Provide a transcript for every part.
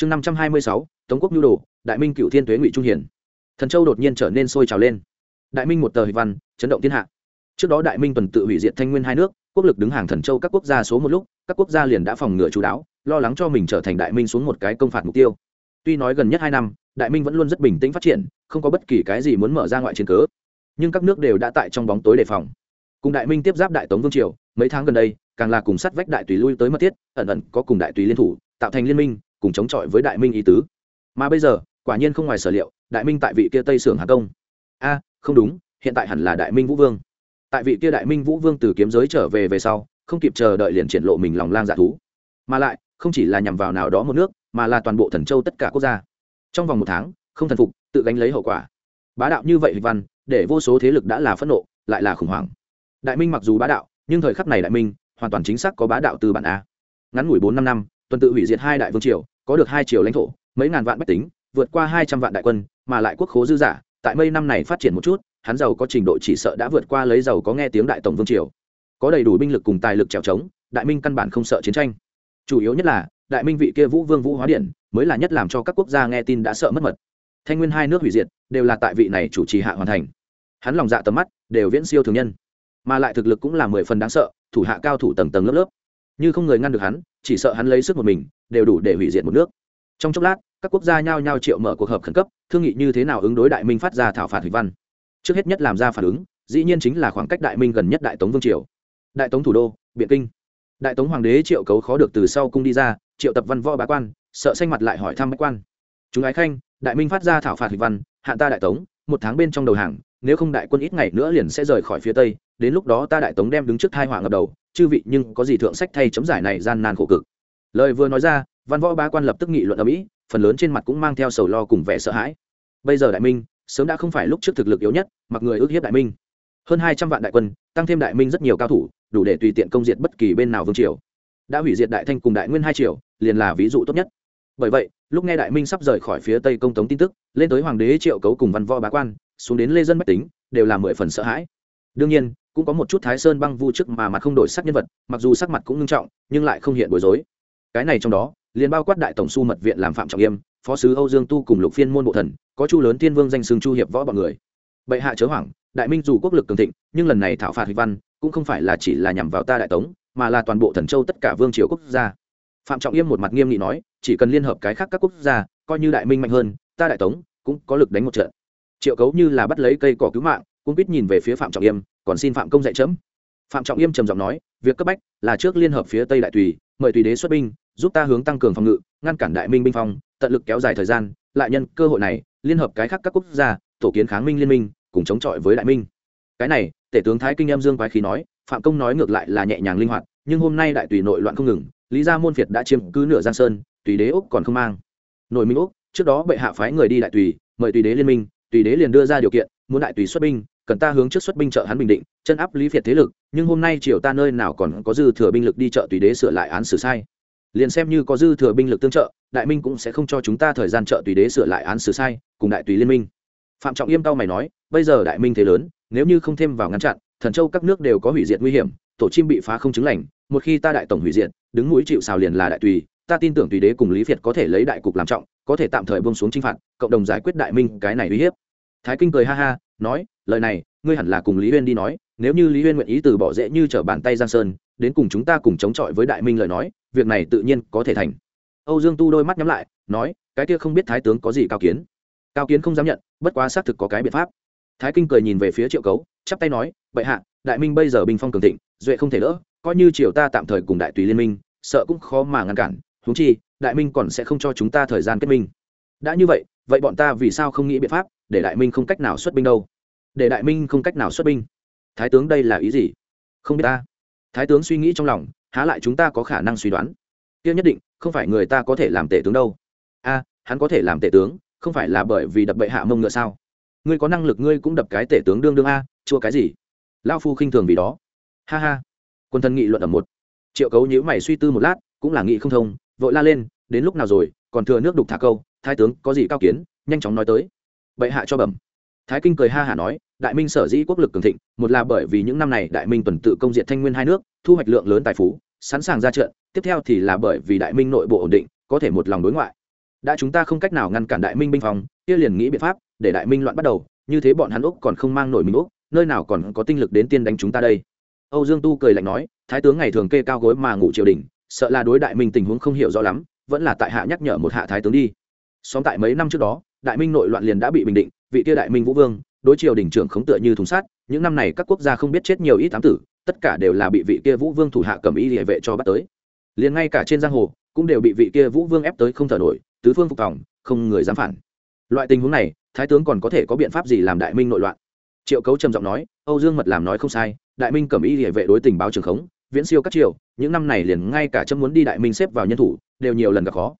chương năm trăm hai mươi sáu, tống quốc nhu đồ, đại minh cựu thiên tuế ngụy trung hiển. Thần châu đột nhiên trở nên sôi trào lên. Đại minh một tờ hịch văn, chấn động thiên hạ. Trước đó đại minh tuần tự hủy diệt thanh nguyên hai nước, quốc lực đứng hàng thần châu các quốc gia số một lúc, các quốc gia liền đã phòng ngừa chú đáo, lo lắng cho mình trở thành đại minh xuống một cái công phạt mục tiêu. Tuy nói gần nhất hai năm, đại minh vẫn luôn rất bình tĩnh phát triển, không có bất kỳ cái gì muốn mở ra ngoại chiến cớ, nhưng các nước đều đã tại trong bóng tối đề phòng. Cùng đại minh tiếp giáp đại tống vương triều, mấy tháng gần đây, càng là cùng sát vách đại tùy lui tới mất thiết, ẩn ẩn có cùng đại tùy liên thủ, tạo thành liên minh cùng chống chọi với đại minh ý tứ. Mà bây giờ, quả nhiên không ngoài sở liệu, đại minh tại vị kia tây sưởng hà công. A, không đúng, hiện tại hẳn là đại minh vũ vương. Tại vị kia đại minh vũ vương từ kiếm giới trở về về sau, không kịp chờ đợi liền triển lộ mình lòng lang dạ thú. Mà lại, không chỉ là nhằm vào nào đó một nước, mà là toàn bộ thần châu tất cả quốc gia. Trong vòng một tháng, không thần phục, tự gánh lấy hậu quả. Bá đạo như vậy hịch văn, để vô số thế lực đã là phẫn nộ, lại là khủng hoảng. Đại minh mặc dù bá đạo, nhưng thời khắc này đại minh, hoàn toàn chính xác có bá đạo từ bản a. Ngắn ngủi bốn năm năm tuần tự hủy diệt hai đại vương triều, có được hai triều lãnh thổ, mấy ngàn vạn bách tính, vượt qua hai trăm vạn đại quân, mà lại quốc khố dư giả tại mấy năm này phát triển một chút, hắn giàu có trình độ chỉ sợ đã vượt qua lấy giàu có nghe tiếng đại tổng vương triều. Có đầy đủ binh lực cùng tài lực trèo trống, đại minh căn bản không sợ chiến tranh. Chủ yếu nhất là, đại minh vị kia vũ vương vũ hóa điện mới là nhất làm cho các quốc gia nghe tin đã sợ mất mật. Thanh nguyên hai nước hủy diệt, đều là tại vị này chủ trì hạ hoàn thành. Hắn lòng dạ tầm mắt, đều viễn siêu thường nhân. Mà lại thực lực cũng là mười phần đáng sợ, thủ hạ cao thủ tầng tầng lớp lớp như không người ngăn được hắn, chỉ sợ hắn lấy sức một mình, đều đủ để hủy diệt một nước. Trong chốc lát, các quốc gia nhao nhao triệu mở cuộc họp khẩn cấp, thương nghị như thế nào ứng đối đại minh phát ra thảo phạt hủy văn. Trước hết nhất làm ra phản ứng, dĩ nhiên chính là khoảng cách đại minh gần nhất đại tống vương triều. Đại tống thủ đô, biện kinh. Đại tống hoàng đế triệu cấu khó được từ sau cung đi ra, triệu tập văn võ bá quan, sợ xanh mặt lại hỏi thăm bách quan. Chúng ái khanh, đại minh phát ra thảo phạt hịch văn, hạn ta đại tống, một tháng bên trong đầu hàng, nếu không đại quân ít ngày nữa liền sẽ rời khỏi phía tây, đến lúc đó ta đại tống đem đứng trước thai họa ngập đầu chư vị nhưng có gì thượng sách thay chấm giải này gian nan khổ cực. Lời vừa nói ra, văn võ bá quan lập tức nghị luận ở mỹ, phần lớn trên mặt cũng mang theo sầu lo cùng vẻ sợ hãi. Bây giờ đại minh, sớm đã không phải lúc trước thực lực yếu nhất, mặc người ước hiếp đại minh. Hơn hai trăm vạn đại quân, tăng thêm đại minh rất nhiều cao thủ, đủ để tùy tiện công diệt bất kỳ bên nào vương triều. Đã hủy diệt đại thanh cùng đại nguyên hai triều, liền là ví dụ tốt nhất. Bởi vậy, lúc nghe đại minh sắp rời khỏi phía tây công tống tin tức, lên tới hoàng đế triệu cấu cùng văn võ bá quan, xuống đến lê dân bách tính, đều là mười phần sợ hãi. Đương nhiên cũng có một chút thái sơn băng vu trước mà mặt không đổi sắc nhân vật, mặc dù sắc mặt cũng nghiêm trọng, nhưng lại không hiện bối rối. Cái này trong đó, liền bao quát đại tổng su mật viện làm phạm trọng yêm, phó sứ âu dương tu cùng lục phiên môn bộ thần, có chu lớn tiên vương danh xưng chu hiệp võ bọn người. Bệ hạ chớ hoảng, đại minh dù quốc lực cường thịnh, nhưng lần này thảo phạt huy văn, cũng không phải là chỉ là nhằm vào ta đại tống, mà là toàn bộ thần châu tất cả vương triều quốc gia. Phạm trọng yêm một mặt nghiêm nghị nói, chỉ cần liên hợp cái khác các quốc gia, coi như đại minh mạnh hơn, ta đại tống cũng có lực đánh một trận. Triệu cấu như là bắt lấy cây cỏ cứu mạng, cũng biết nhìn về phía phạm trọng yêm còn xin phạm công dạy chấm. Phạm trọng yêm trầm giọng nói, việc cấp bách là trước liên hợp phía tây đại tùy, mời tùy đế xuất binh, giúp ta hướng tăng cường phòng ngự, ngăn cản đại minh binh phong, tận lực kéo dài thời gian, lại nhân cơ hội này, liên hợp cái khác các quốc gia, tổ kiến kháng minh liên minh, cùng chống chọi với đại minh. Cái này, tể tướng thái kinh em dương quái khí nói, phạm công nói ngược lại là nhẹ nhàng linh hoạt, nhưng hôm nay đại tùy nội loạn không ngừng, lý gia môn việt đã chiếm cứ nửa giang sơn, tùy đế úc còn không mang. Nội minh úc, trước đó bệ hạ phái người đi đại tùy, mời tùy đế liên minh, tùy đế liền đưa ra điều kiện, muốn đại tùy xuất binh cần ta hướng trước xuất binh trợ hắn bình định, chân áp lý việt thế lực, nhưng hôm nay triều ta nơi nào còn có dư thừa binh lực đi trợ tùy đế sửa lại án xử sai. Liền xem như có dư thừa binh lực tương trợ, đại minh cũng sẽ không cho chúng ta thời gian trợ tùy đế sửa lại án xử sai, cùng đại tùy liên minh. Phạm trọng yêm tao mày nói, bây giờ đại minh thế lớn, nếu như không thêm vào ngăn chặn, thần châu các nước đều có hủy diệt nguy hiểm, tổ chim bị phá không chứng lành, một khi ta đại tổng hủy diệt, đứng mũi chịu xào liền là đại tùy, ta tin tưởng tùy đế cùng lý việt có thể lấy đại cục làm trọng, có thể tạm thời bông xuống chinh phạt, cộng đồng giải quyết đại minh cái này uy hiếp. Thái kinh cười ha ha, nói lời này, ngươi hẳn là cùng lý huyên đi nói, nếu như lý huyên nguyện ý từ bỏ dễ như trở bàn tay giang sơn, đến cùng chúng ta cùng chống chọi với đại minh lời nói, việc này tự nhiên có thể thành. Âu dương tu đôi mắt nhắm lại, nói, cái kia không biết thái tướng có gì cao kiến. Cao kiến không dám nhận, bất quá xác thực có cái biện pháp. Thái kinh cười nhìn về phía triệu cấu, chắp tay nói, bệ hạ, đại minh bây giờ binh phong cường thịnh, duệ không thể đỡ coi như triều ta tạm thời cùng đại tùy liên minh, sợ cũng khó mà ngăn cản húng chi, đại minh còn sẽ không cho chúng ta thời gian kết minh. Đã như vậy vậy bọn ta vì sao không nghĩ biện pháp, để đại minh không cách nào xuất binh đâu? Để đại minh không cách nào xuất binh. Thái tướng đây là ý gì? Không biết ta. Thái tướng suy nghĩ trong lòng, há lại chúng ta có khả năng suy đoán? Kia nhất định, không phải người ta có thể làm tể tướng đâu. A, hắn có thể làm tể tướng, không phải là bởi vì đập bệ hạ mông ngựa sao? Ngươi có năng lực ngươi cũng đập cái tể tướng đương đương a, chua cái gì? Lao phu khinh thường vì đó. Ha ha. Quân thân nghị luận ở một. Triệu cấu nhữ mày suy tư một lát, cũng là nghị không thông, vội la lên, đến lúc nào rồi, còn thừa nước đục thả câu, thái tướng, có gì cao kiến, nhanh chóng nói tới. Bệ hạ cho bẩm thái kinh cười ha hả nói, đại minh sở dĩ quốc lực cường thịnh, một là bởi vì những năm này đại minh tuần tự công diện thanh nguyên hai nước, thu hoạch lượng lớn tài phú, sẵn sàng ra trận, tiếp theo thì là bởi vì đại minh nội bộ ổn định, có thể một lòng đối ngoại. Đã chúng ta không cách nào ngăn cản đại minh binh phòng, kia liền nghĩ biện pháp, để đại minh loạn bắt đầu, như thế bọn hắn úc còn không mang nổi mình úc, nơi nào còn có tinh lực đến tiên đánh chúng ta đây. Âu dương tu cười lạnh nói, thái tướng ngày thường kê cao gối mà ngủ triều đình, sợ là đối đại minh tình huống không hiểu rõ lắm, vẫn là tại hạ nhắc nhở một hạ thái tướng đi. Xóm tại mấy năm trước đó, đại minh nội loạn liền đã bị bình định vị kia đại minh vũ vương, đối triều đình trưởng khống tựa như thùng sát những năm này các quốc gia không biết chết nhiều ít tám tử, tất cả đều là bị vị kia vũ vương thủ hạ cầm y địa vệ cho bắt tới. Liền ngay cả trên giang hồ, cũng đều bị vị kia vũ vương ép tới không thở nổi, tứ phương phục vòng, không người dám phản. Loại tình huống này, thái tướng còn có thể có biện pháp gì làm đại minh nội loạn? Triệu cấu trầm giọng nói, âu dương mật làm nói không sai, đại minh cầm y địa vệ đối tình báo trường khống, viễn siêu các triều, những năm này liền ngay cả châm muốn đi đại minh xếp vào nhân thủ, đều nhiều lần gặp khó.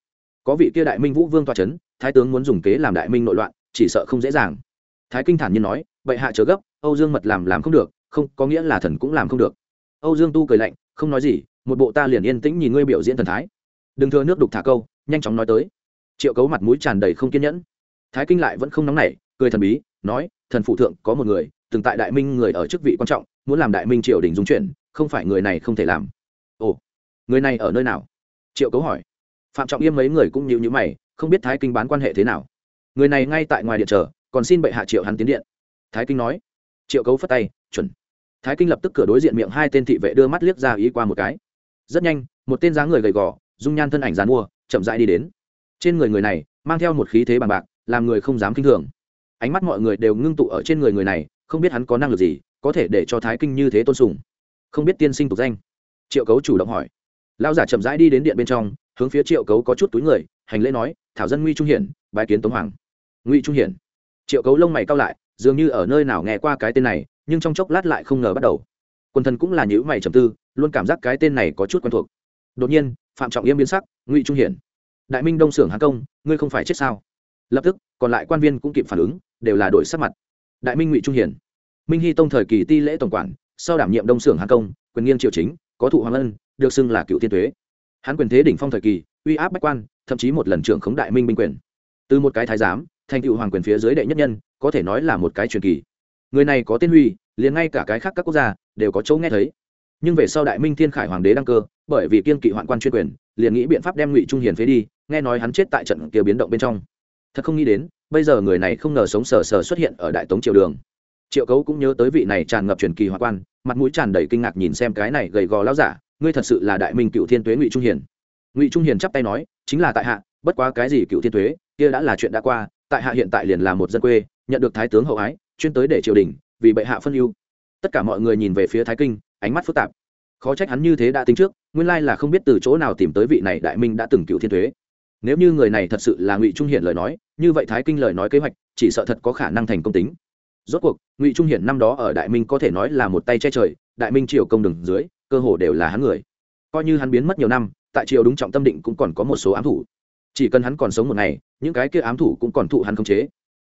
Có vị kia đại minh vũ vương toa c thái tướng muốn dùng kế làm đại minh nội loạn chỉ sợ không dễ dàng. Thái kinh thản nhiên nói, bệ hạ chớ gấp, âu dương mật làm làm không được, không, có nghĩa là thần cũng làm không được. Âu dương tu cười lạnh, không nói gì, một bộ ta liền yên tĩnh nhìn ngươi biểu diễn thần thái. Đừng thưa nước đục thả câu, nhanh chóng nói tới. Triệu cấu mặt mũi tràn đầy không kiên nhẫn. Thái kinh lại vẫn không nóng nảy, cười thần bí, nói, thần phụ thượng có một người, từng tại đại minh người ở chức vị quan trọng, muốn làm đại minh triều đình dung chuyển, không phải người này không thể làm. Ồ, người này ở nơi nào? Triệu cấu hỏi. Phạm trọng yêm mấy người cũng nhịu nhữ mày, không biết thái kinh bán quan hệ thế nào người này ngay tại ngoài điện chờ, còn xin bệ hạ triệu hắn tiến điện. Thái kinh nói. Triệu cấu phất tay, chuẩn. Thái kinh lập tức cửa đối diện miệng hai tên thị vệ đưa mắt liếc ra ý qua một cái. Rất nhanh, một tên dáng người gầy gò, dung nhan thân ảnh dán mua, chậm rãi đi đến. Trên người người này, mang theo một khí thế bằng bạc, làm người không dám kinh thường. Ánh mắt mọi người đều ngưng tụ ở trên người người này, không biết hắn có năng lực gì, có thể để cho thái kinh như thế tôn sùng. Không biết tiên sinh tục danh. Triệu cấu chủ động hỏi. Lão giả chậm rãi đi đến điện bên trong, hướng phía triệu cấu có chút túi người, hành lễ nói, thảo dân nguy trung hiển, bái kiến tống hoàng ngụy trung hiển triệu cấu lông mày cao lại dường như ở nơi nào nghe qua cái tên này nhưng trong chốc lát lại không ngờ bắt đầu quần thần cũng là nhữ mày trầm tư luôn cảm giác cái tên này có chút quen thuộc đột nhiên phạm trọng yêm biến sắc ngụy trung hiển đại minh đông xưởng hán công ngươi không phải chết sao lập tức còn lại quan viên cũng kịp phản ứng đều là đổi sắc mặt đại minh ngụy trung hiển minh hy tông thời kỳ ti lễ tổng quản sau đảm nhiệm đông xưởng hán công quyền nghiêng triều chính có thụ hoàng ân được xưng là cựu thiên thuế hán quyền thế đỉnh phong thời kỳ uy áp bách quan thậm chí một lần trưởng khống đại minh binh quyền từ một cái thái giám thành tựu hoàng quyền phía dưới đệ nhất nhân, có thể nói là một cái truyền kỳ. Người này có tên huy, liền ngay cả cái khác các quốc gia đều có chỗ nghe thấy. Nhưng về sau đại minh thiên khải hoàng đế đăng cơ, bởi vì kiên kỵ hoạn quan chuyên quyền, liền nghĩ biện pháp đem ngụy trung hiền phế đi, nghe nói hắn chết tại trận kia biến động bên trong. Thật không nghĩ đến, bây giờ người này không ngờ sống sờ sờ xuất hiện ở đại tống triều đường. Triệu cấu cũng nhớ tới vị này tràn ngập truyền kỳ hoạn quan, mặt mũi tràn đầy kinh ngạc nhìn xem cái này gầy gò lao giả, ngươi thật sự là đại minh cựu thiên tuế ngụy trung hiền. Ngụy trung hiền chắp tay nói, chính là tại hạ, bất quá cái gì cựu thiên tuế, kia đã là chuyện đã qua tại hạ hiện tại liền là một dân quê, nhận được thái tướng hậu ái, chuyên tới để triều đình, vì bệ hạ phân ưu. Tất cả mọi người nhìn về phía thái kinh, ánh mắt phức tạp. Khó trách hắn như thế đã tính trước, nguyên lai là không biết từ chỗ nào tìm tới vị này đại minh đã từng cựu thiên thuế. Nếu như người này thật sự là ngụy trung hiển lời nói, như vậy thái kinh lời nói kế hoạch, chỉ sợ thật có khả năng thành công tính. Rốt cuộc, ngụy trung hiển năm đó ở đại minh có thể nói là một tay che trời, đại minh triều công đường dưới, cơ hồ đều là hắn người. Coi như hắn biến mất nhiều năm, tại triều đúng trọng tâm định cũng còn có một số ám thủ chỉ cần hắn còn sống một ngày, những cái kia ám thủ cũng còn thụ hắn khống chế.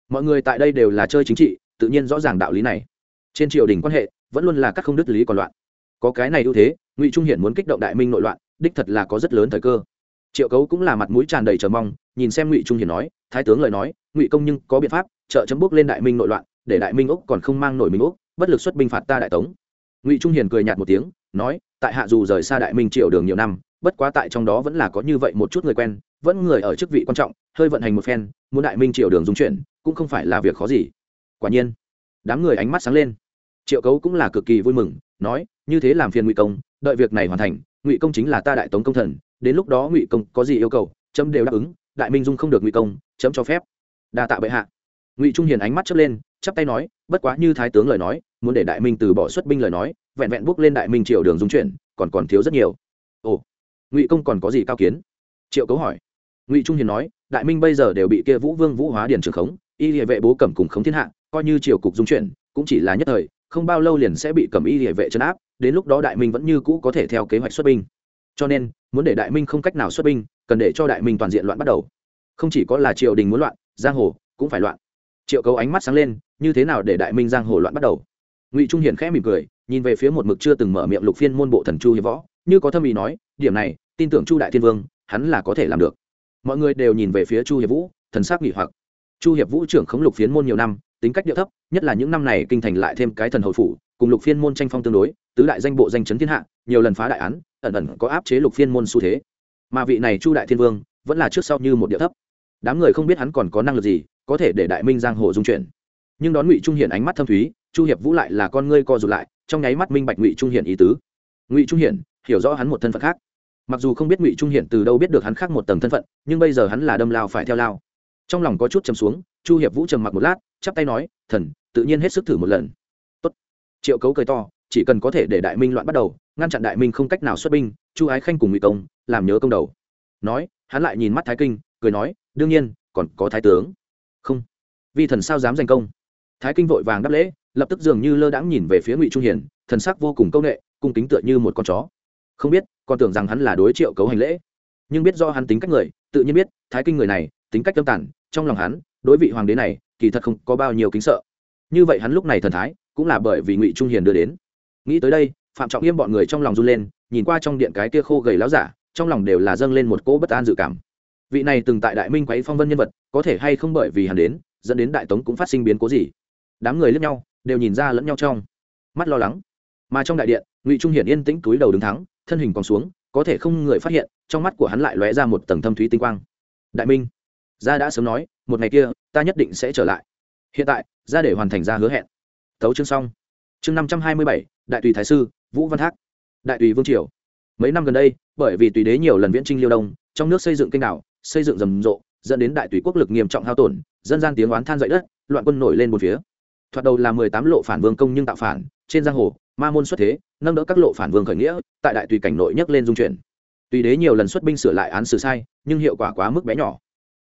Mọi người tại đây đều là chơi chính trị, tự nhiên rõ ràng đạo lý này. Trên triều đình quan hệ, vẫn luôn là các không đứt lý còn loạn. Có cái này ưu thế, ngụy trung hiển muốn kích động đại minh nội loạn, đích thật là có rất lớn thời cơ. Triệu cấu cũng là mặt mũi tràn đầy chờ mong, nhìn xem ngụy trung hiển nói, thái tướng lời nói, ngụy công nhưng có biện pháp, trợ chấm bước lên đại minh nội loạn, để đại minh úc còn không mang nổi minh úc bất lực xuất binh phạt ta đại tống. Ngụy trung hiền cười nhạt một tiếng, nói, tại hạ dù rời xa đại minh triệu đường nhiều năm, bất quá tại trong đó vẫn là có như vậy một chút người quen vẫn người ở chức vị quan trọng, hơi vận hành một phen, muốn đại minh triệu đường dung chuyển, cũng không phải là việc khó gì. Quả nhiên, đám người ánh mắt sáng lên. Triệu cấu cũng là cực kỳ vui mừng, nói, như thế làm phiền ngụy công, đợi việc này hoàn thành, ngụy công chính là ta đại tống công thần, đến lúc đó ngụy công có gì yêu cầu, chấm đều đáp ứng, đại minh dung không được ngụy công, chấm cho phép. Đa tạ bệ hạ. Ngụy trung hiền ánh mắt chớp lên, chắp tay nói, bất quá như thái tướng lời nói, muốn để đại minh từ bỏ xuất binh lời nói, vẹn vẹn bước lên đại minh triều đường dung chuyển, còn còn thiếu rất nhiều. Ồ, ngụy công còn có gì cao kiến? Triệu cấu hỏi ngụy trung hiền nói, đại minh bây giờ đều bị kia vũ vương vũ hóa điền trường khống, y địa vệ bố cẩm cùng khống thiên hạ, coi như triều cục dung chuyển, cũng chỉ là nhất thời, không bao lâu liền sẽ bị cẩm y địa vệ chấn áp, đến lúc đó đại minh vẫn như cũ có thể theo kế hoạch xuất binh. Cho nên, muốn để đại minh không cách nào xuất binh, cần để cho đại minh toàn diện loạn bắt đầu. Không chỉ có là triều đình muốn loạn, giang hồ cũng phải loạn. Triệu cấu ánh mắt sáng lên, như thế nào để đại minh giang hồ loạn bắt đầu? Ngụy trung hiền khẽ mỉm cười, nhìn về phía một mực chưa từng mở miệng lục phiên môn bộ thần chu hiệp võ, như có thâm ý nói, điểm này, tin tưởng chu đại thiên vương, hắn là có thể làm được mọi người đều nhìn về phía chu hiệp vũ, thần sắc nghỉ hoặc. Chu hiệp vũ trưởng khống lục phiến môn nhiều năm, tính cách điệu thấp, nhất là những năm này kinh thành lại thêm cái thần hồi phủ, cùng lục phiên môn tranh phong tương đối, tứ đại danh bộ danh chấn thiên hạ, nhiều lần phá đại án, ẩn ẩn có áp chế lục phiên môn xu thế. Mà vị này chu đại thiên vương, vẫn là trước sau như một điệu thấp. Đám người không biết hắn còn có năng lực gì, có thể để đại minh giang hồ dung chuyển. Nhưng đón ngụy trung hiển ánh mắt thâm thúy, chu hiệp vũ lại là con ngươi co rụt lại, trong nháy mắt minh bạch ngụy trung hiển ý tứ. Ngụy trung hiển, hiểu rõ hắn một thân phận khác mặc dù không biết ngụy trung hiển từ đâu biết được hắn khác một tầng thân phận, nhưng bây giờ hắn là đâm lao phải theo lao. Trong lòng có chút chầm xuống, chu hiệp vũ trầm mặc một lát, chắp tay nói, thần, tự nhiên hết sức thử một lần. Tốt. triệu cấu cười to, chỉ cần có thể để đại minh loạn bắt đầu, ngăn chặn đại minh không cách nào xuất binh, chu ái khanh cùng ngụy công, làm nhớ công đầu. Nói, hắn lại nhìn mắt thái kinh, cười nói, đương nhiên, còn có thái tướng. Không. Vì thần sao dám giành công? Thái kinh vội vàng đáp lễ, lập tức dường như lơ đãng nhìn về phía ngụy trung hiển, thần sắc vô cùng công nghệ cung kính tựa như một con chó không biết, còn tưởng rằng hắn là đối triệu cấu hành lễ. Nhưng biết do hắn tính cách người, tự nhiên biết, thái kinh người này, tính cách tâm tản, trong lòng hắn, đối vị hoàng đế này, kỳ thật không có bao nhiêu kính sợ. Như vậy hắn lúc này thần thái, cũng là bởi vì ngụy trung hiền đưa đến. Nghĩ tới đây, phạm trọng yêm bọn người trong lòng run lên, nhìn qua trong điện cái kia khô gầy láo giả, trong lòng đều là dâng lên một cỗ bất an dự cảm. Vị này từng tại đại minh quấy phong vân nhân vật, có thể hay không bởi vì hắn đến, dẫn đến đại tống cũng phát sinh biến cố gì? Đám người lẫn nhau, đều nhìn ra lẫn nhau trong. Mắt lo lắng. Mà trong đại điện, ngụy trung hiển yên tĩnh túi đầu đứng thắng thân hình còn xuống, có thể không người phát hiện, trong mắt của hắn lại lóe ra một tầng thâm thúy tinh quang. Đại minh, gia đã sớm nói, một ngày kia, ta nhất định sẽ trở lại. Hiện tại ra để hoàn thành ra hứa hẹn. Thấu chương xong. Chương năm trăm hai mươi bảy, đại tùy thái sư, vũ văn thác. Đại tùy vương triều. Mấy năm gần đây, bởi vì tùy đế nhiều lần viễn trinh liêu đông, trong nước xây dựng kênh đảo, xây dựng rầm rộ, dẫn đến đại tùy quốc lực nghiêm trọng hao tổn, dân gian tiếng oán than dậy đất, loạn quân nổi lên một phía. Thoạt đầu là mười tám lộ phản vương công nhưng tạo phản, trên giang hồ ma môn xuất thế, nâng đỡ các lộ phản vương khởi nghĩa, tại đại tùy cảnh nội nhấc lên dung chuyển. Tùy đế nhiều lần xuất binh sửa lại án xử sai, nhưng hiệu quả quá mức bé nhỏ.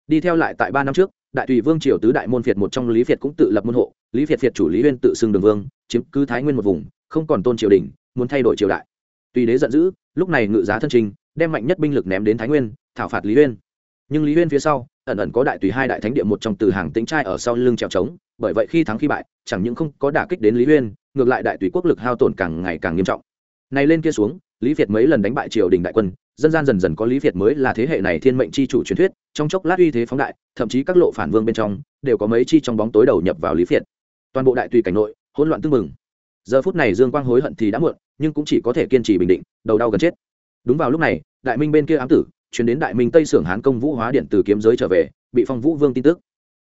Đi theo lại tại ba năm trước, đại tùy vương triều tứ đại môn phiệt một trong lý phiệt cũng tự lập môn hộ, lý phiệt phiệt chủ lý huyên tự xưng đường vương, chiếm cứ thái nguyên một vùng, không còn tôn triều đình, muốn thay đổi triều đại. Tùy đế giận dữ, lúc này ngự giá thân trình, đem mạnh nhất binh lực ném đến thái nguyên, thảo phạt lý huyên. Nhưng lý huyên phía sau, ẩn ẩn có đại tùy hai đại thánh địa một trong từ hàng tính trai ở sau lưng trèo trống, bởi vậy khi thắng khi bại, chẳng những không có đả kích đến lý huyên ngược lại đại tùy quốc lực hao tổn càng ngày càng nghiêm trọng. Này lên kia xuống, lý việt mấy lần đánh bại triều đình đại quân, dân gian dần dần có lý việt mới là thế hệ này thiên mệnh chi chủ truyền thuyết, trong chốc lát uy thế phóng đại, thậm chí các lộ phản vương bên trong, đều có mấy chi trong bóng tối đầu nhập vào lý việt. Toàn bộ đại tùy cảnh nội, hỗn loạn tương mừng giờ phút này dương quang hối hận thì đã muộn, nhưng cũng chỉ có thể kiên trì bình định, đầu đau gần chết. Đúng vào lúc này, đại minh bên kia ám tử, chuyển đến đại minh tây sưởng hán công vũ hóa điện từ kiếm giới trở về, bị phong vũ vương tin tức.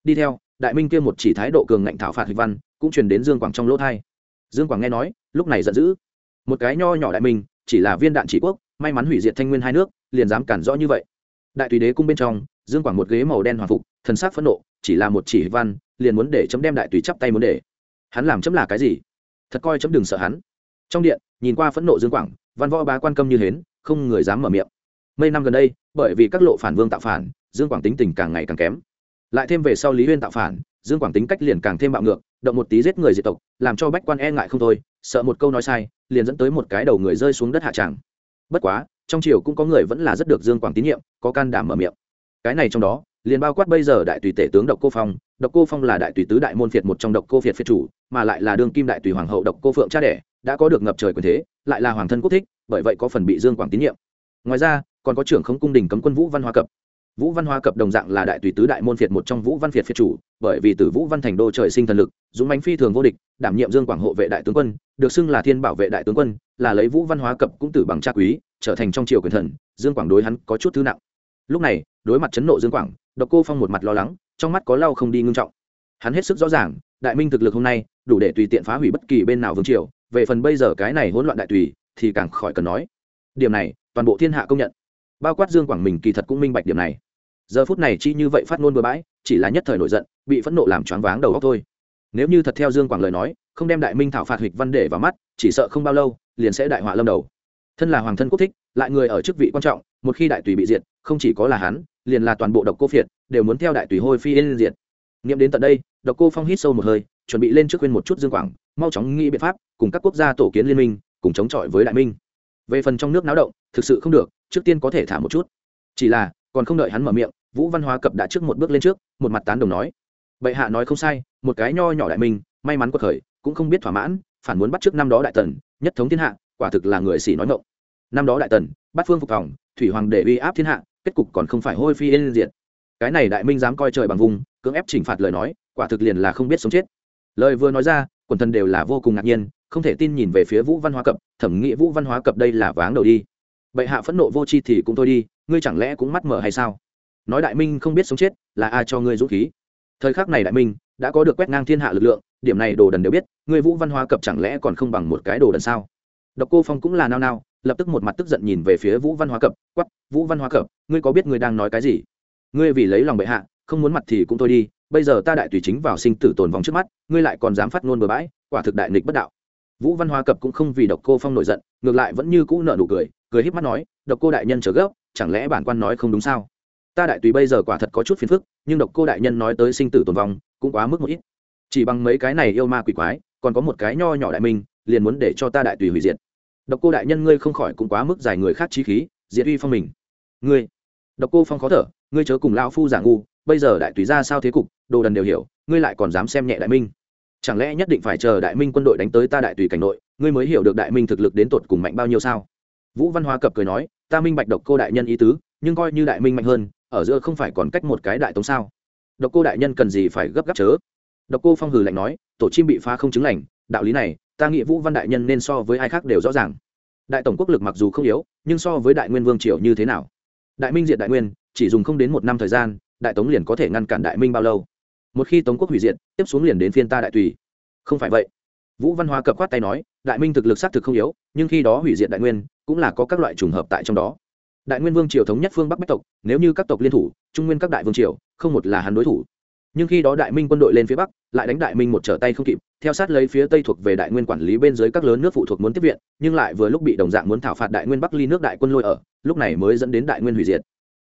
Đi theo, đại minh kia một chỉ thái độ cường ngạnh thảo phạt hịch văn, cũng truyền đến dương quảng trong lỗ thai dương quảng nghe nói, lúc này giận dữ. Một cái nho nhỏ đại minh, chỉ là viên đạn chỉ quốc, may mắn hủy diệt thanh nguyên hai nước, liền dám cản rõ như vậy. Đại tùy đế cung bên trong, dương quảng một ghế màu đen hoàng phục, thần sắc phẫn nộ, chỉ là một chỉ văn, liền muốn để chấm đem đại tùy chắp tay muốn để. Hắn làm chấm là cái gì? Thật coi chấm đừng sợ hắn. Trong điện, nhìn qua phẫn nộ dương quảng, văn võ bá quan câm như hến, không người dám mở miệng. Mấy năm gần đây, bởi vì các lộ phản vương tạo phản, dương quảng tính tình càng ngày càng kém. Lại thêm về sau lý huyên tạo phản dương quảng tính cách liền càng thêm bạo ngược, động một tí giết người diệt tộc, làm cho bách quan e ngại không thôi, sợ một câu nói sai, liền dẫn tới một cái đầu người rơi xuống đất hạ tràng. Bất quá, trong triều cũng có người vẫn là rất được dương quảng tín nhiệm, có can đảm mở miệng. Cái này trong đó, liền bao quát bây giờ đại tùy tể tướng độc cô phong. Độc cô phong là đại tùy tứ đại môn phiệt một trong độc cô phiệt phiệt chủ, mà lại là đương kim đại tùy hoàng hậu độc cô phượng cha đẻ, đã có được ngập trời quyền thế, lại là hoàng thân quốc thích, bởi vậy có phần bị dương quảng tín nhiệm. Ngoài ra, còn có trưởng không cung đình cấm quân vũ văn Hoa cập vũ văn hóa cập đồng dạng là đại tùy tứ đại môn phiệt một trong vũ văn phiệt phiệt chủ, bởi vì từ vũ văn thành đô trời sinh thần lực, dũng bánh phi thường vô địch, đảm nhiệm dương quảng hộ vệ đại tướng quân, được xưng là thiên bảo vệ đại tướng quân, là lấy vũ văn hóa cập cũng tử bằng cha quý, trở thành trong triều quyền thần, dương quảng đối hắn có chút thứ nặng. Lúc này, đối mặt chấn nộ dương quảng, độc cô phong một mặt lo lắng, trong mắt có lau không đi ngưng trọng. Hắn hết sức rõ ràng, đại minh thực lực hôm nay, đủ để tùy tiện phá hủy bất kỳ bên nào vương triều, về phần bây giờ cái này hỗn loạn đại tùy, thì càng khỏi cần nói. Điểm này, toàn bộ thiên hạ công nhận bao quát dương quảng mình kỳ thật cũng minh bạch điểm này. Giờ phút này chi như vậy phát ngôn bừa bãi, chỉ là nhất thời nổi giận, bị phẫn nộ làm choáng váng đầu óc thôi. Nếu như thật theo dương quảng lời nói, không đem đại minh thảo phạt hịch văn để vào mắt, chỉ sợ không bao lâu, liền sẽ đại họa lâm đầu. Thân là hoàng thân quốc thích, lại người ở chức vị quan trọng, một khi đại tùy bị diệt, không chỉ có là hắn, liền là toàn bộ độc cô phiệt, đều muốn theo đại tùy hôi phi yên diệt. Nghiệm đến tận đây, độc cô phong hít sâu một hơi, chuẩn bị lên trước khuyên một chút dương quảng, mau chóng nghĩ biện pháp cùng các quốc gia tổ kiến liên minh, cùng chống chọi với đại minh. Về phần trong nước náo động, thực sự không được trước tiên có thể thả một chút. Chỉ là, còn không đợi hắn mở miệng, vũ văn hóa cập đã trước một bước lên trước, một mặt tán đồng nói. Bệ hạ nói không sai, một cái nho nhỏ đại minh, may mắn quật khởi, cũng không biết thỏa mãn, phản muốn bắt trước năm đó đại tần, nhất thống thiên hạ, quả thực là người xỉ nói ngộng năm đó đại tần, bắt phương phục phòng, thủy hoàng để uy áp thiên hạ, kết cục còn không phải hôi phi yên diện cái này đại minh dám coi trời bằng vùng, cưỡng ép chỉnh phạt lời nói, quả thực liền là không biết sống chết. Lời vừa nói ra, quần thần đều là vô cùng ngạc nhiên, không thể tin nhìn về phía vũ văn hóa cập, thẩm nghĩ vũ văn hóa cập đây là váng đầu đi bệ hạ phẫn nộ vô chi thì cũng thôi đi, ngươi chẳng lẽ cũng mắt mở hay sao? Nói đại minh không biết sống chết là ai cho ngươi dũng khí. Thời khắc này đại minh đã có được quét ngang thiên hạ lực lượng, điểm này đồ đần đều biết, ngươi vũ văn hóa cập chẳng lẽ còn không bằng một cái đồ đần sao? Độc cô phong cũng là nao nao, lập tức một mặt tức giận nhìn về phía vũ văn hóa cập quắp vũ văn hóa cập, ngươi có biết ngươi đang nói cái gì? Ngươi vì lấy lòng bệ hạ, không muốn mặt thì cũng thôi đi, bây giờ ta đại tùy chính vào sinh tử tồn vong trước mắt, ngươi lại còn dám phát ngôn bừa bãi, quả thực đại nghịch bất đạo vũ văn Hoa cập cũng không vì độc cô phong nổi giận, ngược lại vẫn như cũ nợ nụ cười cười híp mắt nói, độc cô đại nhân trở gấp, chẳng lẽ bản quan nói không đúng sao? Ta đại tùy bây giờ quả thật có chút phiền phức, nhưng độc cô đại nhân nói tới sinh tử tồn vong, cũng quá mức một ít. Chỉ bằng mấy cái này yêu ma quỷ quái, còn có một cái nho nhỏ đại minh, liền muốn để cho ta đại tùy hủy diệt. Độc cô đại nhân ngươi không khỏi cũng quá mức giải người khác trí khí, diệt uy phong mình. Ngươi, độc cô phong khó thở, ngươi chớ cùng lao phu giả ngu, bây giờ đại tùy ra sao thế cục, đồ đần đều hiểu, ngươi lại còn dám xem nhẹ đại minh chẳng lẽ nhất định phải chờ đại minh quân đội đánh tới ta đại tùy cảnh nội, ngươi mới hiểu được đại minh thực lực đến tột cùng mạnh bao nhiêu sao? Vũ văn hoa cập cười nói, ta minh bạch độc cô đại nhân ý tứ, nhưng coi như đại minh mạnh hơn, ở giữa không phải còn cách một cái đại tống sao? Độc cô đại nhân cần gì phải gấp gáp chớ? Độc cô phong hừ lạnh nói, tổ chim bị phá không chứng lành, đạo lý này, ta nghĩ vũ văn đại nhân nên so với ai khác đều rõ ràng. Đại tổng quốc lực mặc dù không yếu, nhưng so với đại nguyên vương triều như thế nào? Đại minh diệt đại nguyên, chỉ dùng không đến một năm thời gian, đại tống liền có thể ngăn cản đại minh bao lâu? Một khi tống quốc hủy diệt, tiếp xuống liền đến phiên ta đại tùy. Không phải vậy. Vũ văn hóa cập quát tay nói, đại minh thực lực xác thực không yếu, nhưng khi đó hủy diệt đại nguyên, cũng là có các loại trùng hợp tại trong đó. Đại nguyên vương triều thống nhất phương bắc bách tộc, nếu như các tộc liên thủ, trung nguyên các đại vương triều, không một là hắn đối thủ. Nhưng khi đó đại minh quân đội lên phía bắc, lại đánh đại minh một trở tay không kịp, theo sát lấy phía tây thuộc về đại nguyên quản lý bên dưới các lớn nước phụ thuộc muốn tiếp viện, nhưng lại vừa lúc bị đồng dạng muốn thảo phạt đại nguyên bắc ly nước đại quân lôi ở, lúc này mới dẫn đến đại nguyên hủy diệt.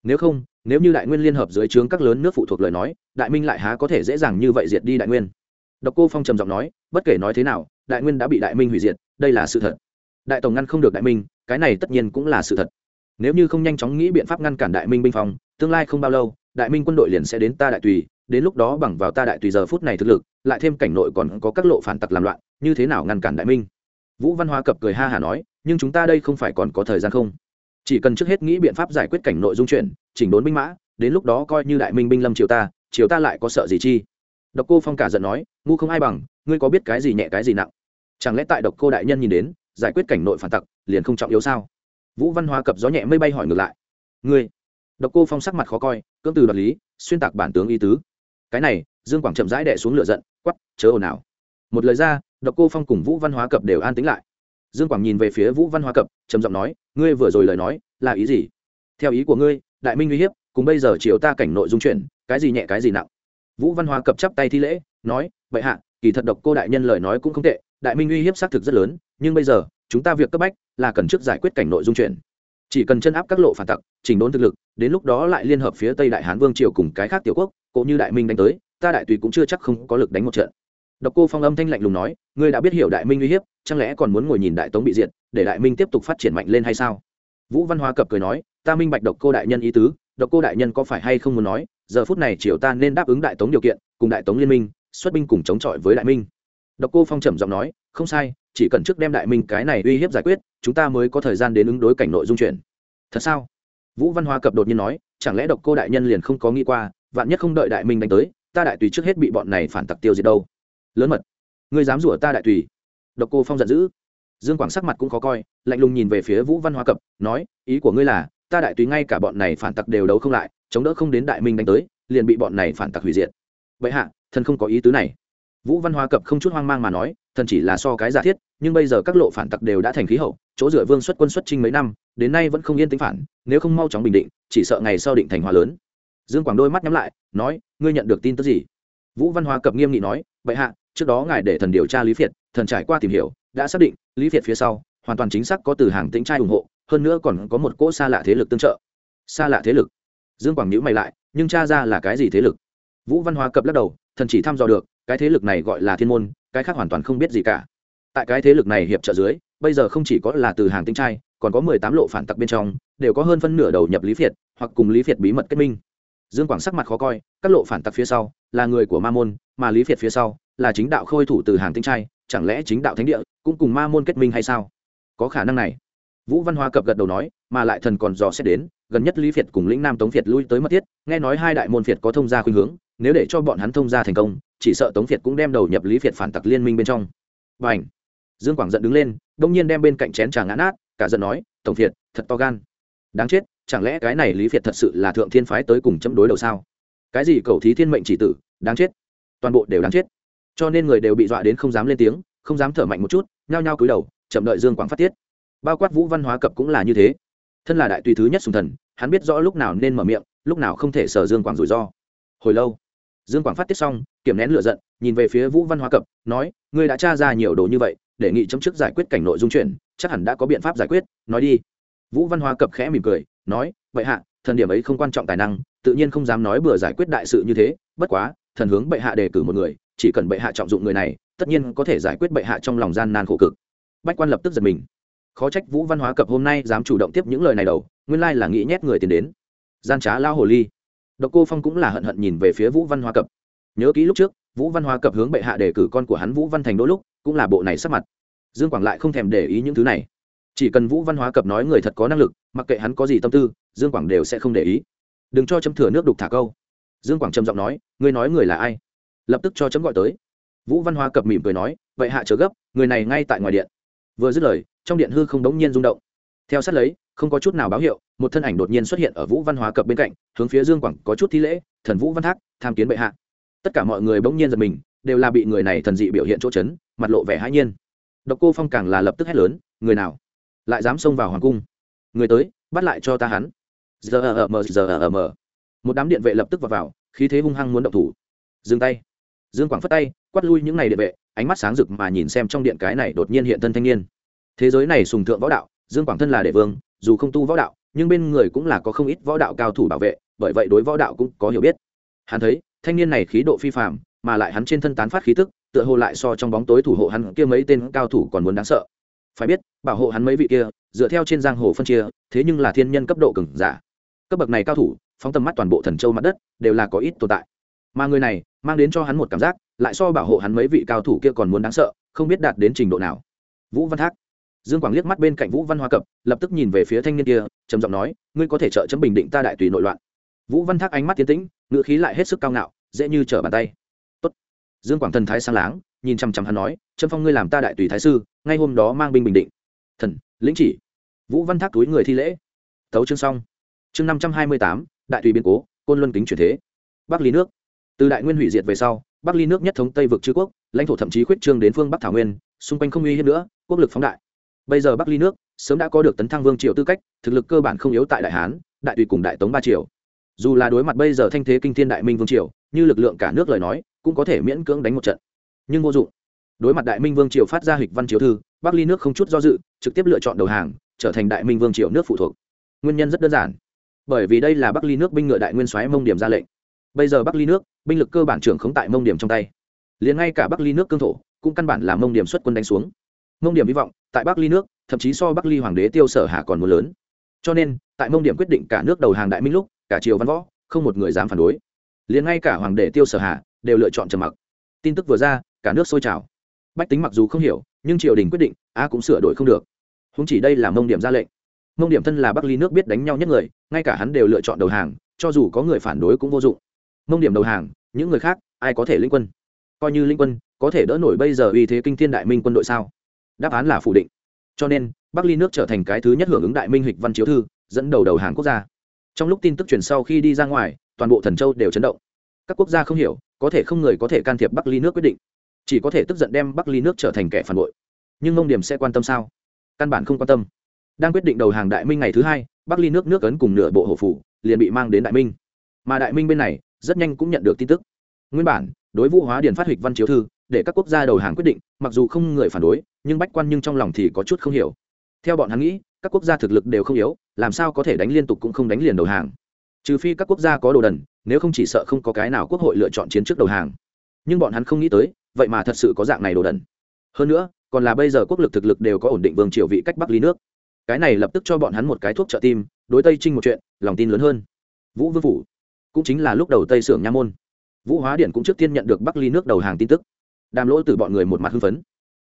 Nếu không nếu như đại nguyên liên hợp dưới trướng các lớn nước phụ thuộc lời nói, đại minh lại há có thể dễ dàng như vậy diệt đi đại nguyên? Độc cô phong trầm giọng nói, bất kể nói thế nào, đại nguyên đã bị đại minh hủy diệt, đây là sự thật. Đại tổng ngăn không được đại minh, cái này tất nhiên cũng là sự thật. Nếu như không nhanh chóng nghĩ biện pháp ngăn cản đại minh binh phòng, tương lai không bao lâu, đại minh quân đội liền sẽ đến ta đại tùy, đến lúc đó bằng vào ta đại tùy giờ phút này thực lực, lại thêm cảnh nội còn có các lộ phản tặc làm loạn, như thế nào ngăn cản đại minh? Vũ văn hoa cập cười ha hả nói, nhưng chúng ta đây không phải còn có thời gian không? Chỉ cần trước hết nghĩ biện pháp giải quyết cảnh nội dung chuyển chỉnh đốn binh mã, đến lúc đó coi như đại minh binh lâm triều ta triều ta lại có sợ gì chi? Độc cô phong cả giận nói, ngu không ai bằng, ngươi có biết cái gì nhẹ cái gì nặng? Chẳng lẽ tại độc cô đại nhân nhìn đến, giải quyết cảnh nội phản tặc, liền không trọng yếu sao? Vũ văn hoa cập gió nhẹ mây bay hỏi ngược lại. Ngươi? Độc cô phong sắc mặt khó coi, cưỡng từ đoạt lý, xuyên tạc bản tướng y tứ. Cái này, dương quảng chậm rãi đẻ xuống lửa giận quắp chớ ồn ào. Một lời ra, độc cô phong cùng vũ văn hóa cập đều an tính lại dương quảng nhìn về phía vũ văn Hoa cập, trầm giọng nói, ngươi vừa rồi lời nói, là ý gì? Theo ý của ngươi, đại minh uy hiếp, cùng bây giờ chiều ta cảnh nội dung chuyển, cái gì nhẹ cái gì nặng. Vũ văn Hoa cập chắp tay thi lễ, nói, vậy hạ, kỳ thật độc cô đại nhân lời nói cũng không tệ, đại minh uy hiếp xác thực rất lớn, nhưng bây giờ, chúng ta việc cấp bách là cần trước giải quyết cảnh nội dung chuyển. Chỉ cần chân áp các lộ phản tặc, chỉnh đốn thực lực, đến lúc đó lại liên hợp phía tây đại hán vương triều cùng cái khác tiểu quốc, cũng như đại minh đánh tới, ta đại tùy cũng chưa chắc không có lực đánh một trận độc cô phong âm thanh lạnh lùng nói, ngươi đã biết hiểu đại minh uy hiếp, chẳng lẽ còn muốn ngồi nhìn đại tống bị diệt, để đại minh tiếp tục phát triển mạnh lên hay sao? Vũ văn hoa cập cười nói, ta minh bạch độc cô đại nhân ý tứ, độc cô đại nhân có phải hay không muốn nói, giờ phút này triều ta nên đáp ứng đại tống điều kiện, cùng đại tống liên minh, xuất binh cùng chống chọi với đại minh. Độc cô phong trầm giọng nói, không sai, chỉ cần trước đem đại minh cái này uy hiếp giải quyết, chúng ta mới có thời gian đến ứng đối cảnh nội dung chuyện. thật sao? Vũ văn hoa cập đột nhiên nói, chẳng lẽ độc cô đại nhân liền không có nghĩ qua, vạn nhất không đợi đại minh đánh tới, ta đại tùy trước hết bị bọn này phản tặc tiêu diệt đâu? Lớn mật. Ngươi dám rủa ta đại tùy. Độc cô phong giận dữ. Dương quảng sắc mặt cũng khó coi, lạnh lùng nhìn về phía vũ văn hoa cập, nói, ý của ngươi là, ta đại tùy ngay cả bọn này phản tặc đều đấu không lại, chống đỡ không đến đại minh đánh tới, liền bị bọn này phản tặc hủy diệt. Vậy hạ, thần không có ý tứ này. Vũ văn hoa cập không chút hoang mang mà nói, thần chỉ là so cái giả thiết, nhưng bây giờ các lộ phản tặc đều đã thành khí hậu, chỗ dựa vương xuất quân xuất trinh mấy năm, đến nay vẫn không yên tính phản, nếu không mau chóng bình định, chỉ sợ ngày sau định thành hòa lớn. Dương quảng đôi mắt nhắm lại, nói, ngươi nhận được tin tức gì? Vũ văn hoa cập nghiêm nghị nói bệ hạ trước đó ngài để thần điều tra lý việt thần trải qua tìm hiểu, đã xác định, lý việt phía sau, hoàn toàn chính xác có từ hàng tĩnh trai ủng hộ, hơn nữa còn có một cỗ xa lạ thế lực tương trợ. Xa lạ thế lực? Dương quảng nhữ mày lại, nhưng cha ra là cái gì thế lực? Vũ văn hóa cập lắc đầu, thần chỉ thăm dò được, cái thế lực này gọi là thiên môn, cái khác hoàn toàn không biết gì cả. Tại cái thế lực này hiệp trợ dưới, bây giờ không chỉ có là từ hàng tinh trai, còn có mười tám lộ phản tặc bên trong, đều có hơn phân nửa đầu nhập lý việt hoặc cùng lý việt bí mật kết minh. Dương quảng sắc mặt khó coi, các lộ phản tặc phía sau, là người của ma môn, mà lý việt phía sau là chính đạo khôi thủ từ hàng tinh trai, chẳng lẽ chính đạo thánh địa cũng cùng ma môn kết minh hay sao? Có khả năng này. Vũ văn hoa cập gật đầu nói, mà lại thần còn dò xét đến, gần nhất lý việt cùng lĩnh nam tống việt lui tới mất thiết, nghe nói hai đại môn việt có thông gia khuynh hướng, nếu để cho bọn hắn thông gia thành công, chỉ sợ tống việt cũng đem đầu nhập lý việt phản tặc liên minh bên trong. Và ảnh dương quảng giận đứng lên, đông nhiên đem bên cạnh chén trà ngã nát, cả giận nói tổng việt thật to gan. Đáng chết, chẳng lẽ cái này lý việt thật sự là thượng thiên phái tới cùng chấm đối đầu sao? Cái gì cầu thí thiên mệnh chỉ tử, đáng chết. Toàn bộ đều đáng chết cho nên người đều bị dọa đến không dám lên tiếng, không dám thở mạnh một chút, nhao nhao cúi đầu, chậm đợi dương quảng phát tiết. Bao quát vũ văn hóa cập cũng là như thế. Thân là đại tùy thứ nhất sùng thần, hắn biết rõ lúc nào nên mở miệng, lúc nào không thể sở dương quảng rủi ro. Hồi lâu, dương quảng phát tiết xong, kiểm nén lựa giận, nhìn về phía vũ văn hóa cập, nói, ngươi đã tra ra nhiều đồ như vậy đề nghị chấm chức giải quyết cảnh nội dung chuyển chắc hẳn đã có biện pháp giải quyết, nói đi. Vũ văn hóa cập khẽ mỉm cười, nói vậy hạ, thần điểm ấy không quan trọng tài năng, tự nhiên không dám nói bừa giải quyết đại sự như thế, bất quá, thần hướng bệ hạ đề cử một người chỉ cần bệ hạ trọng dụng người này, tất nhiên có thể giải quyết bệ hạ trong lòng gian nan khổ cực. Bách quan lập tức giật mình. Khó trách vũ văn hóa cập hôm nay dám chủ động tiếp những lời này đầu, nguyên lai là nghĩ nhét người tiền đến. Gian trá lao hồ ly. Độc cô phong cũng là hận hận nhìn về phía vũ văn hóa cập. Nhớ kỹ lúc trước, vũ văn hóa cập hướng bệ hạ đề cử con của hắn vũ văn thành đôi lúc, cũng là bộ này sắp mặt. Dương quảng lại không thèm để ý những thứ này. Chỉ cần vũ văn hóa cập nói người thật có năng lực, mặc kệ hắn có gì tâm tư, dương quảng đều sẽ không để ý. Đừng cho chấm thừa nước đục thả câu. Dương quảng trầm giọng nói, ngươi nói người là ai? Lập tức cho chấm gọi tới. Vũ văn Hoa cập mỉm cười nói, vậy hạ chờ gấp, người này ngay tại ngoài điện. Vừa dứt lời, trong điện hư không đống nhiên rung động. Theo sát lấy, không có chút nào báo hiệu, một thân ảnh đột nhiên xuất hiện ở vũ văn hóa cập bên cạnh, hướng phía dương quảng có chút thi lễ, thần vũ văn thác, tham kiến bệ hạ. Tất cả mọi người bỗng nhiên giật mình, đều là bị người này thần dị biểu hiện chỗ chấn, mặt lộ vẻ hãi nhiên. Độc cô phong càng là lập tức hét lớn, người nào? Lại dám xông vào hoàng cung? Người tới, bắt lại cho ta hắn. Giờ ở mờ giờ ở mờ một đám điện vệ lập tức vào vào, khí thế hung hăng muốn động thủ. Dừng tay dương quảng phất tay, quát lui những n à y điện vệ, ánh mắt sáng rực mà nhìn xem trong điện cái này đột nhiên hiện thân thanh niên. Thế giới này sùng thượng võ đạo, dương quảng thân là đệ vương, dù không tu võ đạo, nhưng bên người cũng là có không ít võ đạo cao thủ bảo vệ, bởi vậy đối võ đạo cũng có hiểu biết. Hắn thấy, thanh niên này khí độ phi phạm mà lại hắn trên thân tán phát khí tức, tựa hồ lại so trong bóng tối thủ hộ hắn kia mấy tên cao thủ còn muốn đáng sợ. Phải biết, bảo hộ hắn mấy vị kia, dựa theo trên giang hồ phân chia, thế nhưng là thiên nhân cấp độ cứng giả. Cấp bậc này cao thủ, phóng tầm mắt toàn bộ thần châu mặt đất, đều là có ít tồn tại. Mà người này mang đến cho hắn một cảm giác, lại so bảo hộ hắn mấy vị cao thủ kia còn muốn đáng sợ, không biết đạt đến trình độ nào. Vũ văn thác. Dương quảng liếc mắt bên cạnh vũ văn hoa cập, lập tức nhìn về phía thanh niên kia, trầm giọng nói, ngươi có thể trợ chấm bình định ta đại tùy nội loạn. Vũ văn thác ánh mắt tiến tĩnh, ngữ khí lại hết sức cao ngạo, dễ như trở bàn tay. Tốt. dương quảng thần thái sang láng, nhìn chăm chăm hắn nói trâm phong ngươi làm ta đại tùy thái sư, ngay hôm đó mang binh bình định. Thần, lĩnh chỉ. Vũ văn thác túi người thi lễ. Tấu chương xong. Chương năm trăm hai mươi tám, đại tùy biên cố, côn luân kính chuyển thế. Bắc Lý nước từ đại nguyên hủy diệt về sau, bắc ly nước nhất thống tây vực chư quốc, lãnh thổ thậm chí khuyết trương đến phương bắc thảo nguyên, xung quanh không uy hiếp nữa, quốc lực phóng đại. Bây giờ bắc ly nước sớm đã có được tấn thăng vương triều tư cách, thực lực cơ bản không yếu tại đại hán, đại tùy cùng đại tống ba triều. Dù là đối mặt bây giờ thanh thế kinh thiên đại minh vương triều, như lực lượng cả nước lời nói, cũng có thể miễn cưỡng đánh một trận. Nhưng vô dụng. Đối mặt đại minh vương triều phát ra hịch văn chiếu thư, bắc ly nước không chút do dự, trực tiếp lựa chọn đầu hàng, trở thành đại minh vương triều nước phụ thuộc. Nguyên nhân rất đơn giản. Bởi vì đây là bắc ly nước binh ngựa đại nguyên soái mông điểm ra lệnh bây giờ bắc ly nước, binh lực cơ bản trưởng không tại mông điểm trong tay. Liền ngay cả bắc ly nước cương thổ, cũng căn bản là mông điểm xuất quân đánh xuống. Mông điểm hy vọng, tại bắc ly nước, thậm chí so bắc ly hoàng đế tiêu sở hạ còn một lớn. Cho nên, tại mông điểm quyết định cả nước đầu hàng đại minh lúc, cả triều văn võ, không một người dám phản đối. Liền ngay cả hoàng đế tiêu sở hạ đều lựa chọn trầm mặc. Tin tức vừa ra, cả nước sôi trào. Bách tính mặc dù không hiểu, nhưng triều đình quyết định, a cũng sửa đổi không được. Không chỉ đây là mông điểm ra lệnh. Mông điểm thân là bắc ly nước biết đánh nhau nhất người, ngay cả hắn đều lựa chọn đầu hàng, cho dù có người phản đối cũng vô dụng mông điểm đầu hàng, những người khác, ai có thể linh quân? Coi như linh quân, có thể đỡ nổi bây giờ uy thế kinh thiên đại minh quân đội sao? Đáp án là phủ định. Cho nên, bắc ly nước trở thành cái thứ nhất hưởng ứng đại minh hịch văn chiếu thư, dẫn đầu đầu hàng quốc gia. Trong lúc tin tức truyền sau khi đi ra ngoài, toàn bộ thần châu đều chấn động. Các quốc gia không hiểu, có thể không người có thể can thiệp bắc ly nước quyết định. Chỉ có thể tức giận đem bắc ly nước trở thành kẻ phản bội. Nhưng mông điểm sẽ quan tâm sao? Căn bản không quan tâm. Đang quyết định đầu hàng đại minh ngày thứ hai, bắc ly nước nước ấn cùng nửa bộ hộ phủ, liền bị mang đến đại minh. Mà đại minh bên này rất nhanh cũng nhận được tin tức. Nguyên bản, đối vũ hóa điền phát hịch văn chiếu thư, để các quốc gia đầu hàng quyết định, mặc dù không người phản đối, nhưng bách quan nhưng trong lòng thì có chút không hiểu. Theo bọn hắn nghĩ, các quốc gia thực lực đều không yếu, làm sao có thể đánh liên tục cũng không đánh liền đầu hàng? Trừ phi các quốc gia có đồ đần, nếu không chỉ sợ không có cái nào quốc hội lựa chọn chiến trước đầu hàng. Nhưng bọn hắn không nghĩ tới, vậy mà thật sự có dạng này đồ đần. Hơn nữa, còn là bây giờ quốc lực thực lực đều có ổn định vương triều vị cách bắc ly nước. Cái này lập tức cho bọn hắn một cái thuốc trợ tim, đối tây trinh một chuyện, lòng tin lớn hơn. Vũ vương phủ cũng chính là lúc đầu tây sưởng nha môn. Vũ hóa điện cũng trước tiên nhận được bắc ly nước đầu hàng tin tức. Đàm lỗ từ bọn người một mặt hưng phấn.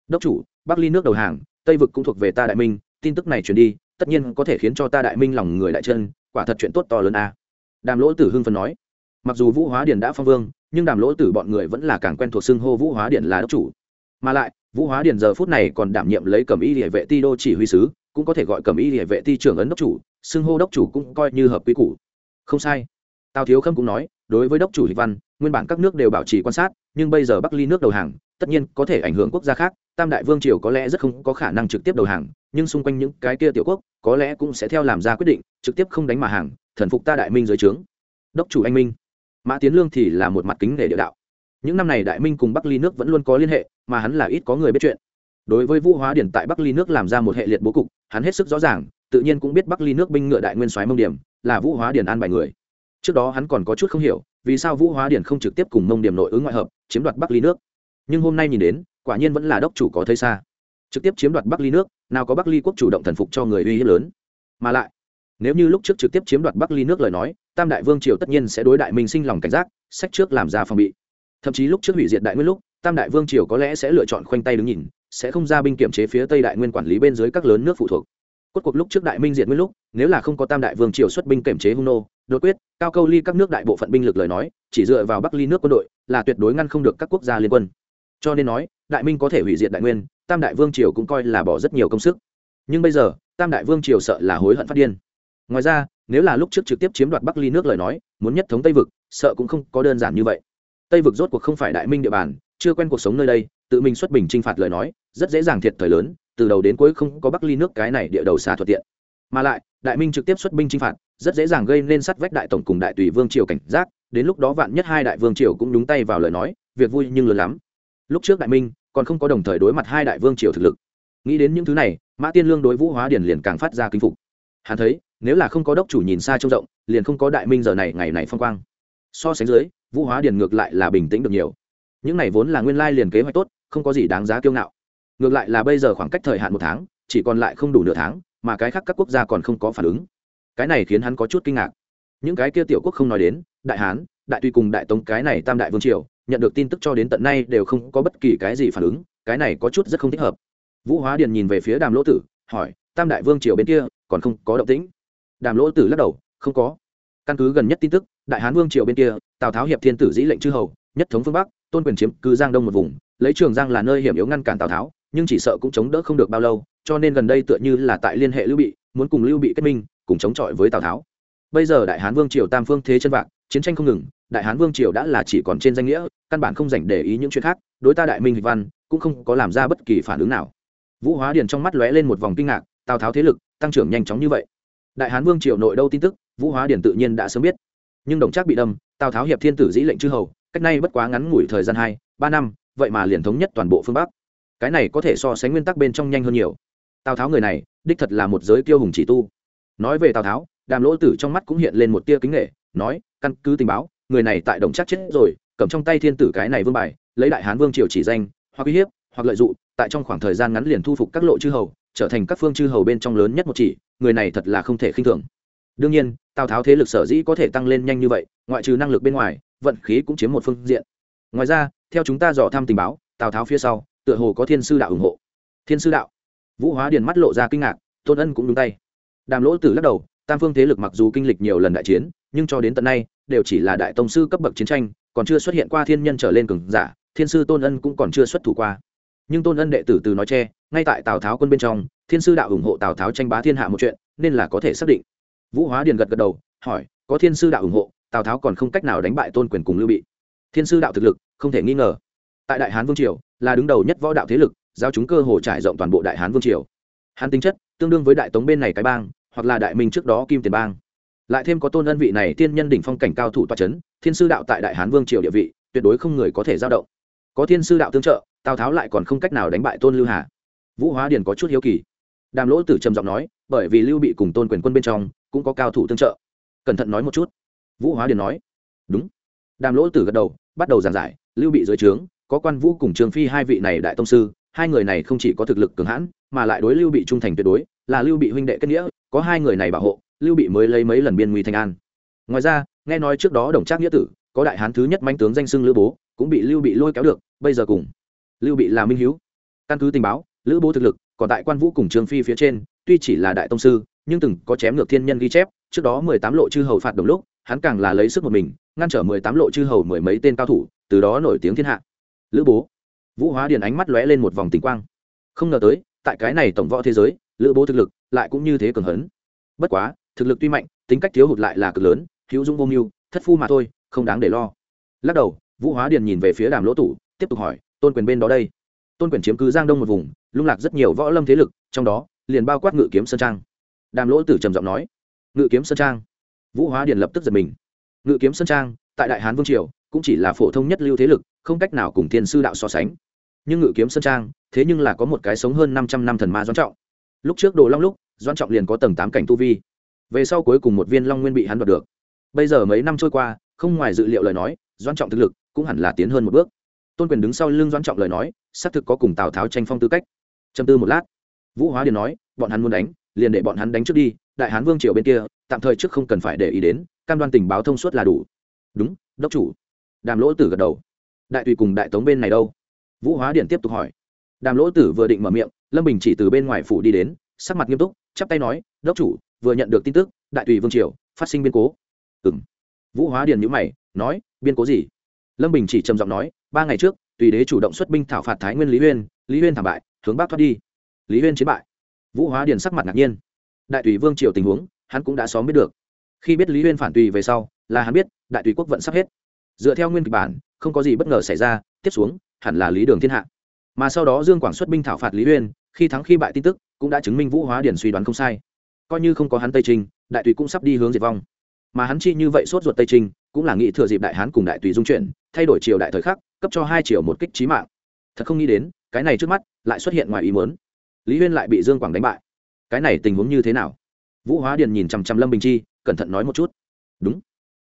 Đốc chủ, bắc ly nước đầu hàng, tây vực cũng thuộc về ta đại minh, tin tức này truyền đi, tất nhiên có thể khiến cho ta đại minh lòng người đại chân, quả thật chuyện tốt to lớn a. Đàm lỗ tử hưng phấn nói. Mặc dù vũ hóa điện đã phong vương, nhưng đàm lỗ tử bọn người vẫn là càng quen thuộc xưng hô vũ hóa điện là đốc chủ. Mà lại, vũ hóa điện giờ phút này còn đảm nhiệm lấy cầm y địa vệ ti đô chỉ huy sứ, cũng có thể gọi cầm y địa vệ ti trưởng ấn đốc chủ, xưng hô đốc chủ cũng coi như hợp quy củ. Không sai tào thiếu khâm cũng nói, đối với đốc chủ lịch văn, nguyên bản các nước đều bảo trì quan sát, nhưng bây giờ bắc ly nước đầu hàng, tất nhiên có thể ảnh hưởng quốc gia khác, tam đại vương triều có lẽ rất không có khả năng trực tiếp đầu hàng, nhưng xung quanh những cái kia tiểu quốc, có lẽ cũng sẽ theo làm ra quyết định, trực tiếp không đánh mà hàng, thần phục ta đại minh dưới trướng. Đốc chủ anh minh, mã tiến lương thì là một mặt kính để địa đạo. Những năm này đại minh cùng bắc ly nước vẫn luôn có liên hệ, mà hắn là ít có người biết chuyện. Đối với vũ hóa điển tại bắc ly nước làm ra một hệ liệt bố cục, hắn hết sức rõ ràng, tự nhiên cũng biết bắc ly nước binh ngựa đại nguyên soái mông điểm, là vũ hóa điển an bài người trước đó hắn còn có chút không hiểu, vì sao vũ hóa điển không trực tiếp cùng mông điểm nội ứng ngoại hợp, chiếm đoạt bắc ly nước. Nhưng hôm nay nhìn đến, quả nhiên vẫn là đốc chủ có thấy xa. Trực tiếp chiếm đoạt bắc ly nước, nào có bắc ly quốc chủ động thần phục cho người uy hiếp lớn. Mà lại, nếu như lúc trước trực tiếp chiếm đoạt bắc ly nước lời nói, tam đại vương triều tất nhiên sẽ đối đại minh sinh lòng cảnh giác, sách trước làm ra phòng bị. Thậm chí lúc trước hủy diệt đại nguyên lúc, tam đại vương triều có lẽ sẽ lựa chọn khoanh tay đứng nhìn, sẽ không ra binh kiểm chế phía tây đại nguyên quản lý bên dưới các lớn nước phụ thuộc. Cốt cuộc lúc trước đại minh diệt nguyên lúc, nếu là không có tam đại vương triều xuất binh kiểm chế hung nô đột quyết, cao câu ly các nước đại bộ phận binh lực lời nói, chỉ dựa vào bắc ly nước quân đội là tuyệt đối ngăn không được các quốc gia liên quân. Cho nên nói, đại minh có thể hủy diệt đại nguyên, tam đại vương triều cũng coi là bỏ rất nhiều công sức. Nhưng bây giờ, tam đại vương triều sợ là hối hận phát điên. Ngoài ra, nếu là lúc trước trực tiếp chiếm đoạt bắc ly nước lời nói, muốn nhất thống tây vực, sợ cũng không có đơn giản như vậy. Tây vực rốt cuộc không phải đại minh địa bàn, chưa quen cuộc sống nơi đây, tự mình xuất bình t r i n h phạt lời nói, rất dễ dàng thiệt thời lớn, từ đầu đến cuối không có bắc ly nước cái này địa đầu xà thuận tiện. Mà lại, đại minh trực tiếp xuất binh t r i n h phạt rất dễ dàng gây nên sắt vách đại tổng cùng đại tùy vương triều cảnh giác, đến lúc đó vạn nhất hai đại vương triều cũng đúng tay vào lời nói, việc vui nhưng lớn lắm. Lúc trước đại minh còn không có đồng thời đối mặt hai đại vương triều thực lực. Nghĩ đến những thứ này, mã tiên lương đối vũ hóa điển liền càng phát ra kinh phục. Hắn thấy, nếu là không có đốc chủ nhìn xa trông rộng, liền không có đại minh giờ này ngày này phong quang. So sánh dưới, vũ hóa điển ngược lại là bình tĩnh được nhiều. Những này vốn là nguyên lai liền kế hoạch tốt, không có gì đáng giá kiêu ngạo. Ngược lại là bây giờ khoảng cách thời hạn một tháng, chỉ còn lại không đủ nửa tháng, mà cái khác các quốc gia còn không có phản ứng cái này khiến hắn có chút kinh ngạc. Những cái kia tiểu quốc không nói đến, đại hán, đại tuy cùng đại tống cái này tam đại vương triều, nhận được tin tức cho đến tận nay đều không có bất kỳ cái gì phản ứng, cái này có chút rất không thích hợp. Vũ hóa điền nhìn về phía đàm lỗ tử, hỏi, tam đại vương triều bên kia, còn không có động tĩnh? Đàm lỗ tử lắc đầu, không có. Căn cứ gần nhất tin tức, đại hán vương triều bên kia, tào tháo hiệp thiên tử dĩ lệnh chư hầu, nhất thống phương bắc, tôn quyền chiếm cứ giang đông một vùng, lấy trường giang là nơi hiểm yếu ngăn cản tào tháo, nhưng chỉ sợ cũng chống đỡ không được bao lâu, cho nên gần đây tựa như là tại liên hệ lưu bị, muốn cùng lưu bị kết minh cùng chống chọi với tào tháo bây giờ đại hán vương triều tam phương thế chân vạc chiến tranh không ngừng đại hán vương triều đã là chỉ còn trên danh nghĩa căn bản không dành để ý những chuyện khác đối ta đại minh hịch văn cũng không có làm ra bất kỳ phản ứng nào vũ hóa điền trong mắt lóe lên một vòng kinh ngạc tào tháo thế lực tăng trưởng nhanh chóng như vậy đại hán vương triều nội đâu tin tức vũ hóa điền tự nhiên đã sớm biết nhưng đồng trác bị đâm tào tháo hiệp thiên tử dĩ lệnh chư hầu cách nay bất quá ngắn ngủi thời gian hai ba năm vậy mà liền thống nhất toàn bộ phương bắc cái này có thể so sánh nguyên tắc bên trong nhanh hơn nhiều tào tháo người này đích thật là một giới kiêu hùng chỉ tu nói về tào tháo đàm lỗ tử trong mắt cũng hiện lên một tia kính nghệ nói căn cứ tình báo người này tại đồng chắc chết rồi cầm trong tay thiên tử cái này vương bài lấy đại hán vương triều chỉ danh hoặc uy hiếp hoặc lợi dụng tại trong khoảng thời gian ngắn liền thu phục các lộ chư hầu trở thành các phương chư hầu bên trong lớn nhất một chỉ người này thật là không thể khinh thường đương nhiên tào tháo thế lực sở dĩ có thể tăng lên nhanh như vậy ngoại trừ năng lực bên ngoài vận khí cũng chiếm một phương diện ngoài ra theo chúng ta dò thăm tình báo tào tháo phía sau tựa hồ có thiên sư đạo ủng hộ thiên sư đạo vũ hóa điền mắt lộ ra kinh ngạc tôn ân cũng đúng tay đàm lỗ tử lắc đầu, tam phương thế lực mặc dù kinh lịch nhiều lần đại chiến, nhưng cho đến tận nay, đều chỉ là đại tông sư cấp bậc chiến tranh, còn chưa xuất hiện qua thiên nhân trở lên cường giả, thiên sư tôn ân cũng còn chưa xuất thủ qua. Nhưng tôn ân đệ tử từ nói che, ngay tại tào tháo quân bên trong, thiên sư đạo ủng hộ tào tháo tranh bá thiên hạ một chuyện, nên là có thể xác định. Vũ hóa điền gật gật đầu, hỏi, có thiên sư đạo ủng hộ, tào tháo còn không cách nào đánh bại tôn quyền cùng lưu bị. Thiên sư đạo thực lực, không thể nghi ngờ. Tại đại hán vương triều, là đứng đầu nhất võ đạo thế lực, giao chúng cơ hồ trải rộng toàn bộ đại hán vương triều. Hán tính chất, tương đương với đại tống bên này cái bang hoặc là đại minh trước đó kim tiền bang. Lại thêm có tôn ân vị này tiên nhân đỉnh phong cảnh cao thủ toa c h ấ n thiên sư đạo tại đại hán vương triều địa vị, tuyệt đối không người có thể giao động. Có thiên sư đạo tương trợ, tào tháo lại còn không cách nào đánh bại tôn lưu hà. Vũ hóa điền có chút hiếu kỳ. Đàm lỗ tử trầm giọng nói, bởi vì lưu bị cùng tôn quyền quân bên trong cũng có cao thủ tương trợ. Cẩn thận nói một chút. Vũ hóa điền nói, đúng. Đàm lỗ tử gật đầu, bắt đầu giảng giải, lưu bị dưới trướng, có quan vũ cùng trường phi hai vị này đại tông sư, hai người này không chỉ có thực lực cường hãn, mà lại đối lưu bị trung thành tuyệt đối, là lưu bị huynh đệ kết nghĩa có hai người này bảo hộ, lưu bị mới lấy mấy lần biên nguy thành an. Ngoài ra, nghe nói trước đó đồng trác nghĩa tử, có đại hán thứ nhất manh tướng danh sưng lữ bố, cũng bị lưu bị lôi kéo được, bây giờ cùng lưu bị là minh hiếu. Căn cứ tình báo, lữ bố thực lực, còn tại quan vũ cùng trường phi phía trên, tuy chỉ là đại tông sư, nhưng từng có chém ngược thiên nhân ghi chép, trước đó mười tám lộ chư hầu phạt đồng lúc, hắn càng là lấy sức một mình, ngăn trở mười tám lộ chư hầu mười mấy tên cao thủ, từ đó nổi tiếng thiên hạ. Lữ bố. Vũ hóa điền ánh mắt lóe lên một vòng tình quang. Không ngờ tới, tại cái này tổng võ thế giới lữ bố thực lực lại cũng như thế cường hấn. Bất quá, thực lực tuy mạnh, tính cách thiếu hụt lại là cực lớn, hữu dung vô mưu, thất phu mà thôi, không đáng để lo. Lắc đầu, vũ hóa điền nhìn về phía đàm lỗ tủ, tiếp tục hỏi, tôn quyền bên đó đây? Tôn quyền chiếm cứ giang đông một vùng, lung lạc rất nhiều võ lâm thế lực, trong đó, liền bao quát ngự kiếm sơn trang. Đàm lỗ tử trầm giọng nói, ngự kiếm sơn trang? Vũ hóa điền lập tức giật mình. Ngự kiếm sơn trang, tại đại hán vương triều, cũng chỉ là phổ thông nhất lưu thế lực, không cách nào cùng thiên sư đạo so sánh. Nhưng ngự kiếm sơn trang, thế nhưng là có một cái sống hơn năm trăm năm thần ma doãn trọng lúc trước đồ long lúc doan trọng liền có tầng tám cảnh tu vi. Về sau cuối cùng một viên long nguyên bị hắn đoạt được. Bây giờ mấy năm trôi qua, không ngoài dự liệu lời nói doan trọng thực lực cũng hẳn là tiến hơn một bước. Tôn quyền đứng sau lưng doan trọng lời nói, xác thực có cùng tào tháo tranh phong tư cách. Châm tư một lát, vũ hóa điền nói, bọn hắn muốn đánh, liền để bọn hắn đánh trước đi, đại hán vương triều bên kia, tạm thời trước không cần phải để ý đến, cam đoan tình báo thông suốt là đủ. Đúng, đốc chủ. Đàm lỗ tử gật đầu. Đại tùy cùng đại tống bên này đâu? Vũ hóa điện tiếp tục hỏi. Đàm lỗ tử vừa định mở miệng lâm bình chỉ từ bên ngoài phủ đi đến, sắc mặt nghiêm túc, chắp tay nói, đốc chủ, vừa nhận được tin tức, đại tùy vương triều, phát sinh biên cố. Ừ m vũ hóa điền nhữ mày, nói biên cố gì? Lâm bình chỉ trầm giọng nói, ba ngày trước, tùy đế chủ động xuất binh thảo phạt thái nguyên lý huyên lý huyên thảm bại, hướng bắc thoát đi. Lý huyên chiến bại. Vũ hóa điền sắc mặt ngạc nhiên. Đại tùy vương triều tình huống, hắn cũng đã xóm biết được. Khi biết lý huyên phản tùy về sau, là hắn biết, đại tùy quốc vận sắp hết. Dựa theo nguyên kịch bản, không có gì bất ngờ xảy ra, tiếp xuống, hẳn là lý đường thiên hạ mà sau đó dương quảng xuất binh thảo phạt lý huyên khi thắng khi bại tin tức, cũng đã chứng minh vũ hóa điển suy đoán không sai. Coi như không có hắn tây trinh đại tùy cũng sắp đi hướng diệt vong. Mà hắn chi như vậy sốt ruột tây trinh cũng là nghĩ thừa dịp đại hán cùng đại tùy dung chuyển thay đổi triều đại thời khắc, cấp cho hai triều một kích trí mạng. Thật không nghĩ đến, cái này trước mắt lại xuất hiện ngoài ý muốn. Lý huyên lại bị dương quảng đánh bại. Cái này tình huống như thế nào? Vũ hóa điền nhìn chằm chằm lâm bình chi, cẩn thận nói một chút. Đúng.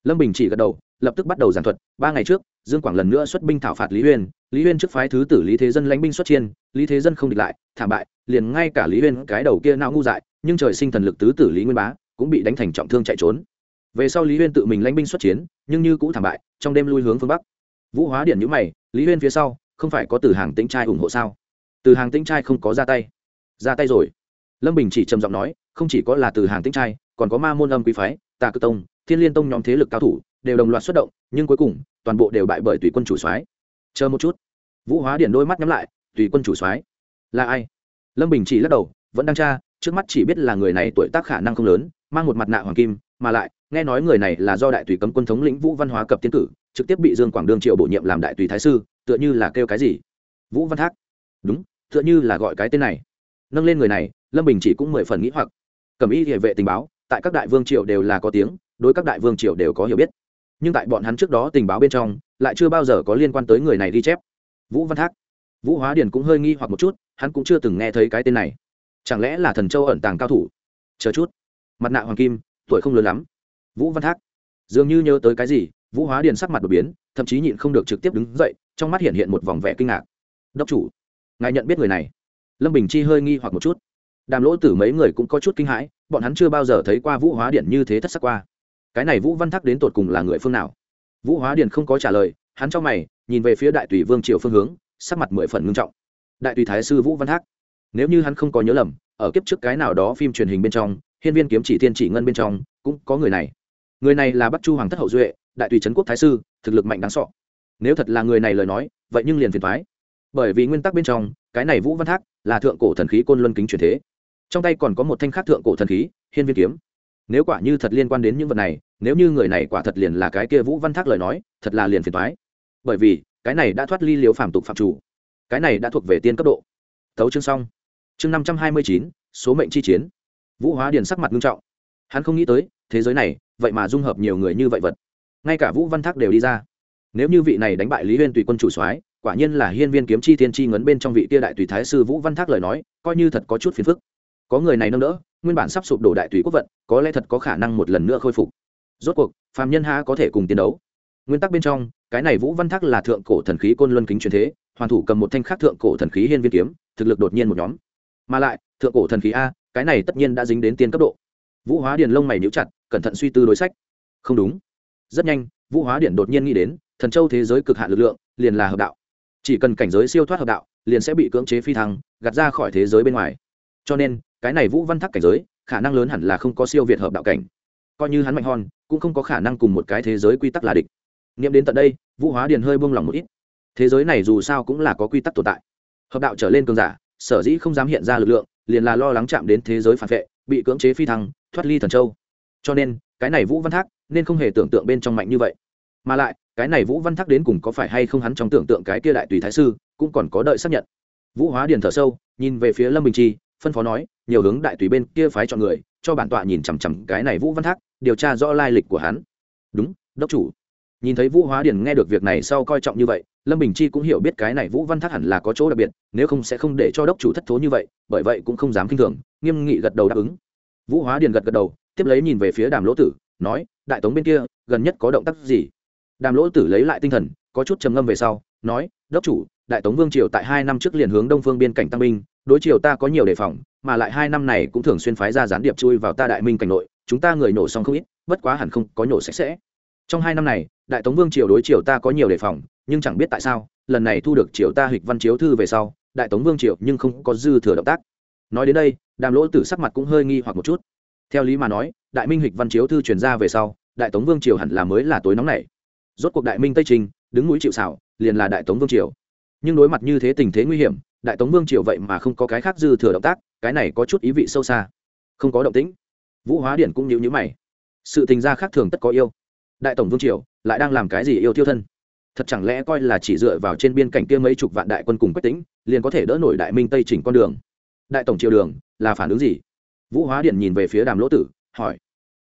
Lâm bình chỉ gật đầu, lập tức bắt đầu giảng thuật. Ba ngày trước, dương quảng lần nữa xuất binh thảo phạt lý huyên lý huyên trước phái thứ tử lý thế dân lãnh binh xuất chiên lý thế dân không địch lại, thảm bại, liền ngay cả lý huyên cái đầu kia não ngu dại, nhưng trời sinh thần lực tứ tử lý nguyên bá cũng bị đánh thành trọng thương chạy trốn. Về sau lý huyên tự mình lãnh binh xuất chiến, nhưng như cũ thảm bại, trong đêm lui hướng phương bắc. Vũ hóa điện nhữ mày, lý huyên phía sau, không phải có từ hàng tĩnh trai ủng hộ sao? Từ hàng tĩnh trai không có ra tay. Ra tay rồi. Lâm bình chỉ trầm giọng nói, không chỉ có là từ hàng tĩnh trai, còn có ma môn âm quý phái, tà cư tông, thiên liên tông nhóm thế lực cao thủ, đều đồng loạt xuất động, nhưng cuối cùng, toàn bộ đều bại bởi tùy quân chủ soái chờ một chút. Vũ hóa điển đôi mắt nhắm lại, tùy quân chủ soái. Là ai? Lâm bình chỉ lắc đầu, vẫn đang tra, trước mắt chỉ biết là người này tuổi tác khả năng không lớn, mang một mặt nạ hoàng kim, mà lại, nghe nói người này là do đại tùy cấm quân thống lĩnh vũ văn hóa cập tiến cử, trực tiếp bị dương quảng đương triệu bổ nhiệm làm đại tùy thái sư, tựa như là kêu cái gì? Vũ văn thác. Đúng, tựa như là gọi cái tên này. Nâng lên người này, lâm bình chỉ cũng mười phần nghĩ hoặc. Cầm ý địa vệ tình báo, tại các đại vương triều đều là có tiếng, đối các đại vương triều đều có hiểu biết nhưng tại bọn hắn trước đó tình báo bên trong, lại chưa bao giờ có liên quan tới người này ghi chép. Vũ văn thác. Vũ hóa điền cũng hơi nghi hoặc một chút, hắn cũng chưa từng nghe thấy cái tên này. Chẳng lẽ là thần châu ẩn tàng cao thủ? Chờ chút. Mặt nạ hoàng kim, tuổi không lớn lắm. Vũ văn thác. Dường như nhớ tới cái gì, vũ hóa điền sắc mặt đột biến, thậm chí nhịn không được trực tiếp đứng dậy, trong mắt hiện hiện một vòng vẻ kinh ngạc. Đốc chủ, ngài nhận biết người này? Lâm bình chi hơi nghi hoặc một chút. Đàm lỗ tử mấy người cũng có chút kinh hãi, bọn hắn chưa bao giờ thấy qua vũ hóa điện như thế thất sắc qua cái này vũ văn thắc đến tột cùng là người phương nào? Vũ hóa Điền không có trả lời, hắn cho mày, nhìn về phía đại tùy vương triều phương hướng, sắc mặt mười phần ngưng trọng. Đại tùy thái sư vũ văn thác, nếu như hắn không có nhớ lầm, ở kiếp trước cái nào đó phim truyền hình bên trong, hiên viên kiếm chỉ thiên chỉ ngân bên trong, cũng có người này. Người này là bắc chu hoàng thất hậu duệ, đại tùy trấn quốc thái sư, thực lực mạnh đáng sọ nếu thật là người này lời nói, vậy nhưng liền phiền thoái bởi vì nguyên tắc bên trong, cái này vũ văn thác là thượng cổ thần khí côn luân kính truyền thế. Trong tay còn có một thanh khắc thượng cổ thần khí, hiên viên kiếm nếu quả như thật liên quan đến những vật này, nếu như người này quả thật liền là cái kia vũ văn thác lời nói, thật là liền phiền thoái bởi vì, cái này đã thoát ly liếu phàm tục phạm chủ. Cái này đã thuộc về tiên cấp độ. Thấu chương xong. Chương năm trăm hai mươi chín, số mệnh chi chiến. Vũ hóa điền sắc mặt nghiêm trọng. Hắn không nghĩ tới, thế giới này, vậy mà dung hợp nhiều người như vậy vật. Ngay cả vũ văn thác đều đi ra. Nếu như vị này đánh bại lý huyên tùy quân chủ soái, quả nhiên là hiên viên kiếm chi thiên chi ngấn bên trong vị tia đại tùy thái sư vũ văn thác lời nói, coi như thật có chút phiền phức. Có người này nâng đỡ nguyên bản sắp sụp đổ đại tùy quốc vận, có lẽ thật có khả năng một lần nữa khôi phục. Rốt cuộc, phàm nhân ha có thể cùng tiến đấu? Nguyên tắc bên trong, cái này vũ văn thác là thượng cổ thần khí côn luân kính truyền thế, hoàn thủ cầm một thanh khắc thượng cổ thần khí hiên viên kiếm, thực lực đột nhiên một nhóm. Mà lại, thượng cổ thần khí a, cái này tất nhiên đã dính đến tiên cấp độ. Vũ hóa điền lông mày níu chặt, cẩn thận suy tư đối sách. Không đúng. Rất nhanh, vũ hóa điển đột nhiên nghĩ đến, thần châu thế giới cực hạn lực lượng, liền là hợp đạo. Chỉ cần cảnh giới siêu thoát hợp đạo, liền sẽ bị cưỡng chế phi thăng, gạt ra khỏi thế giới bên ngoài. Cho nên cái này vũ văn thắc cảnh giới, khả năng lớn hẳn là không có siêu việt hợp đạo cảnh. Coi như hắn mạnh hòn cũng không có khả năng cùng một cái thế giới quy tắc là địch. Nghiệm đến tận đây, vũ hóa điền hơi buông lỏng một ít. Thế giới này dù sao cũng là có quy tắc tồn tại. Hợp đạo trở lên cường giả, sở dĩ không dám hiện ra lực lượng, liền là lo lắng chạm đến thế giới phản vệ, bị cưỡng chế phi thăng, thoát ly thần châu. Cho nên, cái này vũ văn thác nên không hề tưởng tượng bên trong mạnh như vậy. Mà lại, cái này vũ văn thác đến cùng có phải hay không hắn trong tưởng tượng cái kia đại tùy thái sư, cũng còn có đợi xác nhận. Vũ hóa điền thở sâu, nhìn về phía lâm bình chi phân phó nói, nhiều hướng đại tùy bên kia phái chọn người, cho bản tọa nhìn chằm chằm cái này vũ văn thác, điều tra rõ lai lịch của hắn. Đúng, đốc chủ. Nhìn thấy vũ hóa điền nghe được việc này sau coi trọng như vậy, lâm bình chi cũng hiểu biết cái này vũ văn thác hẳn là có chỗ đặc biệt, nếu không sẽ không để cho đốc chủ thất thố như vậy, bởi vậy cũng không dám k i n h thường, nghiêm nghị gật đầu đáp ứng. Vũ hóa điền gật gật đầu, tiếp lấy nhìn về phía đàm lỗ tử, nói, đại tống bên kia, gần nhất có động tác gì? Đàm lỗ tử lấy lại tinh thần, có chút trầm ngâm về sau, nói, đốc chủ, đại tống vương triều tại hai năm trước liền hướng đông phương biên cảnh tăng binh đối triều ta có nhiều đề phòng, mà lại hai năm này cũng thường xuyên phái ra gián điệp chui vào ta đại minh cảnh nội, chúng ta người nổ xong không ít, bất quá hẳn không có nhổ sạch sẽ. Trong hai năm này, đại tống vương triều đối triều ta có nhiều đề phòng, nhưng chẳng biết tại sao, lần này thu được triều ta hịch văn chiếu thư về sau, đại tống vương triều nhưng không có dư thừa động tác. Nói đến đây, đàm lỗ tử sắc mặt cũng hơi nghi hoặc một chút. Theo lý mà nói, đại minh hịch văn chiếu thư truyền ra về sau, đại tống vương triều hẳn là mới là tối nóng này. Rốt cuộc đại minh tây trình, đứng núi chịu xảo liền là đại tống vương triều. Nhưng đối mặt như thế tình thế nguy hiểm đại tống vương triều vậy mà không có cái khác dư thừa động tác, cái này có chút ý vị sâu xa. Không có động tĩnh. Vũ hóa điển cũng nhịu nhữ mày. Sự tình gia khác thường tất có yêu. Đại tổng vương triều lại đang làm cái gì yêu tiêu thân? Thật chẳng lẽ coi là chỉ dựa vào trên biên cảnh kia mấy chục vạn đại quân cùng quách tính, liền có thể đỡ nổi đại minh tây chỉnh con đường? Đại tổng triều đường là phản ứng gì? Vũ hóa điển nhìn về phía đàm lỗ tử, hỏi.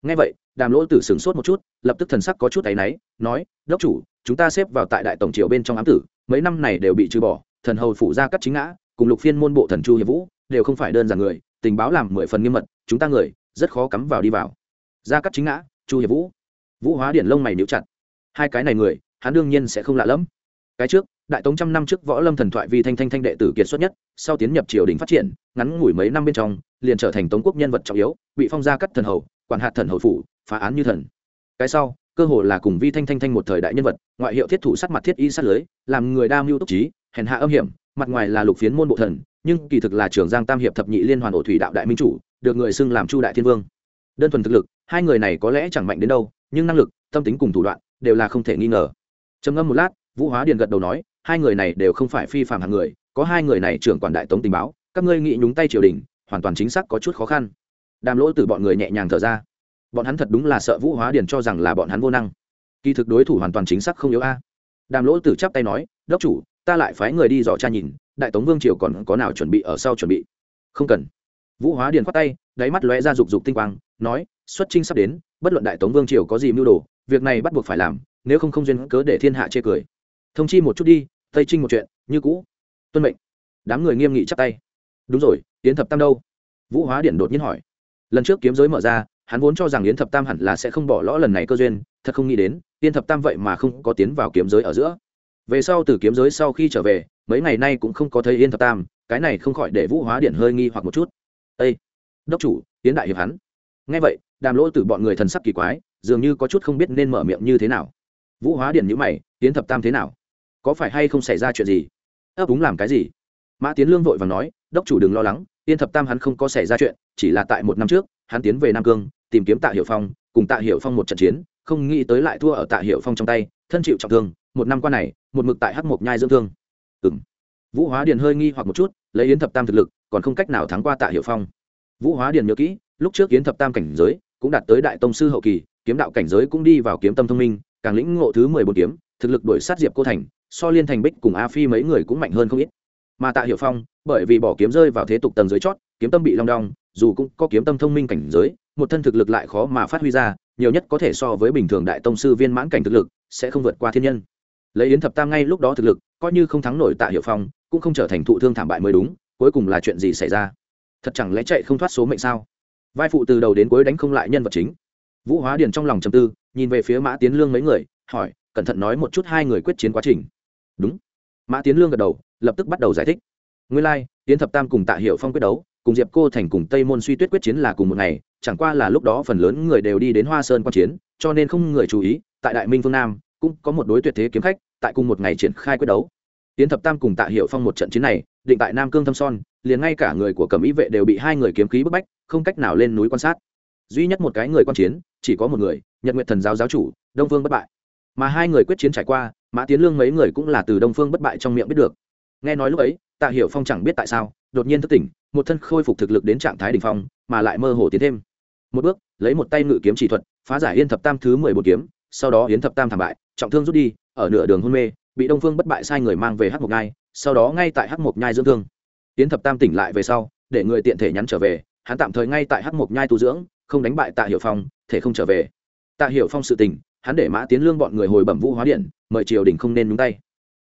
Ngay vậy, đàm lỗ tử sửng sốt một chút, lập tức thần sắc có chút áy náy, nói, đốc chủ, chúng ta xếp vào tại đại tổng triều bên trong ám tử, mấy năm này đều bị trừ bỏ thần hầu phủ ra cắt chính ngã, cùng lục phiên môn bộ thần chu hiệp vũ, đều không phải đơn giản người, tình báo làm mười phần nghiêm mật, chúng ta người, rất khó cắm vào đi vào. Ra cắt chính ngã, chu hiệp vũ. Vũ hóa điện lông mày níu chặt. Hai cái này người, hắn đương nhiên sẽ không lạ lẫm. Cái trước, đại tống trăm năm trước võ lâm thần thoại vì thanh thanh thanh đệ tử kiệt xuất nhất, sau tiến nhập triều đình phát triển, ngắn ngủi mấy năm bên trong, liền trở thành tống quốc nhân vật trọng yếu, bị phong gia cắt thần hầu, quản hạt thần hầu phủ, phá án như thần. Cái sau, cơ hồ là cùng vi thanh thanh thanh một thời đại nhân vật, ngoại hiệu thiết thủ sát mặt thiết y sát lưới, làm người đa mưu túc trí hèn hạ âm hiểm, mặt ngoài là lục phiến môn bộ thần, nhưng kỳ thực là trưởng giang tam hiệp thập nhị liên hoàn ổ thủy đạo đại minh chủ, được người xưng làm chu đại thiên vương. Đơn thuần thực lực, hai người này có lẽ chẳng mạnh đến đâu, nhưng năng lực, tâm tính cùng thủ đoạn, đều là không thể nghi ngờ. Trầm ngâm một lát, vũ hóa điền gật đầu nói, hai người này đều không phải phi phạm hàng người, có hai người này trưởng quản đại tống tình báo, các ngươi nghĩ nhúng tay triều đình, hoàn toàn chính xác có chút khó khăn. Đàm lỗ từ bọn người nhẹ nhàng thở ra. Bọn hắn thật đúng là sợ vũ hóa điền cho rằng là bọn hắn vô năng. Kỳ thực đối thủ hoàn toàn chính xác không yếu a. Đàm lỗ từ chắp tay nói, đốc chủ ta lại phái người đi dò cha nhìn, đại tống vương triều còn có nào chuẩn bị ở sau chuẩn bị? Không cần. Vũ hóa điền khoát tay, đáy mắt lóe ra rục rục tinh quang, nói, xuất trinh sắp đến, bất luận đại tống vương triều có gì mưu đồ, việc này bắt buộc phải làm, nếu không không duyên cớ để thiên hạ chê cười. Thông chi một chút đi, tây trinh một chuyện, như cũ. Tuân mệnh. Đám người nghiêm nghị chắp tay. Đúng rồi, yến thập tam đâu? Vũ hóa điện đột nhiên hỏi. Lần trước kiếm giới mở ra, hắn vốn cho rằng yến thập tam hẳn là sẽ không bỏ lõ lần này cơ duyên, thật không nghĩ đến, yến thập tam vậy mà không có tiến vào kiếm giới ở giữa về sau từ kiếm giới sau khi trở về, mấy ngày nay cũng không có thấy yên thập tam, cái này không khỏi để vũ hóa điện hơi nghi hoặc một chút. Â đốc chủ tiến đại hiệp hắn. Ngay vậy, đàm lỗ từ bọn người thần sắc kỳ quái, dường như có chút không biết nên mở miệng như thế nào. Vũ hóa điện nhữ mày tiến thập tam thế nào? Có phải hay không xảy ra chuyện gì? Ấp úng làm cái gì? Mã tiến lương vội và nói, đốc chủ đừng lo lắng yên thập tam hắn không có xảy ra chuyện, chỉ là tại một năm trước, hắn tiến về nam cương, tìm kiếm tạ hiệu phong, cùng tạ hiệu phong một trận chiến, không nghĩ tới lại thua ở tạ hiệu phong trong tay, thân chịu trọng thương, một năm qua này một mực tại hắc mộc nhai dưỡng thương. Ừ m vũ hóa điền hơi nghi hoặc một chút, lấy yến thập tam thực lực, còn không cách nào thắng qua tạ hiệu phong. Vũ hóa điền nhớ kỹ, lúc trước yến thập tam cảnh giới cũng đạt tới đại tông sư hậu kỳ, kiếm đạo cảnh giới cũng đi vào kiếm tâm thông minh, càng lĩnh ngộ thứ mười bốn kiếm, thực lực đổi sát diệp cô thành, so liên thành bích cùng a phi mấy người cũng mạnh hơn không ít. Mà tạ hiệu phong, bởi vì bỏ kiếm rơi vào thế tục tầng dưới chót, kiếm tâm bị long đong, dù cũng có kiếm tâm thông minh cảnh giới, một thân thực lực lại khó mà phát huy ra, nhiều nhất có thể so với bình thường đại tông sư viên mãn cảnh thực lực, sẽ không vượt qua thiên nhân lấy yến thập tam ngay lúc đó thực lực coi như không thắng nổi tạ hiệu phong cũng không trở thành thụ thương thảm bại mới đúng cuối cùng là chuyện gì xảy ra? Thật chẳng lẽ chạy không thoát số mệnh sao? Vai phụ từ đầu đến cuối đánh không lại nhân vật chính. Vũ hóa điền trong lòng trầm tư nhìn về phía mã tiến lương mấy người hỏi cẩn thận nói một chút hai người quyết chiến quá trình. Đúng. Mã tiến lương gật đầu lập tức bắt đầu giải thích. Nguyên lai、like, tiến thập tam cùng tạ hiệu phong quyết đấu cùng diệp cô thành cùng tây môn suy tuyết quyết chiến là cùng một ngày chẳng qua là lúc đó phần lớn người đều đi đến hoa sơn quan chiến cho nên không người chú ý tại đại minh phương nam cũng có một đối tuyệt thế kiếm khách tại cùng một ngày triển khai quyết đấu. Tiến thập tam cùng tạ hiệu phong một trận chiến này, định tại nam cương thâm son, liền ngay cả người của cẩm ý vệ đều bị hai người kiếm khí bức bách, không cách nào lên núi quan sát. Duy nhất một cái người quan chiến, chỉ có một người, nhật nguyện thần giáo giáo chủ, đông phương bất bại. Mà hai người quyết chiến trải qua, mã tiến lương mấy người cũng là từ đông phương bất bại trong miệng biết được. Nghe nói lúc ấy, tạ hiểu phong chẳng biết tại sao, đột nhiên thức tỉnh, một thân khôi phục thực lực đến trạng thái đ ỉ n h phong, mà lại mơ hồ tiến thêm. Một bước, lấy một tay ngự kiếm chỉ thuật, phá giải yên thập tam thứ mười một kiếm sau đó yến thập tam thảm bại, trọng thương rút đi, ở nửa đường hôn mê, bị đông phương bất bại sai người mang về hắc mộc nhai, sau đó ngay tại hắc mộc nhai dưỡng thương. Yến thập tam tỉnh lại về sau, để người tiện thể nhắn trở về, hắn tạm thời ngay tại hắc mộc nhai tu dưỡng, không đánh bại tạ hiệu phong, thể không trở về. Tạ hiệu phong sự tình, hắn để mã tiến lương bọn người hồi bẩm vũ hóa điện, mời triều đình không nên nhúng tay.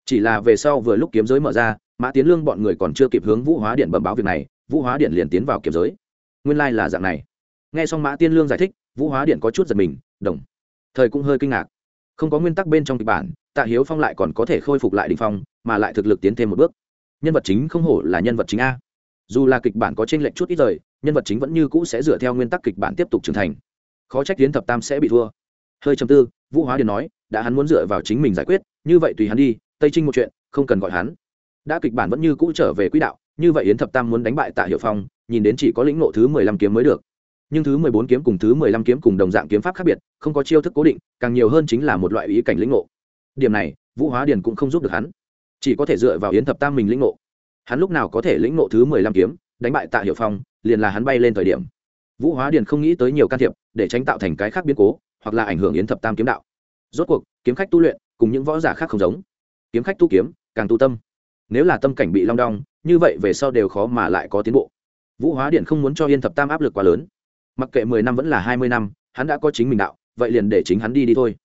Chỉ là về sau vừa lúc kiếm giới mở ra, mã tiến lương bọn người còn chưa kịp hướng vũ hóa điện bẩm báo việc này, vũ hóa điện liền tiến vào kiếm giới. Nguyên lai là dạng này. Nghe xong mã tiên lương giải thích, vũ hóa điện có chút giật mình, đồng thời cũng hơi kinh ngạc. Không có nguyên tắc bên trong kịch bản, tạ hiếu phong lại còn có thể khôi phục lại đình phong, mà lại thực lực tiến thêm một bước. Nhân vật chính không hổ là nhân vật chính a. Dù là kịch bản có t r ê n lệch chút ít rời, nhân vật chính vẫn như cũ sẽ dựa theo nguyên tắc kịch bản tiếp tục trưởng thành. Khó trách tiến thập tam sẽ bị thua. Hơi chầm tư, vũ hóa điền nói, đã hắn muốn dựa vào chính mình giải quyết, như vậy tùy hắn đi, tây trinh một chuyện, không cần gọi hắn. Đã kịch bản vẫn như cũ trở về quỹ đạo, như vậy yến thập tam muốn đánh bại tạ hiệu phong, nhìn đến chỉ có lĩnh nộ thứ mười lăm kiếm mới được nhưng thứ mười bốn kiếm cùng thứ mười lăm kiếm cùng đồng dạng kiếm pháp khác biệt, không có chiêu thức cố định, càng nhiều hơn chính là một loại ý cảnh lĩnh ngộ. Điểm này, vũ hóa điền cũng không giúp được hắn. Chỉ có thể dựa vào yến thập tam mình lĩnh ngộ. Hắn lúc nào có thể lĩnh ngộ thứ mười lăm kiếm, đánh bại tạ hiệu phong, liền là hắn bay lên thời điểm. Vũ hóa điền không nghĩ tới nhiều can thiệp, để tránh tạo thành cái khác biến cố, hoặc là ảnh hưởng yến thập tam kiếm đạo. Rốt cuộc, kiếm khách tu luyện, cùng những võ giả khác không giống. Kiếm khách tu kiếm, càng tu tâm. Nếu là tâm cảnh bị long đong, như vậy về sau đều khó mà lại có tiến bộ. Vũ hóa điện không muốn cho yên thập tam áp lực quá lớn mặc kệ mười năm vẫn là hai mươi năm, hắn đã có chính mình đạo, vậy liền để chính hắn đi đi thôi.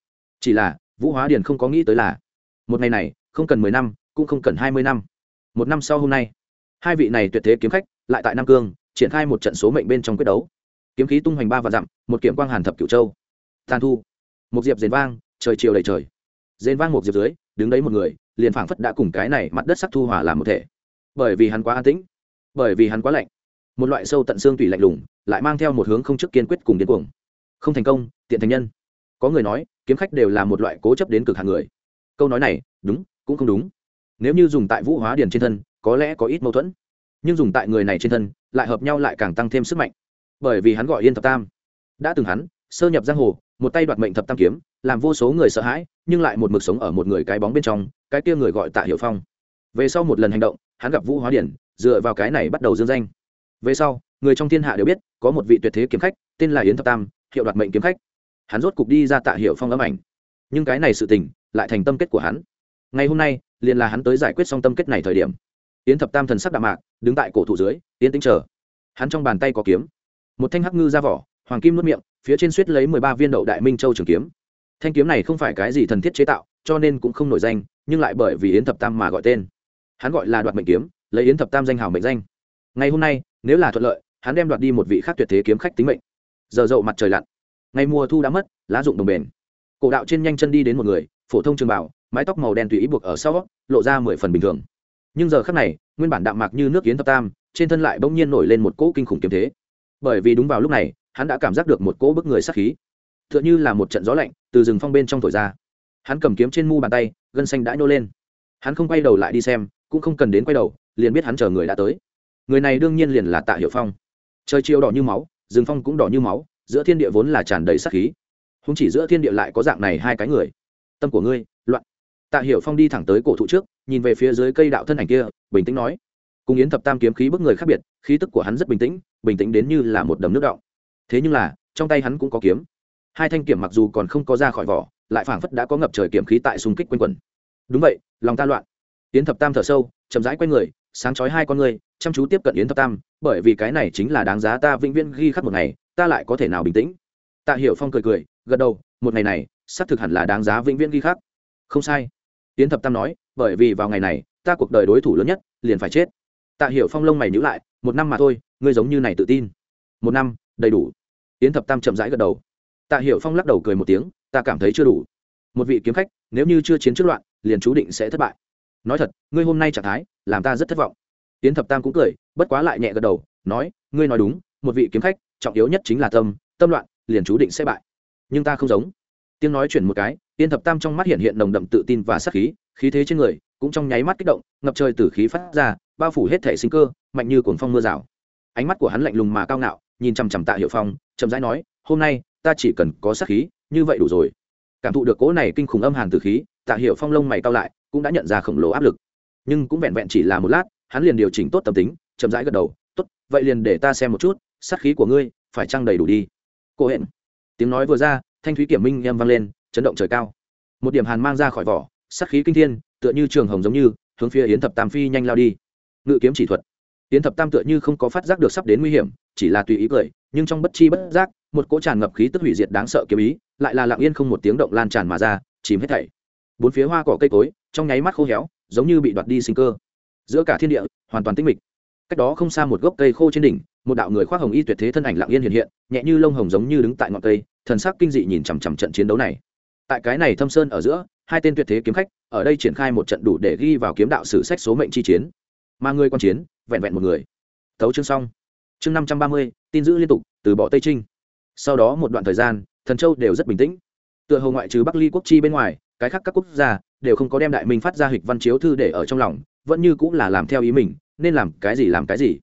Chỉ là, vũ hóa điền không có nghĩ tới là, một ngày này, không cần mười năm, cũng không cần hai mươi năm. Một năm sau hôm nay, hai vị này tuyệt thế kiếm khách lại tại nam cương, triển khai một trận số mệnh bên trong quyết đấu. Kiếm khí tung hoành ba và dặm, một kiểm quang hàn thập cửu châu. Tàn thu, một diệp rền vang, trời chiều đầy trời. Rền vang một diệp dưới, đứng đấy một người, liền phảng phất đã cùng cái này mặt đất sắc thu hòa làm một thể. Bởi vì hắn quá an tĩnh, bởi vì hắn quá lạnh một loại sâu tận xương tủy lạnh lùng, lại mang theo một hướng không trước kiên quyết cùng điên cuồng. Không thành công, tiện thành nhân. Có người nói, kiếm khách đều là một loại cố chấp đến cực hàng người. Câu nói này, đúng, cũng không đúng. Nếu như dùng tại vũ hóa điền trên thân, có lẽ có ít mâu thuẫn. Nhưng dùng tại người này trên thân, lại hợp nhau lại càng tăng thêm sức mạnh. Bởi vì hắn gọi yên thập tam. Đã từng hắn, sơ nhập giang hồ, một tay đoạt mệnh thập tam kiếm, làm vô số người sợ hãi, nhưng lại một mực sống ở một người cái bóng bên trong, cái kia người gọi tạ hiệu phong. Về sau một lần hành động, hắn gặp vũ hóa điển dựa vào cái này bắt đầu dương danh về sau, người trong thiên hạ đều biết, có một vị tuyệt thế kiếm khách, tên là yến thập tam, hiệu đoạt mệnh kiếm khách. Hắn rốt cục đi ra tạ hiệu phong ấm ảnh. Nhưng cái này sự tình, lại thành tâm kết của hắn. Ngày hôm nay, liền là hắn tới giải quyết xong tâm kết này thời điểm. Yến thập tam thần sắc đạm mạc, đứng tại cổ thụ dưới yến tính chờ. Hắn trong bàn tay có kiếm. Một thanh hắc ngư ra vỏ, hoàng kim nuốt miệng, phía trên suýt lấy mười ba viên đậu đại minh châu trường kiếm. Thanh kiếm này không phải cái gì thần thiết chế tạo, cho nên cũng không nổi danh, nhưng lại bởi vì yến thập tam mà gọi tên. Hắn gọi là đoạt mệnh kiếm, lấy yến thập tam danh hào mệnh danh ngày hôm nay, nếu là thuận lợi, hắn đem đoạt đi một vị khác tuyệt thế kiếm khách tính mệnh. Giờ dậu mặt trời lặn. Ngày mùa thu đã mất, lá dụng đồng bền. Cổ đạo trên nhanh chân đi đến một người, phổ thông trường bảo, mái tóc màu đen tùy ý buộc ở sau, lộ ra mười phần bình thường. Nhưng giờ khác này, nguyên bản đạm mạc như nước kiến thập tam, trên thân lại bỗng nhiên nổi lên một cỗ kinh khủng kiếm thế. Bởi vì đúng vào lúc này, hắn đã cảm giác được một cỗ bức người sắc khí. T h ư ợ n h ư là một trận gió lạnh từ rừng phong bên trong thổi ra. Hắn cầm kiếm trên mu bàn tay, gân xanh đã nhô lên. Hắn không quay đầu lại đi xem, cũng không cần đến quay đầu, liền biết hắn chờ người đã tới người này đương nhiên liền là tạ hiệu phong. Trời chiều đỏ như máu, rừng phong cũng đỏ như máu, giữa thiên địa vốn là tràn đầy sắc khí. Không chỉ giữa thiên địa lại có dạng này hai cái người. Tâm của ngươi, loạn. Tạ hiệu phong đi thẳng tới cổ thụ trước, nhìn về phía dưới cây đạo thân ảnh kia, bình tĩnh nói. Cùng yến thập tam kiếm khí bức người khác biệt, khí tức của hắn rất bình tĩnh bình tĩnh đến như là một đầm nước động thế nhưng là, trong tay hắn cũng có kiếm. Hai thanh kiếm mặc dù còn không có ra khỏi vỏ, lại phảng phất đã có ngập trời kiếm khí tại xung kích quanh quần. đúng vậy, lòng ta loạn. Yến thập tam thở sâu, chậm rãi q u a y người, sáng chói hai con người chăm chú tiếp cận yến thập tam, bởi vì cái này chính là đáng giá ta vĩnh viễn ghi khắc một ngày, ta lại có thể nào bình tĩnh? Tạ hiểu phong cười cười, gật đầu, một ngày này, xác thực hẳn là đáng giá vĩnh viễn ghi khắc. Không sai. Yến thập tam nói, bởi vì vào ngày này, ta cuộc đời đối thủ lớn nhất, liền phải chết. Tạ hiểu phong lông mày nhữ lại, một năm mà thôi, ngươi giống như này tự tin. Một năm, đầy đủ. Yến thập tam chậm rãi gật đầu. Tạ hiểu phong lắc đầu cười một tiếng, ta cảm thấy chưa đủ. Một vị kiếm khách, nếu như chưa chiến trước loạn, liền chú định sẽ thất bại. Nói thật, ngươi hôm nay trạng thái, làm ta rất thất vọng tiến thập tam cũng cười, bất quá lại nhẹ gật đầu, nói, ngươi nói đúng, một vị kiếm khách, trọng yếu nhất chính là tâm tâm loạn, liền chú định sẽ bại. Nhưng ta không giống. Tiếng nói chuyển một cái, tiến thập tam trong mắt hiện hiện nồng đậm tự tin và sắc khí khí thế trên người cũng trong nháy mắt kích động, ngập trời tử khí phát ra, bao phủ hết thể sinh cơ, mạnh như cuồng phong mưa rào. Ánh mắt của hắn lạnh lùng mà cao ngạo, nhìn chằm chằm tạ hiệu phong, chậm rãi nói, hôm nay, ta chỉ cần có sắc khí, như vậy đủ rồi. Cảm thụ được cỗ này kinh khủng âm hàn tử khí, tạ hiệu phong lông mày cao lại, cũng đã nhận ra khổng lồ áp lực. Nhưng cũng vẹn vẹn chỉ là một lát hắn liền điều chỉnh tốt tâm tính, chậm rãi gật đầu, tốt, vậy liền để ta xem một chút, sát khí của ngươi phải trăng đầy đủ đi? Cô hẹn tiếng nói vừa ra, thanh thúy kiểm minh em vang lên, chấn động trời cao. Một điểm hàn mang ra khỏi vỏ, sát khí kinh thiên, tựa như trường hồng giống như, hướng phía yến thập tam phi nhanh lao đi. Ngự kiếm chỉ thuật. Yến thập tam tựa như không có phát giác được sắp đến nguy hiểm, chỉ là tùy ý cười, nhưng trong bất chi bất giác, một cỗ tràn ngập khí tức hủy diệt đáng sợ kiếm ý, lại là lặng yên không một tiếng động lan tràn mà ra, chìm hết thảy. Bốn phía hoa cỏ cây cối, trong nháy mắt khô héo, giống như bị đoạt đi sinh cơ giữa cả thiên địa, hoàn toàn tĩnh mịch. Cách đó không xa một gốc cây khô trên đỉnh, một đạo người khoác hồng y tuyệt thế thân ảnh lặng yên hiện hiện, nhẹ như lông hồng giống như đứng tại ngọn cây, thần sắc kinh dị nhìn chằm chằm trận chiến đấu này. Tại cái này thâm sơn ở giữa, hai tên tuyệt thế kiếm khách, ở đây triển khai một trận đủ để ghi vào kiếm đạo sử sách số mệnh chi chiến. Mà người quan chiến, vẹn vẹn một người. Thấu chương xong. Chương năm trăm ba mươi, tin giữ liên tục, từ bỏ tây trinh. Sau đó một đoạn thời gian, thần châu đều rất bình tĩnh. Tựa hồ ngoại trừ bắc ly quốc chi bên ngoài, cái khác các quốc gia đều không có đem đại minh phát ra hịch văn chiếu thư để ở trong lòng vẫn như cũng là làm theo ý mình, nên làm cái gì làm cái gì.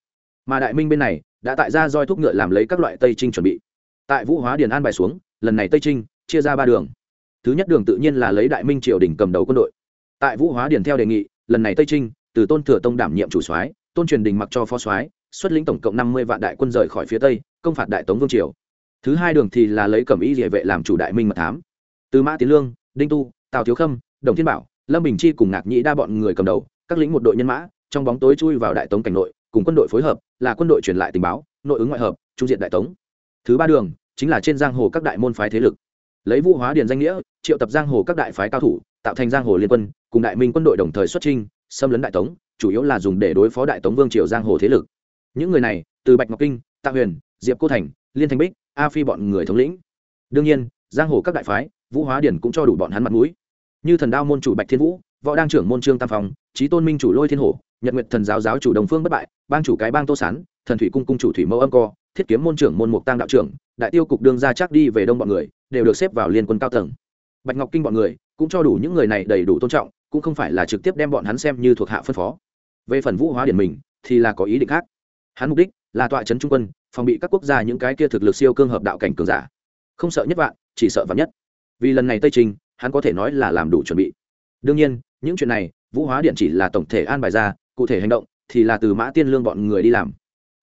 Mà đại minh bên này, đã tại ra roi thuốc ngựa làm lấy các loại tây trinh chuẩn bị. Tại vũ hóa điền an bài xuống, lần này tây trinh, chia ra ba đường. Thứ nhất đường tự nhiên là lấy đại minh triều đình cầm đầu quân đội. Tại vũ hóa điền theo đề nghị, lần này tây trinh, từ tôn thừa tông đảm nhiệm chủ soái, tôn truyền đình mặc cho phó soái, xuất lĩnh tổng cộng năm mươi vạn đại quân rời khỏi phía tây, công phạt đại tống vương triều. Thứ hai đường thì là lấy cẩm ý địa vệ làm chủ đại minh mật thám. Từ mã tiến lương, đinh tu, tào thiếu khâm, đồng thiên bảo, lâm bình chi cùng ngạc nhĩ đa bọn người cầm đầu các lĩnh một đội nhân mã, trong bóng tối chui vào đại tống cảnh nội, cùng quân đội phối hợp, là quân đội truyền lại tình báo, nội ứng ngoại hợp, trung diện đại tống. Thứ ba đường, chính là trên giang hồ các đại môn phái thế lực. Lấy vũ hóa điền danh nghĩa, triệu tập giang hồ các đại phái cao thủ, tạo thành giang hồ liên quân, cùng đại minh quân đội đồng thời xuất trinh xâm lấn đại tống, chủ yếu là dùng để đối phó đại tống vương triều giang hồ thế lực. Những người này, từ bạch ngọc kinh, tạ huyền, diệp cô thành, liên thanh bích, a phi bọn người thống lĩnh. Đương nhiên, giang hồ các đại phái, vũ hóa điển cũng cho đủ bọn hắn mặt mũi. Như thần đao môn chủ bạch thiên vũ võ Đang trưởng môn trương tam phòng trí tôn minh chủ lôi thiên hổ, nhật nguyệt thần giáo giáo chủ đồng phương bất bại, bang chủ cái bang tô sán, thần thủy cung cung chủ thủy mẫu âm co, thiết kiếm môn trưởng môn mục tăng đạo trưởng, đại tiêu cục đương ra chắc đi về đông bọn người, đều được xếp vào liên quân cao tầng. Bạch ngọc kinh bọn người cũng cho đủ những người này đầy đủ tôn trọng, cũng không phải là trực tiếp đem bọn hắn xem như thuộc hạ phân phó. Về phần vũ hóa điển mình, thì là có ý định khác. Hắn mục đích là tọa trấn trung quân, phòng bị các quốc gia những cái kia thực lực siêu cương hợp đạo cảnh cường giả. Không sợ nhất vạn, chỉ sợ vạn nhất. Vì lần này tây trình, hắn có thể nói là làm đủ chuẩn bị đương nhiên, những chuyện này, vũ hóa điện chỉ là tổng thể an bài ra, cụ thể hành động thì là từ mã tiên lương bọn người đi làm.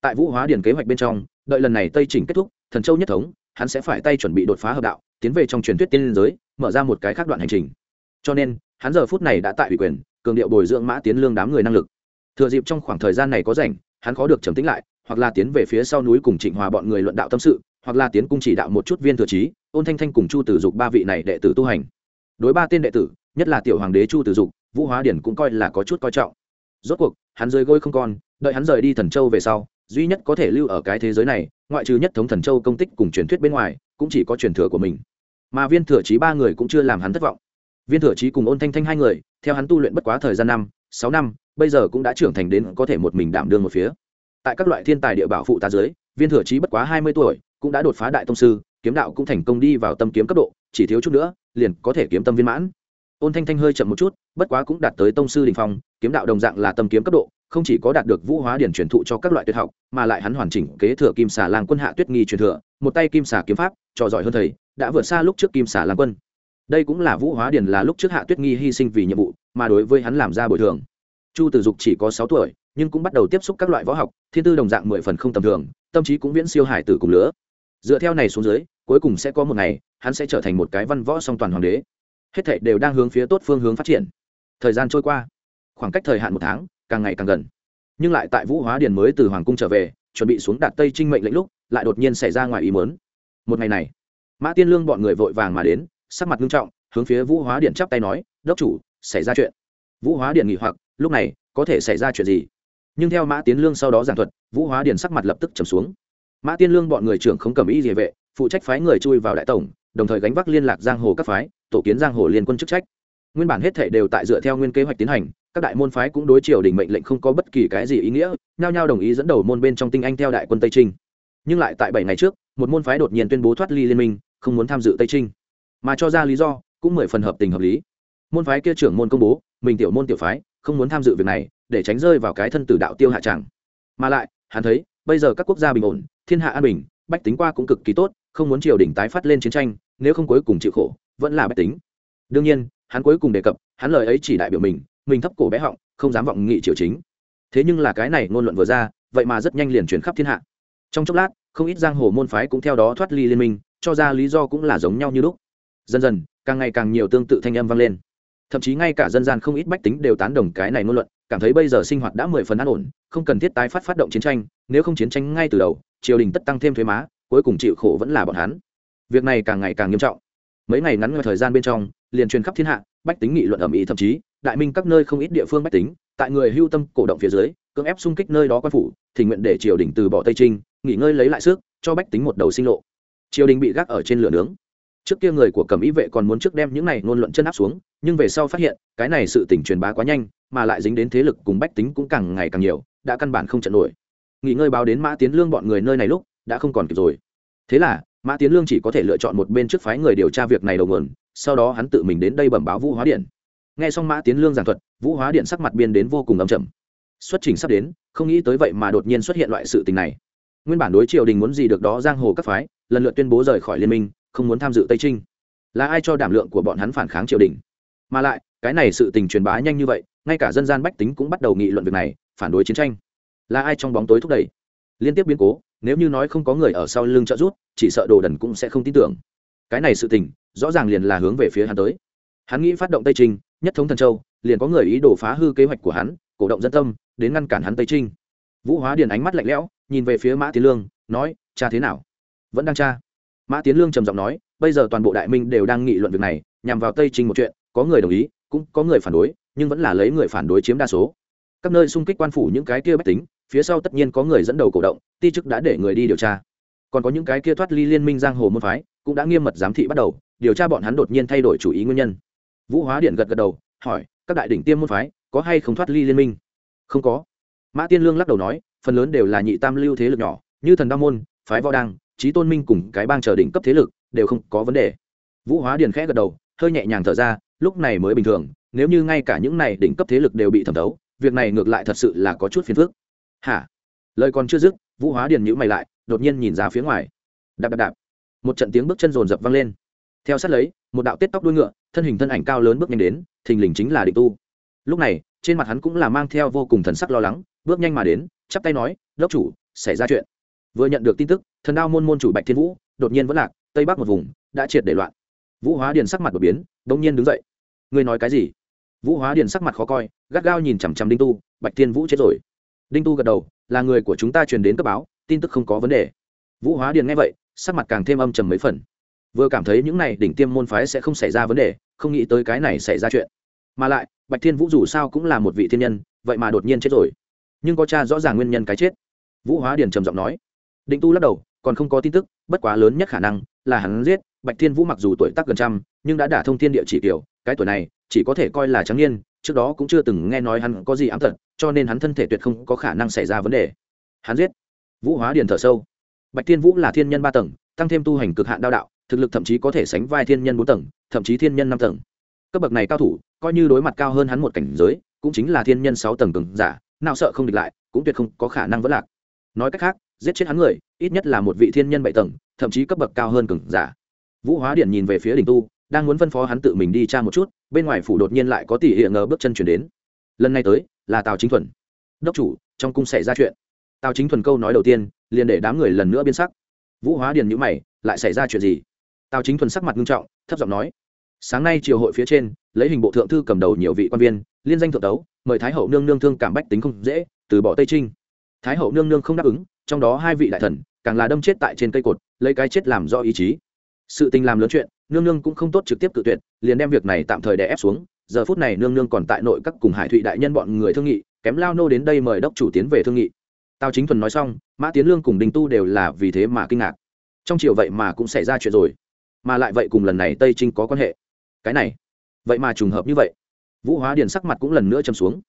Tại vũ hóa điện kế hoạch bên trong, đợi lần này tây trình kết thúc, thần châu nhất thống, hắn sẽ phải tay chuẩn bị đột phá hợp đạo, tiến về trong truyền thuyết tiên liên giới, mở ra một cái khác đoạn hành trình. Cho nên, hắn giờ phút này đã tại ủy quyền, cường điệu bồi dưỡng mã tiến lương đám người năng lực. Thừa dịp trong khoảng thời gian này có rảnh, hắn khó được trầm tĩnh lại, hoặc là tiến về phía sau núi cùng trịnh hòa bọn người luận đạo tâm sự, hoặc là tiến cung chỉ đạo một chút viên thừa trí, ôn thanh thanh cùng chu tử dục ba vị này đệ tử tu hành. Đối ba tên đệ tử nhất là tiểu hoàng đế chu tử dục, vũ hóa điển cũng coi là có chút coi trọng. Rốt cuộc, hắn rơi gôi không còn, đợi hắn rời đi thần châu về sau, duy nhất có thể lưu ở cái thế giới này, ngoại trừ nhất thống thần châu công tích cùng truyền thuyết bên ngoài, cũng chỉ có truyền thừa của mình. Mà viên thừa trí ba người cũng chưa làm hắn thất vọng. Viên thừa trí cùng ôn thanh thanh hai người, theo hắn tu luyện bất quá thời gian năm, sáu năm, bây giờ cũng đã trưởng thành đến có thể một mình đảm đương một phía. Tại các loại thiên tài địa bảo phụ tá giới, viên thừa trí bất quá hai mươi tuổi, cũng đã đột phá đại tông sư, kiếm đạo cũng thành công đi vào tâm kiếm cấp độ, chỉ thiếu chút nữa, liền có thể kiếm tâm viên mãn ôn thanh thanh hơi chậm một chút, bất quá cũng đạt tới tông sư đình phong, kiếm đạo đồng dạng là tâm kiếm cấp độ, không chỉ có đạt được vũ hóa điển truyền thụ cho các loại tuyệt học, mà lại hắn hoàn chỉnh kế thừa kim xà lang quân hạ tuyết nghi truyền thừa, một tay kim xà kiếm pháp, trò giỏi hơn thầy, đã vượt xa lúc trước kim xà lang quân. Đây cũng là vũ hóa điển là lúc trước hạ tuyết nghi hy sinh vì nhiệm vụ, mà đối với hắn làm ra bồi thường. Chu tử dục chỉ có sáu tuổi, nhưng cũng bắt đầu tiếp xúc các loại võ học, thiên tư đồng dạng mười phần không tầm thường, tâm trí cũng viễn siêu hải tử cùng lứa. Dựa theo này xuống dưới, cuối cùng sẽ có một ngày, hắn sẽ trở thành một cái văn võ song toàn hoàng đế hết thảy đều đang hướng phía tốt phương hướng phát triển. Thời gian trôi qua, khoảng cách thời hạn một tháng càng ngày càng gần. Nhưng lại tại vũ hóa điền mới từ hoàng cung trở về, chuẩn bị xuống đạt tây trinh mệnh lệnh lúc, lại đột nhiên xảy ra ngoài ý mớn một ngày này, mã tiên lương bọn người vội vàng mà đến, sắc mặt nghiêm trọng, hướng phía vũ hóa điện chắp tay nói, đốc chủ, xảy ra chuyện. Vũ hóa điện nghỉ hoặc, lúc này, có thể xảy ra chuyện gì? Nhưng theo mã tiến lương sau đó giảng thuật, vũ hóa điền sắc mặt lập tức trầm xuống. Mã tiên lương bọn người trưởng không cầm ý địa vệ, phụ trách phái người chui vào đại tổng đồng thời gánh vác liên lạc giang hồ các phái, tổ kiến giang hồ liên quân chức trách. Nguyên bản hết thể đều tại dựa theo nguyên kế hoạch tiến hành, các đại môn phái cũng đối triều đình mệnh lệnh không có bất kỳ cái gì ý nghĩa, nhao nhao đồng ý dẫn đầu môn bên trong tinh anh theo đại quân tây trinh. Nhưng lại tại bảy ngày trước, một môn phái đột nhiên tuyên bố thoát ly liên minh, không muốn tham dự tây trinh. Mà cho ra lý do, cũng mười phần hợp tình hợp lý. Môn phái kia trưởng môn công bố, mình tiểu môn tiểu phái, không muốn tham dự việc này, để tránh rơi vào cái thân tử đạo tiêu hạ tràng. Mà lại, hắn thấy, bây giờ các quốc gia bình ổn, thiên hạ an bình, bách tính qua cũng cực kỳ tốt, không muốn triều đình tái phát lên chiến tranh nếu không cuối cùng chịu khổ, vẫn là bách tính. Đương nhiên, hắn cuối cùng đề cập, hắn lời ấy chỉ đại biểu mình mình thấp cổ bé họng, không dám vọng nghị triều chính. Thế nhưng là cái này ngôn luận vừa ra, vậy mà rất nhanh liền chuyển khắp thiên hạ. Trong chốc lát, không ít giang hồ môn phái cũng theo đó thoát ly liên minh, cho ra lý do cũng là giống nhau như lúc. Dần dần, càng ngày càng nhiều tương tự thanh âm vang lên. Thậm chí ngay cả dân gian không ít bách tính đều tán đồng cái này ngôn luận, cảm thấy bây giờ sinh hoạt đã mười phần an ổn, không cần thiết tái phát phát động chiến tranh, nếu không chiến tranh ngay từ đầu, triều đình tất tăng thêm thuế má, cuối cùng chịu khổ vẫn là bọn hắn việc này càng ngày càng nghiêm trọng. Mấy ngày ngắn thời gian bên trong, liền truyền khắp thiên hạ, bách tính nghị luận ầm ĩ thậm chí, đại minh các nơi không ít địa phương bách tính, tại người hưu tâm cổ động phía dưới, cưỡng ép xung kích nơi đó quan phủ, thì nguyện để triều đình từ bỏ tây trinh, nghỉ ngơi lấy lại sức, cho bách tính một đầu sinh lộ. Triều đình bị gác ở trên lửa nướng. Trước kia người của cầm ý vệ còn muốn trước đem những này ngôn luận chân áp xuống, nhưng về sau phát hiện, cái này sự tỉnh truyền bá quá nhanh, mà lại dính đến thế lực cùng bách tính cũng càng ngày càng nhiều, đã căn bản không trận nổi. Nghỉ ngơi báo đến mã tiến lương bọn người nơi này lúc, đã không còn kịp rồi. Thế là mã tiến lương chỉ có thể lựa chọn một bên trước phái người điều tra việc này đầu nguồn, sau đó hắn tự mình đến đây bẩm báo vũ hóa điện. Nghe xong mã tiến lương giảng thuật, vũ hóa điện sắc mặt biên đến vô cùng ấm chầm xuất trình sắp đến, không nghĩ tới vậy mà đột nhiên xuất hiện loại sự tình này. Nguyên bản đối triều đình muốn gì được đó giang hồ các phái, lần lượt tuyên bố rời khỏi liên minh, không muốn tham dự tây trinh. Là ai cho đảm lượng của bọn hắn phản kháng triều đình? Mà lại, cái này sự tình truyền bá nhanh như vậy, ngay cả dân gian bách tính cũng bắt đầu nghị luận việc này, phản đối chiến tranh. Là ai trong bóng tối thúc đẩy? Liên tiếp biến cố nếu như nói không có người ở sau lưng trợ rút chỉ sợ đồ đần cũng sẽ không tin tưởng. Cái này sự tình, rõ ràng liền là hướng về phía hắn tới. Hắn nghĩ phát động tây trinh, nhất thống thần châu, liền có người ý đồ phá hư kế hoạch của hắn, cổ động dân tâm, đến ngăn cản hắn tây trinh. Vũ hóa điền ánh mắt lạnh lẽo, nhìn về phía mã tiến lương, nói, cha thế nào? Vẫn đang cha. Mã tiến lương trầm giọng nói, bây giờ toàn bộ đại minh đều đang nghị luận việc này, nhằm vào tây trinh một chuyện, có người đồng ý, cũng có người phản đối, nhưng vẫn là lấy người phản đối chiếm đa số. Các nơi xung kích quan phủ những cái kia bách tính phía sau tất nhiên có người dẫn đầu cổ động, ti chức đã để người đi điều tra. Còn có những cái kia thoát ly liên minh giang hồ môn phái, cũng đã nghiêm mật giám thị bắt đầu, điều tra bọn hắn đột nhiên thay đổi chủ ý nguyên nhân. Vũ hóa điện gật gật đầu, hỏi, các đại đỉnh tiêm môn phái, có hay không thoát ly liên minh? Không có. Mã tiên lương lắc đầu nói, phần lớn đều là nhị tam lưu thế lực nhỏ, như thần đa môn, phái võ đăng trí tôn minh cùng cái bang chờ đỉnh cấp thế lực, đều không có vấn đề. Vũ hóa điền khẽ gật đầu, hơi nhẹ nhàng thở ra, lúc này mới bình thường, nếu như ngay cả những này đỉnh cấp thế lực đều bị thẩm thấu, việc này ngược lại thật sự là có chút phiền phức hả? Lời còn chưa dứt, vũ hóa điền nhữ mày lại, đột nhiên nhìn ra phía ngoài. Đạp đạp đạp. Một trận tiếng bước chân rồn rập vang lên. Theo sát lấy, một đạo tết tóc đuôi ngựa, thân hình thân ảnh cao lớn bước nhanh đến, thình lình chính là định tu. Lúc này, trên mặt hắn cũng là mang theo vô cùng thần sắc lo lắng, bước nhanh mà đến, chắp tay nói, đốc chủ, xảy ra chuyện. Vừa nhận được tin tức, thần đao môn môn chủ bạch thiên vũ, đột nhiên vẫn lạc, tây bắc một vùng, đã triệt để loạn. Vũ hóa điền sắc mặt đột biến bỗng nhiên đứng dậy. Ngươi nói cái gì? Vũ hóa điền sắc mặt khó coi, gắt gao nhìn chằm chằm đinh tu, bạch thiên vũ chết rồi đinh tu gật đầu, là người của chúng ta truyền đến cấp báo, tin tức không có vấn đề. Vũ hóa điền nghe vậy, sắc mặt càng thêm âm trầm mấy phần. Vừa cảm thấy những này đỉnh tiêm môn phái sẽ không xảy ra vấn đề, không nghĩ tới cái này xảy ra chuyện. Mà lại, bạch thiên vũ dù sao cũng là một vị thiên nhân, vậy mà đột nhiên chết rồi. Nhưng có cha rõ ràng nguyên nhân cái chết. Vũ hóa điền trầm giọng nói. Định tu lắc đầu, còn không có tin tức, bất quá lớn nhất khả năng là hắn giết. Bạch thiên vũ mặc dù tuổi tác gần trăm, nhưng đã đả thông thiên địa chỉ tiểu, cái tuổi này chỉ có thể coi là trắng niên trước đó cũng chưa từng nghe nói hắn có gì ám tật, cho nên hắn thân thể tuyệt không có khả năng xảy ra vấn đề. Hắn giết. Vũ hóa điền thở sâu. Bạch thiên vũ là thiên nhân ba tầng, tăng thêm tu hành cực hạn đao đạo, thực lực thậm chí có thể sánh vai thiên nhân bốn tầng, thậm chí thiên nhân năm tầng. Cấp bậc này cao thủ, coi như đối mặt cao hơn hắn một cảnh giới, cũng chính là thiên nhân sáu tầng cường giả, nào sợ không địch lại, cũng tuyệt không có khả năng vỡ lạc. Nói cách khác, giết chết hắn người, ít nhất là một vị thiên nhân bảy tầng, thậm chí cấp bậc cao hơn cường giả. Vũ hóa điện nhìn về phía đỉnh tu đang muốn phân phó hắn tự mình đi tra một chút, bên ngoài phủ đột nhiên lại có tỷ hiện ngờ bước chân chuyển đến. Lần này tới, là tào chính thuần. Đốc chủ, trong cung xảy ra chuyện. Tào chính thuần câu nói đầu tiên, liền để đám người lần nữa biến sắc. Vũ hóa điền nhữ mày, lại xảy ra chuyện gì? Tào chính thuần sắc mặt nghiêm trọng, thấp giọng nói, sáng nay triều hội phía trên, lấy hình bộ thượng thư cầm đầu nhiều vị quan viên, liên danh thượng tấu, mời thái hậu nương nương thương cảm bách tính không dễ, từ bỏ tây trinh. Thái hậu nương nương không đáp ứng, trong đó hai vị đại thần, càng là đâm chết tại trên cây cột, lấy cái chết làm do ý chí. Sự tình làm lớn chuyện nương nương cũng không tốt trực tiếp cự tuyệt, liền đem việc này tạm thời đè ép xuống. Giờ phút này nương nương còn tại nội các cùng hải thụy đại nhân bọn người thương nghị, kém lao nô đến đây mời đốc chủ tiến về thương nghị. Tào chính thuần nói xong, mã tiến lương cùng đình tu đều là vì thế mà kinh ngạc. Trong chiều vậy mà cũng xảy ra chuyện rồi, mà lại vậy cùng lần này tây trinh có quan hệ. Cái này, vậy mà trùng hợp như vậy. Vũ hóa điền sắc mặt cũng lần nữa châm xuống.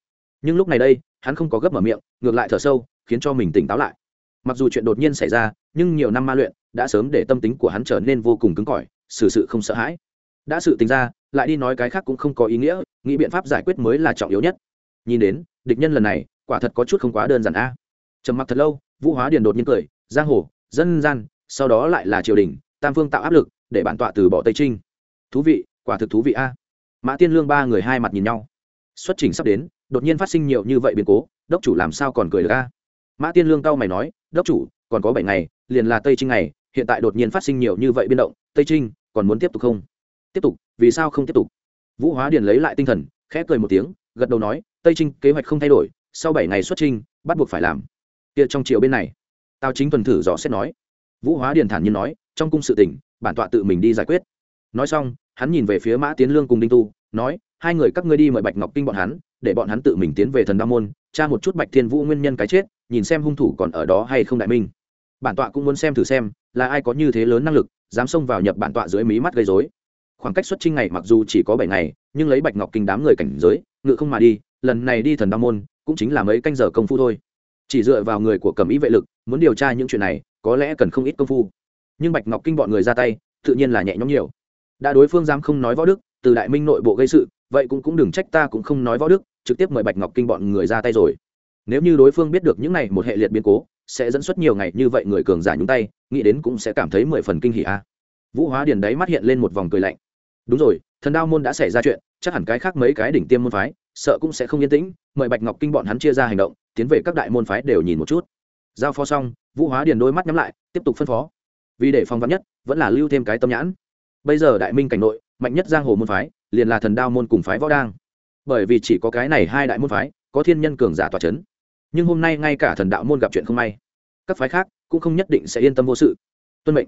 Nhưng lúc này đây, hắn không có gấp mở miệng, ngược lại thở sâu, khiến cho mình tỉnh táo lại. Mặc dù chuyện đột nhiên xảy ra, nhưng nhiều năm ma luyện, đã sớm để tâm tính của hắn trở nên vô cùng cứng cỏi xử sự không sợ hãi. Đã sự tình ra, lại đi nói cái khác cũng không có ý nghĩa, nghĩ biện pháp giải quyết mới là trọng yếu nhất. Nhìn đến, địch nhân lần này, quả thật có chút không quá đơn giản a. Trầm mặc thật lâu, vũ hóa điền đột nhiên cười, giang hồ, dân gian, sau đó lại là triều đình, tam phương tạo áp lực, để bản tọa từ bỏ tây trinh. Thú vị, quả thực thú vị a. Mã tiên lương ba người hai mặt nhìn nhau. Xuất trình sắp đến, đột nhiên phát sinh nhiều như vậy biến cố, đốc chủ làm sao còn cười được a? Mã tiên lương cao mày nói, đốc chủ, còn có bảy ngày, liền là tây trinh này hiện tại đột nhiên phát sinh nhiều như vậy biến động, tây trinh còn muốn tiếp tục không? Tiếp tục, vì sao không tiếp tục? Vũ hóa điền lấy lại tinh thần, khẽ cười một tiếng, gật đầu nói, tây trinh kế hoạch không thay đổi, sau bảy ngày xuất trinh bắt buộc phải làm. Kia trong triệu bên này tao chính tuần thử dò xét nói. Vũ hóa điền thản nhiên nói, trong cung sự tỉnh bản tọa tự mình đi giải quyết. Nói xong, hắn nhìn về phía mã tiến lương cùng đinh tu, nói, hai người các ngươi đi mời bạch ngọc kinh bọn hắn, để bọn hắn tự mình tiến về thần đa môn, tra một chút bạch thiên vũ nguyên nhân cái chết, nhìn xem hung thủ còn ở đó hay không đại minh. Bản tọa cũng muốn xem thử xem là ai có như thế lớn năng lực, dám xông vào nhập bản tọa dưới mí mắt gây dối khoảng cách xuất trinh ngày mặc dù chỉ có bảy ngày, nhưng lấy bạch ngọc kinh đám người cảnh giới, ngự không mà đi, lần này đi thần đa môn, cũng chính là mấy canh giờ công phu thôi. Chỉ dựa vào người của cầm ý vệ lực, muốn điều tra những chuyện này, có lẽ cần không ít công phu. Nhưng bạch ngọc kinh bọn người ra tay, tự nhiên là nhẹ nhõm nhiều. Đã đối phương dám không nói võ đức, từ đại minh nội bộ gây sự, vậy cũng cũng đừng trách ta cũng không nói võ đức, trực tiếp mời bạch ngọc kinh bọn người ra tay rồi. Nếu như đối phương biết được những này một hệ liệt biến cố sẽ dẫn xuất nhiều ngày như vậy người cường giả nhúng tay, nghĩ đến cũng sẽ cảm thấy mười phần kinh hỉ a. Vũ hóa điền đấy mắt hiện lên một vòng cười lạnh. Đúng rồi, thần đao môn đã xảy ra chuyện, chắc hẳn cái khác mấy cái đỉnh tiêm môn phái, sợ cũng sẽ không yên tĩnh, mời bạch ngọc kinh bọn hắn chia ra hành động, tiến về các đại môn phái đều nhìn một chút. Giao phó xong, vũ hóa điền đôi mắt nhắm lại, tiếp tục phân phó. Vì để phong vắn nhất, vẫn là lưu thêm cái tâm nhãn. Bây giờ đại minh cảnh nội, mạnh nhất giang hồ môn phái, liền là thần đao môn cùng phái võ đang. Bởi vì chỉ có cái này hai đại môn phái, có thiên nhân cường giả tòa c h ấ n nhưng hôm nay ngay cả thần đạo môn gặp chuyện không may, các phái khác cũng không nhất định sẽ yên tâm vô sự. Tuân mệnh.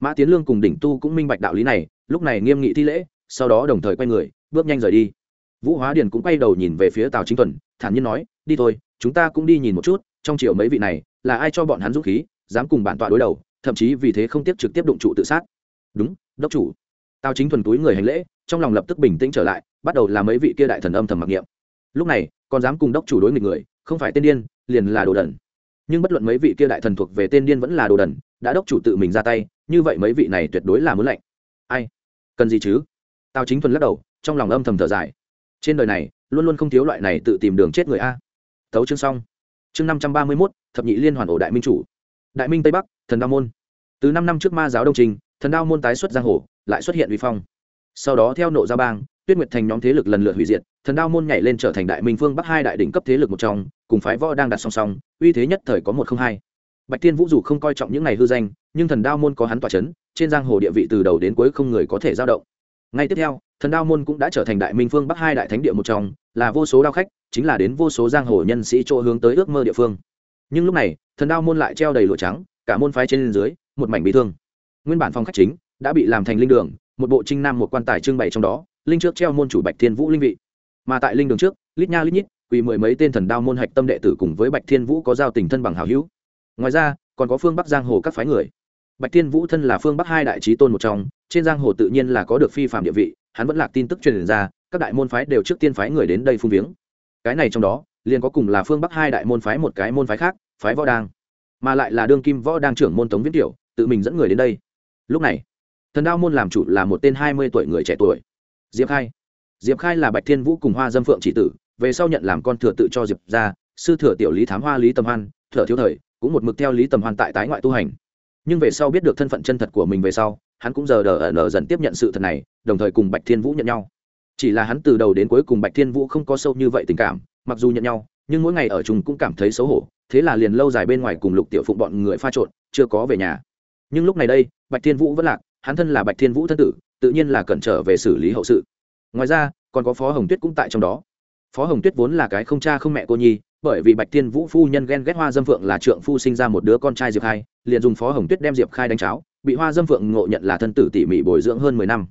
Mã tiến lương cùng đỉnh tu cũng minh bạch đạo lý này, lúc này nghiêm nghị thi lễ, sau đó đồng thời quay người, bước nhanh rời đi. Vũ hóa điền cũng quay đầu nhìn về phía tào chính tuần, thản nhiên nói, đi thôi, chúng ta cũng đi nhìn một chút, trong chiều mấy vị này, là ai cho bọn hắn dũng khí, dám cùng bản tọa đối đầu, thậm chí vì thế không tiếp trực tiếp đụng trụ tự sát. Đúng, đốc chủ. Tào chính thuần túi người hành lễ, trong lòng lập tức bình tĩnh trở lại, bắt đầu làm mấy vị kia đại thần âm thầm mặc niệm. Lúc này còn dám cùng đốc chủ đối nghịch người, không phải tên điên, liền là đồ đần. Nhưng bất luận mấy vị kia đại thần thuộc về tên điên vẫn là đồ đần, đã đốc chủ tự mình ra tay, như vậy mấy vị này tuyệt đối là muốn lạnh. Ai? Cần gì chứ? Tào chính thuần lắc đầu, trong lòng âm thầm thở dài. Trên đời này, luôn luôn không thiếu loại này tự tìm đường chết người a. Tấu chương xong. Chương năm trăm ba mươi mốt, thập nhị liên hoàn ổ đại minh chủ. Đại minh tây bắc, thần đao môn. Từ năm năm trước ma giáo đông trình, thần đao môn tái xuất giang hồ, lại xuất hiện vi phong. Sau đó theo nộ gia bang tuyết nguyệt thành nhóm thế lực lần lượt hủy diệt, thần đao môn nhảy lên trở thành đại minh phương bắc hai đại đỉnh cấp thế lực một trong, cùng phái võ đang đặt song song, uy thế nhất thời có một không hai. Bạch tiên vũ dù không coi trọng những này hư danh, nhưng thần đao môn có hắn tỏa c h ấ n trên giang hồ địa vị từ đầu đến cuối không người có thể giao động. Ngay tiếp theo, thần đao môn cũng đã trở thành đại minh phương bắc hai đại thánh địa một trong, là vô số đao khách, chính là đến vô số giang hồ nhân sĩ chỗ hướng tới ước mơ địa phương. Nhưng lúc này, thần đao môn lại treo đầy lụa trắng, cả môn phái trên dưới, một mảnh bị thương. Nguyên bản phong khách chính đã bị làm thành linh đường, một bộ trinh nam một quan tài trưng bày trong đó linh trước treo môn chủ bạch thiên vũ linh vị. Mà tại linh đường trước, lít nha lít nhít, quỳ mười mấy tên thần đao môn hạch tâm đệ tử cùng với bạch thiên vũ có giao tình thân bằng hảo hữu. Ngoài ra, còn có phương bắc giang hồ các phái người. Bạch thiên vũ thân là phương bắc hai đại trí tôn một trong, trên giang hồ tự nhiên là có được phi phạm địa vị, hắn vẫn lạc tin tức truyền ra, các đại môn phái đều trước tiên phái người đến đây phung viếng. Cái này trong đó, liền có cùng là phương bắc hai đại môn phái một cái môn phái khác, phái võ đang. Mà lại là đương kim võ đang trưởng môn tống viễn tiểu, tự mình dẫn người đến đây. Lúc này, thần đao môn làm chủ là một tên hai mươi tuổi người trẻ tuổi diệp khai. Diệp khai là bạch thiên vũ cùng hoa dâm phượng chỉ tử, về sau nhận làm con thừa tự cho diệp ra sư thừa tiểu lý thám hoa lý tầm hoan thở thiếu thời, cũng một mực theo lý tầm hoan tại tái ngoại tu hành. Nhưng về sau biết được thân phận chân thật của mình về sau, hắn cũng giờ đờ ở dần tiếp nhận sự thật này, đồng thời cùng bạch thiên vũ nhận nhau. Chỉ là hắn từ đầu đến cuối cùng bạch thiên vũ không có sâu như vậy tình cảm, mặc dù nhận nhau, nhưng mỗi ngày ở chung cũng cảm thấy xấu hổ, thế là liền lâu dài bên ngoài cùng lục tiểu phụng bọn người pha trộn, chưa có về nhà. Nhưng lúc này đây, bạch thiên vũ vẫn lạc, hắn thân là bạch thiên vũ thân tử tự nhiên là cẩn trở về xử lý hậu sự. Ngoài ra, còn có phó hồng tuyết cũng tại trong đó. Phó hồng tuyết vốn là cái không cha không mẹ cô nhi, bởi vì bạch thiên vũ phu nhân ghen ghét hoa dâm phượng là trượng phu sinh ra một đứa con trai diệp khai, liền dùng phó hồng tuyết đem diệp khai đánh cháo, bị hoa dâm phượng ngộ nhận là thân tử tỉ mỉ bồi dưỡng hơn mười năm.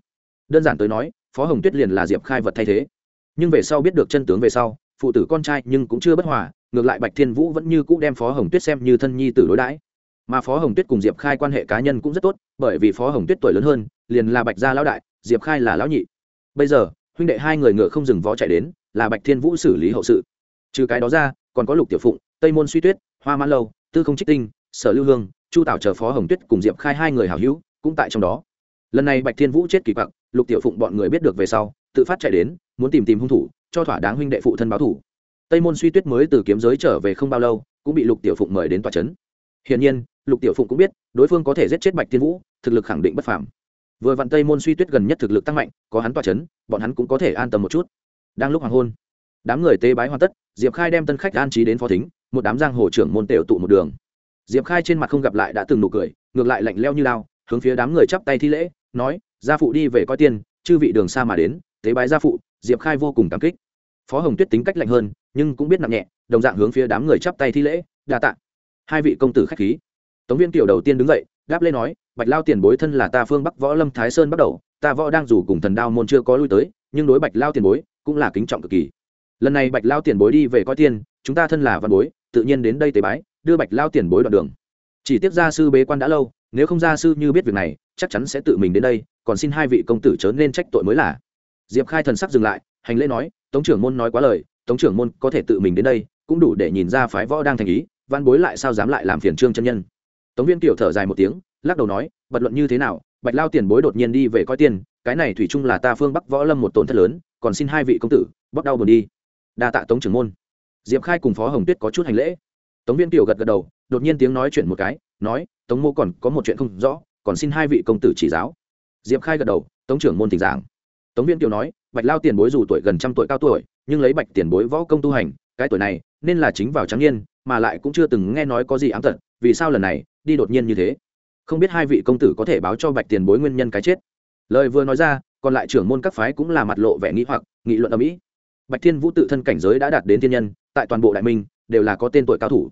Đơn giản tới nói, phó hồng tuyết liền là diệp khai vật thay thế. Nhưng về sau biết được chân tướng về sau, phụ tử con trai nhưng cũng chưa bất hòa, ngược lại bạch thiên vũ vẫn như cũ đem phó hồng tuyết xem như thân nhi tử đối đãi mà phó hồng tuyết cùng diệp khai quan hệ cá nhân cũng rất tốt, bởi vì phó hồng tuyết tuổi lớn hơn, liền là bạch gia lão đại, diệp khai là lão nhị. Bây giờ, huynh đệ hai người ngựa không dừng vó chạy đến, là bạch thiên vũ xử lý hậu sự. Trừ cái đó ra, còn có lục tiểu phụng, tây môn suy tuyết, hoa mãn lâu, tư không trích tinh, sở lưu hương, chu tảo chờ phó hồng tuyết cùng diệp khai hai người hảo hữu, cũng tại trong đó. Lần này bạch thiên vũ chết kỳ quặc, lục tiểu phụng bọn người biết được về sau, tự phát chạy đến, muốn tìm tìm hung thủ, cho thỏa đáng huynh đệ phụ thân báo thủ. Tây môn suy tuyết mới từ kiếm giới trở về không bao lâu, cũng bị lục tiểu phụng mời đến tòa trấn hiển nhiên lục tiểu phụng cũng biết, đối phương có thể giết chết bạch tiên vũ, thực lực khẳng định bất phàm. Vừa vặn tây môn suy tuyết gần nhất thực lực tăng mạnh, có hắn toa c h ấ n bọn hắn cũng có thể an tâm một chút. Đang lúc hoàng hôn, đám người tế bái hoàn tất, diệp khai đem tân khách an trí đến phó thính, một đám giang hồ trưởng môn tiểu tụ một đường. Diệp khai trên mặt không gặp lại đã từng nụ cười, ngược lại lạnh leo như lao, hướng phía đám người chắp tay thi lễ, nói, gia phụ đi về coi tiên, chư vị đường xa mà đến, tế bái gia phụ. Diệp khai vô cùng cảm kích. Phó hồng tuyết tính cách lạnh hơn, nhưng cũng biết nặng nhẹ, đồng dạng hướng phía đám người chắp tay thi lễ, đa tạ. Hai vị công tử khách khí tống viên tiểu đầu tiên đứng dậy đáp lên nói, bạch lao tiền bối thân là ta phương bắc võ lâm thái sơn bắt đầu, ta võ đang dù cùng thần đao môn chưa có lui tới, nhưng đối bạch lao tiền bối cũng là kính trọng cực kỳ. Lần này bạch lao tiền bối đi về coi tiên, chúng ta thân là văn bối, tự nhiên đến đây tế bái, đưa bạch lao tiền bối đoạn đường. Chỉ tiếp gia sư bế quan đã lâu, nếu không gia sư như biết việc này, chắc chắn sẽ tự mình đến đây, còn xin hai vị công tử chớ nên trách tội mới là. Diệp khai thần sắc dừng lại, hành lễ nói, tống trưởng môn nói quá lời, tống trưởng môn có thể tự mình đến đây, cũng đủ để nhìn ra phái võ đang thành ý, văn bối lại sao dám lại làm phiền trương chân nhân? Tống viên tiểu thở dài một tiếng, lắc đầu nói bật luận như thế nào, bạch lao tiền bối đột nhiên đi về coi tiền, cái này thủy chung là ta phương bắc võ lâm một tổn thất lớn, còn xin hai vị công tử bóc đau buồn đi. Đa tạ tống trưởng môn. Diệp khai cùng phó hồng tuyết có chút hành lễ. Tống viên tiểu gật gật đầu, đột nhiên tiếng nói chuyện một cái, nói, tống mô còn có một chuyện không rõ, còn xin hai vị công tử chỉ giáo. Diệp khai gật đầu, tống trưởng môn thỉnh giảng. Tống viên tiểu nói, bạch lao tiền bối dù tuổi gần trăm tuổi cao tuổi, nhưng lấy bạch tiền bối võ công tu hành, cái tuổi này, nên là chính vào trắng niên, mà lại cũng chưa từng nghe nói có gì ám tật vì sao lần này đi đột nhiên như thế? Không biết hai vị công tử có thể báo cho bạch tiền bối nguyên nhân cái chết. Lời vừa nói ra, còn lại trưởng môn các phái cũng là mặt lộ vẻ nghĩ hoặc, nghị luận ở mỹ bạch thiên vũ tự thân cảnh giới đã đạt đến thiên nhân, tại toàn bộ đại minh, đều là có tên tuổi cao thủ.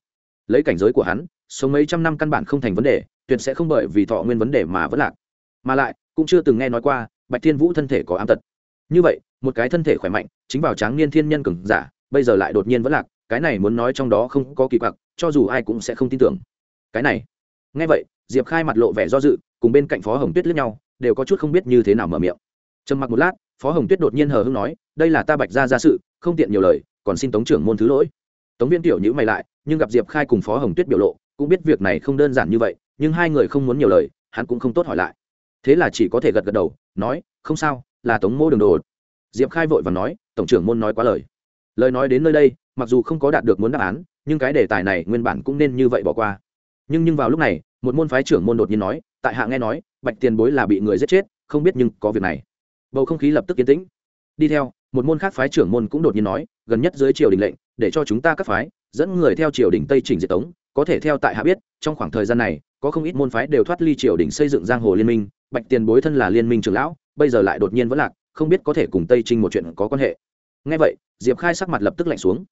Lấy cảnh giới của hắn, sống mấy trăm năm căn bản không thành vấn đề, tuyệt sẽ không bởi vì thọ nguyên vấn đề mà vẫn lạc. Mà lại, cũng chưa từng nghe nói qua, bạch thiên vũ thân thể có ám tật. Như vậy, một cái thân thể khỏe mạnh, chính vào tráng niên thiên nhân cường giả, bây giờ lại đột nhiên vẫn lạc, cái này muốn nói trong đó không có kỳ quặc, cho dù ai cũng sẽ không tin tưởng cái này. Ngay vậy, diệp khai mặt lộ vẻ do dự, cùng bên cạnh phó hồng tuyết lướt nhau, đều có chút không biết như thế nào mở miệng. Trầm mặc một lát, phó hồng tuyết đột nhiên hờ hưng nói, đây là ta bạch ra ra sự, không tiện nhiều lời, còn xin tống trưởng môn thứ lỗi. Tống viên tiểu nhữ mày lại, nhưng gặp diệp khai cùng phó hồng tuyết biểu lộ, cũng biết việc này không đơn giản như vậy, nhưng hai người không muốn nhiều lời, hắn cũng không tốt hỏi lại. Thế là chỉ có thể gật gật đầu, nói, không sao, là tống mô đường đồ diệp khai vội và nói, tổng trưởng môn nói quá lời. Lời nói đến nơi đây, mặc dù không có đạt được muốn đáp án, nhưng cái đề tài này nguyên bản cũng nên như vậy bỏ qua nhưng nhưng vào lúc này, một môn phái trưởng môn đột nhiên nói, tại hạ nghe nói, bạch tiền bối là bị người giết chết, không biết nhưng có việc này. Bầu không khí lập tức yên tĩnh. Đi theo, một môn khác phái trưởng môn cũng đột nhiên nói, gần nhất dưới triều đình lệnh, để cho chúng ta các phái, dẫn người theo triều đình tây trình diệt tống, có thể theo tại hạ biết, trong khoảng thời gian này, có không ít môn phái đều thoát ly triều đình xây dựng giang hồ liên minh, bạch tiền bối thân là liên minh trưởng lão, bây giờ lại đột nhiên vẫn lạc, không biết có thể cùng tây trinh một chuyện có quan hệ. Ngay vậy, diệp khai sắc mặt lập tức lạnh xuống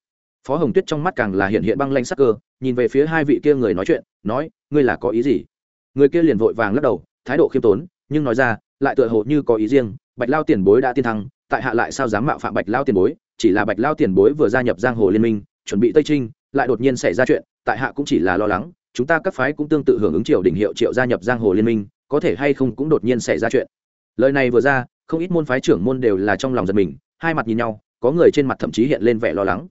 phó hồng tuyết trong mắt càng là hiện hiện băng lanh sắc cơ, nhìn về phía hai vị kia người nói chuyện, nói, ngươi là có ý gì? Người kia liền vội vàng lắc đầu, thái độ khiêm tốn, nhưng nói ra, lại tựa hồ như có ý riêng, bạch lao tiền bối đã tiên thăng, tại hạ lại sao dám mạo phạm bạch lao tiền bối? Chỉ là bạch lao tiền bối vừa gia nhập giang hồ liên minh, chuẩn bị tây trinh, lại đột nhiên xảy ra chuyện, tại hạ cũng chỉ là lo lắng, chúng ta các phái cũng tương tự hưởng ứng triều đình hiệu triệu gia nhập giang hồ liên minh, có thể hay không cũng đột nhiên xảy ra chuyện. Lời này vừa ra, không ít môn phái trưởng môn đều là trong lòng giật mình, hai mặt nhìn nhau, có người trên mặt thậm chí hiện lên vẻ lo lắng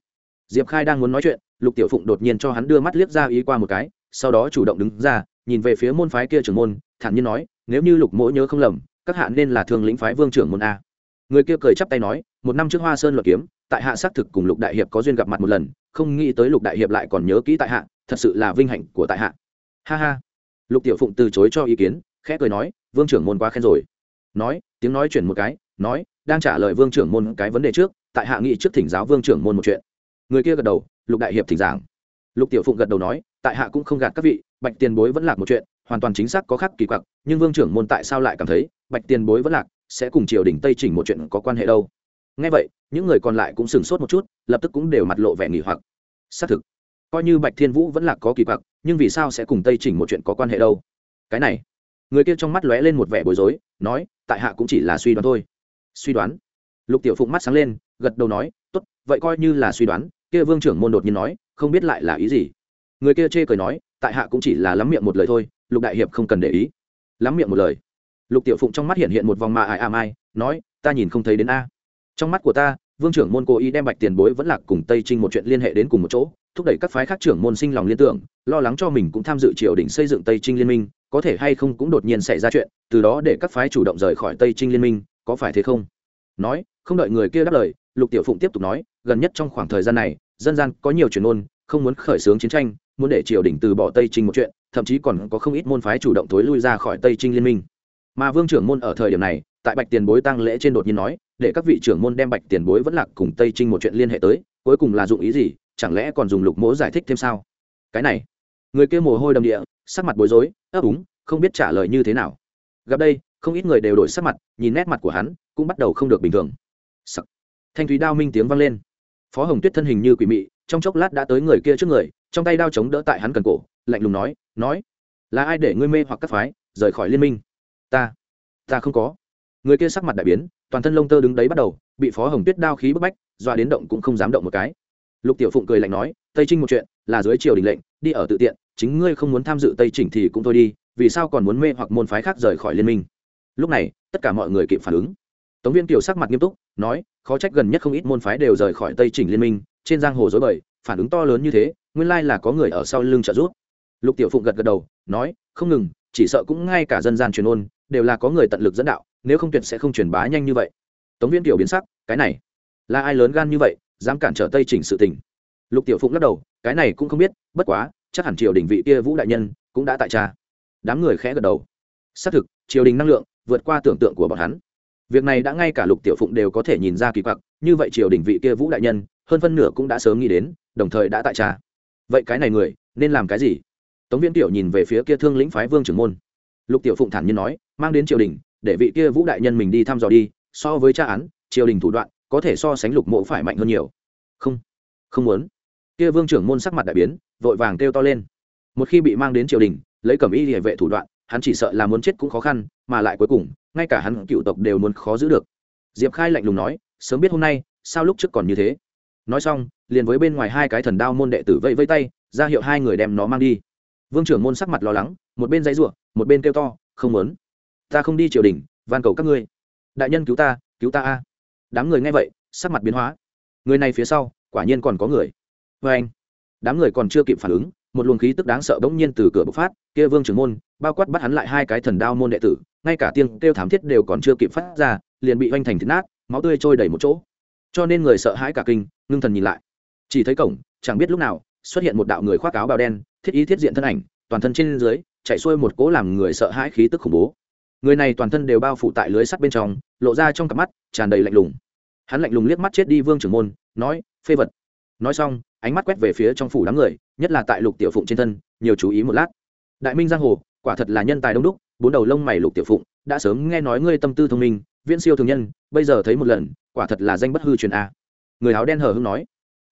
diệp khai đang muốn nói chuyện, lục tiểu phụng đột nhiên cho hắn đưa mắt liếc ra ý qua một cái, sau đó chủ động đứng ra, nhìn về phía môn phái kia trưởng môn, thản nhiên nói, nếu như lục mỗi nhớ không lầm, các hạ nên là thường lĩnh phái vương trưởng môn a. Người kia cười chắp tay nói, một năm trước hoa sơn luật kiếm, tại hạ xác thực cùng lục đại hiệp có duyên gặp mặt một lần, không nghĩ tới lục đại hiệp lại còn nhớ kỹ tại hạ, thật sự là vinh hạnh của tại hạ. Ha ha. Lục tiểu phụng từ chối cho ý kiến, khẽ cười nói, vương trưởng môn quá khen rồi. Nói, tiếng nói chuyển một cái, nói, đang trả lời vương trưởng môn cái vấn đề trước, tại hạ nghị trước thỉnh giáo vương trưởng môn một chuyện người kia gật đầu, lục đại hiệp thỉnh giảng. Lục tiểu phụng gật đầu nói, tại hạ cũng không gạt các vị, bạch tiền bối vẫn lạc một chuyện, hoàn toàn chính xác có khác kỳ quặc, nhưng vương trưởng môn tại sao lại cảm thấy bạch tiền bối vẫn lạc sẽ cùng triều đình tây chỉnh một chuyện có quan hệ đâu? Ngay vậy, những người còn lại cũng sửng sốt một chút, lập tức cũng đều mặt lộ vẻ nghỉ hoặc. Xác thực, coi như bạch thiên vũ vẫn lạc có kỳ quặc, nhưng vì sao sẽ cùng tây chỉnh một chuyện có quan hệ đâu? Cái này, người kia trong mắt lóe lên một vẻ bối rối, nói, tại hạ cũng chỉ là suy đoán thôi. Suy đoán? Lục tiểu phụng mắt sáng lên, gật đầu nói, tốt, vậy coi như là suy đoán kia vương trưởng môn đột nhiên nói, không biết lại là ý gì. Người kia chê cười nói, tại hạ cũng chỉ là lắm miệng một lời thôi, lục đại hiệp không cần để ý. Lắm miệng một lời. Lục tiểu phụng trong mắt hiện hiện một vòng mà ai am ai, nói, ta nhìn không thấy đến a. Trong mắt của ta, vương trưởng môn cố ý đem bạch tiền bối vẫn lạc cùng tây trinh một chuyện liên hệ đến cùng một chỗ, thúc đẩy các phái khác trưởng môn sinh lòng liên tưởng, lo lắng cho mình cũng tham dự triều đình xây dựng tây trinh liên minh, có thể hay không cũng đột nhiên xảy ra chuyện, từ đó để các phái chủ động rời khỏi tây trinh liên minh, có phải thế không? Nói, không đợi người kia đáp lời, lục tiểu phụng tiếp tục nói, gần nhất trong khoảng thời gian này dân gian có nhiều truyền ngôn, không muốn khởi xướng chiến tranh, muốn để triều đình từ bỏ tây trinh một chuyện, thậm chí còn có không ít môn phái chủ động thối lui ra khỏi tây trinh liên minh. Mà vương trưởng môn ở thời điểm này, tại bạch tiền bối tăng lễ trên đột nhiên nói, để các vị trưởng môn đem bạch tiền bối vẫn lạc cùng tây trinh một chuyện liên hệ tới, cuối cùng là dụng ý gì, chẳng lẽ còn dùng lục mỗ giải thích thêm sao? Cái này, người kia mồ hôi đầm địa, sắc mặt bối rối, ấp úng, không biết trả lời như thế nào. Gặp đây, không ít người đều đổi sắc mặt, nhìn nét mặt của hắn, cũng bắt đầu không được bình thường. Sắc. thanh thúy đao minh tiếng vang lên phó hồng tuyết thân hình như quỷ mị, trong chốc lát đã tới người kia trước người, trong tay đao chống đỡ tại hắn cần cổ, lạnh lùng nói nói, là ai để ngươi mê hoặc các phái, rời khỏi liên minh? Ta ta không có. Người kia sắc mặt đại biến, toàn thân lông tơ đứng đấy bắt đầu, bị phó hồng tuyết đao khí bức bách, dọa đến động cũng không dám động một cái. Lục tiểu phụng cười lạnh nói, tây trinh một chuyện, là dưới triều đình lệnh, đi ở tự tiện, chính ngươi không muốn tham dự tây chỉnh thì cũng thôi đi, vì sao còn muốn mê hoặc môn phái khác rời khỏi liên minh? Lúc này, tất cả mọi người kịp phản ứng tống viên kiều sắc mặt nghiêm túc, nói, khó trách gần nhất không ít môn phái đều rời khỏi tây chỉnh liên minh, trên giang hồ dối bời, phản ứng to lớn như thế, nguyên lai là có người ở sau lưng trợ giúp. Lục tiểu phụng gật gật đầu, nói, không ngừng, chỉ sợ cũng ngay cả dân gian truyền ôn, đều là có người tận lực dẫn đạo, nếu không tuyệt sẽ không truyền bá nhanh như vậy. Tống viên kiều biến sắc, cái này, là ai lớn gan như vậy, dám cản trở tây chỉnh sự tình? Lục tiểu phụng lắc đầu, cái này cũng không biết, bất quá, chắc hẳn triều đình vị kia vũ đại nhân cũng đã tại cha. Đám người khẽ gật đầu. Xác thực, triều đình năng lượng vượt qua tưởng tượng của bọn hắn việc này đã ngay cả lục tiểu phụng đều có thể nhìn ra kỳ quặc, như vậy triều đình vị kia vũ đại nhân, hơn phân nửa cũng đã sớm nghĩ đến, đồng thời đã tại cha vậy cái này người, nên làm cái gì? Tống viễn tiểu nhìn về phía kia thương lĩnh phái vương trưởng môn. Lục tiểu phụng thản nhiên nói, mang đến triều đình, để vị kia vũ đại nhân mình đi thăm dò đi, so với tra án, triều đình thủ đoạn, có thể so sánh lục mộ phải mạnh hơn nhiều. Không không muốn. Kia vương trưởng môn sắc mặt đại biến, vội vàng kêu to lên. Một khi bị mang đến triều đình, lấy cẩm y địa vệ thủ đoạn, hắn chỉ sợ là muốn chết cũng khó khăn, mà lại cuối cùng ngay cả hắn cựu tộc đều muốn khó giữ được. Diệp khai lạnh lùng nói, sớm biết hôm nay, sao lúc trước còn như thế? Nói xong, liền với bên ngoài hai cái thần đao môn đệ tử vẫy vây tay, ra hiệu hai người đem nó mang đi. Vương trưởng môn sắc mặt lo lắng, một bên dãy ruộng một bên kêu to, không muốn. Ta không đi triều đình, van cầu các ngươi. Đại nhân cứu ta cứu ta a. Đám người nghe vậy, sắc mặt biến hóa. Người này phía sau, quả nhiên còn có người. Vê anh, đám người còn chưa kịp phản ứng, một luồng khí tức đáng sợ bỗng nhiên từ cửa bộc phát, kia vương trưởng môn, bao quát bắt hắn lại hai cái thần đao môn đệ tử ngay cả tiếng kêu thảm thiết đều còn chưa kịp phát ra, liền bị oanh thành thịt nát, máu tươi trôi đầy một chỗ. Cho nên người sợ hãi cả kinh, ngưng thần nhìn lại. Chỉ thấy cổng, chẳng biết lúc nào, xuất hiện một đạo người khoác áo bào đen, thiết ý thiết diện thân ảnh, toàn thân trên dưới, chạy xuôi một cỗ làm người sợ hãi khí tức khủng bố. Người này toàn thân đều bao phủ tại lưới sắt bên trong, lộ ra trong cặp mắt, tràn đầy lạnh lùng. Hắn lạnh lùng liếc mắt chết đi vương trưởng môn, nói phê vật. Nói xong, ánh mắt quét về phía trong phủ đám người, nhất là tại lục tiểu phụng trên thân, nhiều chú ý một lát. Đại minh giang hồ, quả thật là nhân tài đông đúc bốn đầu lông mày lục tiểu phụng, đã sớm nghe nói ngươi tâm tư thông minh, viễn siêu thường nhân, bây giờ thấy một lần, quả thật là danh bất hư truyền a. Người áo đen hờ hưng nói.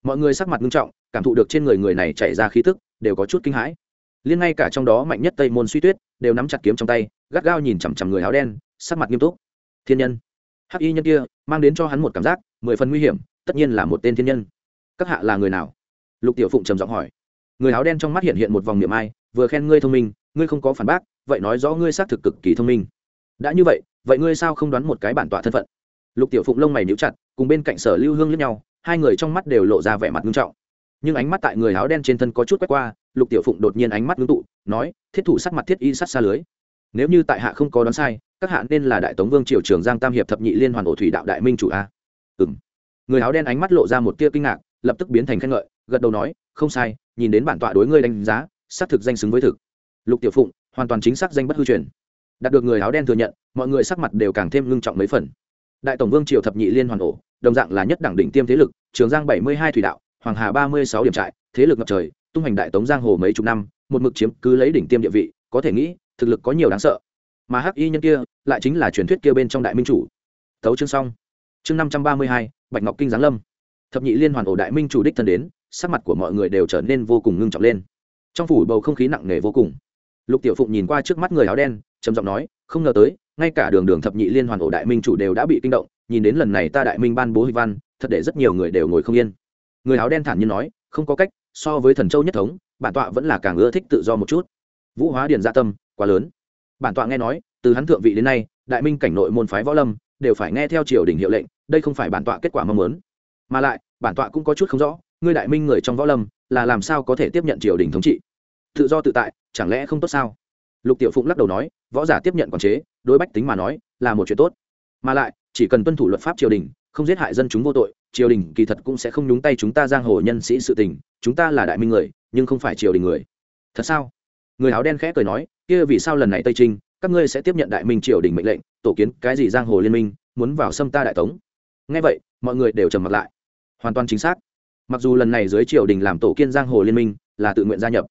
Mọi người sắc mặt nghiêm trọng, cảm thụ được trên người người này chạy ra khí tức, đều có chút kinh hãi. Liên ngay cả trong đó mạnh nhất tây môn suy tuyết, đều nắm chặt kiếm trong tay, gắt gao nhìn chằm chằm người áo đen, sắc mặt nghiêm túc. Thiên nhân. Hắc y nhân kia, mang đến cho hắn một cảm giác, mười phần nguy hiểm, tất nhiên là một tên thiên nhân. Các hạ là người nào? Lục tiểu phụng trầm giọng hỏi. Người áo đen trong mắt hiện hiện một vòng niệm ai, vừa khen ngươi thông minh, ngươi không có phản bác vậy nói rõ ngươi xác thực cực kỳ thông minh. Đã như vậy vậy ngươi sao không đoán một cái bản tọa thân phận? Lục tiểu phụng lông mày níu chặt, cùng bên cạnh sở lưu hương lẫn nhau, hai người trong mắt đều lộ ra vẻ mặt nghiêm trọng. Nhưng ánh mắt tại người áo đen trên thân có chút quét qua, lục tiểu phụng đột nhiên ánh mắt ngưng tụ, nói, thiết thủ sắc mặt thiết y sát xa lưới. Nếu như tại hạ không có đoán sai, các hạ nên là đại tống vương triều trường giang tam hiệp thập nhị liên hoàn ổ thủy đạo đại minh chủ a. Ừ m người áo đen ánh mắt lộ ra một tia kinh ngạc, lập tức biến thành khen ngợi, gật đầu nói, không sai, nhìn đến bản tọa đối ngươi đánh giá, xác thực danh xứng với thực. Lục tiểu phụng hoàn toàn chính xác danh bất hư truyền. Đạt được người áo đen thừa nhận, mọi người sắc mặt đều càng thêm ngưng trọng mấy phần. Đại tổng vương triều thập nhị liên hoàn ổ, đồng dạng là nhất đẳng đỉnh tiêm thế lực, trường giang bảy mươi hai thủy đạo, hoàng hà ba mươi sáu điểm trại, thế lực ngập trời, tung hành đại tống giang hồ mấy chục năm, một mực chiếm cứ lấy đỉnh tiêm địa vị, có thể nghĩ, thực lực có nhiều đáng sợ. Mà hắc y nhân kia, lại chính là truyền thuyết kia bên trong đại minh chủ. Thấu chương xong. Chương năm trăm ba mươi hai, bạch ngọc kinh giáng lâm. Thập nhị liên hoàn ổ đại minh chủ đích thân đến, sắc mặt của mọi người đều trở nên vô cùng ngưng trọng lên. Trong phủ bầu không khí nặng nề vô cùng lục tiểu phụng nhìn qua trước mắt người áo đen, trầm giọng nói, không ngờ tới, ngay cả đường đường thập nhị liên hoàn ổ đại minh chủ đều đã bị kinh động, nhìn đến lần này ta đại minh ban bố hịch văn, thật để rất nhiều người đều ngồi không yên. Người áo đen thản nhiên nói, không có cách, so với thần châu nhất thống, bản tọa vẫn là càng ưa thích tự do một chút. Vũ hóa điền gia tâm, quá lớn. Bản tọa nghe nói, từ hắn thượng vị đến nay, đại minh cảnh nội môn phái võ lâm, đều phải nghe theo triều đình hiệu lệnh, đây không phải bản tọa kết quả mong muốn. Mà lại, bản tọa cũng có chút không rõ, ngươi đại minh người trong võ lâm, là làm sao có thể tiếp nhận triều đình thống trị? Tự do tự tại, chẳng lẽ không tốt sao? Lục tiểu phụng lắc đầu nói, võ giả tiếp nhận quản chế, đối bách tính mà nói, là một chuyện tốt. Mà lại, chỉ cần tuân thủ luật pháp triều đình, không giết hại dân chúng vô tội, triều đình kỳ thật cũng sẽ không nhúng tay chúng ta giang hồ nhân sĩ sự tình, chúng ta là đại minh người, nhưng không phải triều đình người. Thật sao? Người áo đen khẽ cười nói, kia vì sao lần này tây trinh, các ngươi sẽ tiếp nhận đại minh triều đình mệnh lệnh, tổ kiến cái gì giang hồ liên minh, muốn vào xâm ta đại tống? Ngay vậy, mọi người đều trầm mặt lại. Hoàn toàn chính xác. Mặc dù lần này dưới triều đình làm tổ kiên giang hồ liên minh là tự nguyện gia nhập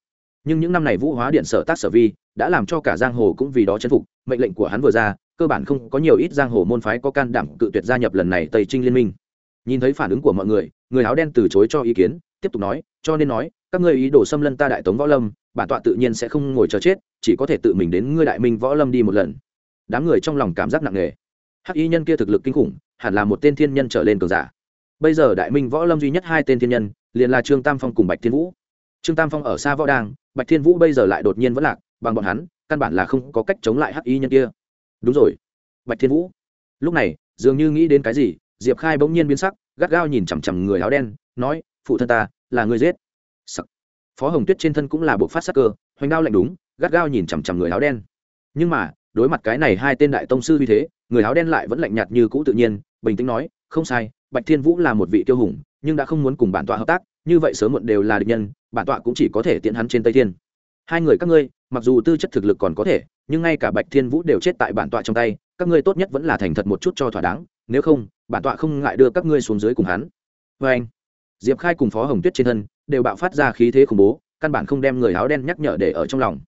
nhưng những năm này vũ hóa điện sở tác sở vi đã làm cho cả giang hồ cũng vì đó chấn phục. Mệnh lệnh của hắn vừa ra, cơ bản không có nhiều ít giang hồ môn phái có can đảm cự tuyệt gia nhập lần này tây trinh liên minh. Nhìn thấy phản ứng của mọi người người áo đen từ chối cho ý kiến, tiếp tục nói, cho nên nói, các ngươi ý đồ xâm lân ta đại tống võ lâm, bản tọa tự nhiên sẽ không ngồi chờ chết, chỉ có thể tự mình đến ngươi đại minh võ lâm đi một lần. Đám người trong lòng cảm giác nặng nề. Hắc y nhân kia thực lực kinh khủng, hẳn là một tên thiên nhân trở lên cường giả. Bây giờ đại minh võ lâm duy nhất hai tên thiên nhân, liền là trương tam phong cùng bạch thiên vũ. Trương tam phong ở xa võ đang bạch thiên vũ bây giờ lại đột nhiên vẫn lạc, bằng bọn hắn, căn bản là không có cách chống lại hắc y nhân kia. Đúng rồi. Bạch thiên vũ. Lúc này, dường như nghĩ đến cái gì, diệp khai bỗng nhiên biến sắc, gắt gao nhìn chằm chằm người áo đen, nói, phụ thân ta, là người giết. Sắc. phó hồng tuyết trên thân cũng là buộc phát sắc cơ, hoành đao lạnh đúng, gắt gao nhìn chằm chằm người áo đen. Nhưng mà, đối mặt cái này hai tên đại tông sư như thế, người áo đen lại vẫn lạnh nhạt như cũ tự nhiên, bình tĩnh nói, không sai, bạch thiên vũ là một vị tiêu hùng, nhưng đã không muốn cùng bản tọa hợp tác như vậy sớm muộn đều là địch nhân, bản tọa cũng chỉ có thể tiện hắn trên tây thiên. Hai người các ngươi, mặc dù tư chất thực lực còn có thể, nhưng ngay cả bạch thiên vũ đều chết tại bản tọa trong tay, các ngươi tốt nhất vẫn là thành thật một chút cho thỏa đáng, nếu không, bản tọa không ngại đưa các ngươi xuống dưới cùng hắn. Vê anh, diệp khai cùng phó hồng tuyết trên thân đều bạo phát ra khí thế khủng bố, căn bản không đem người áo đen nhắc nhở để ở trong lòng.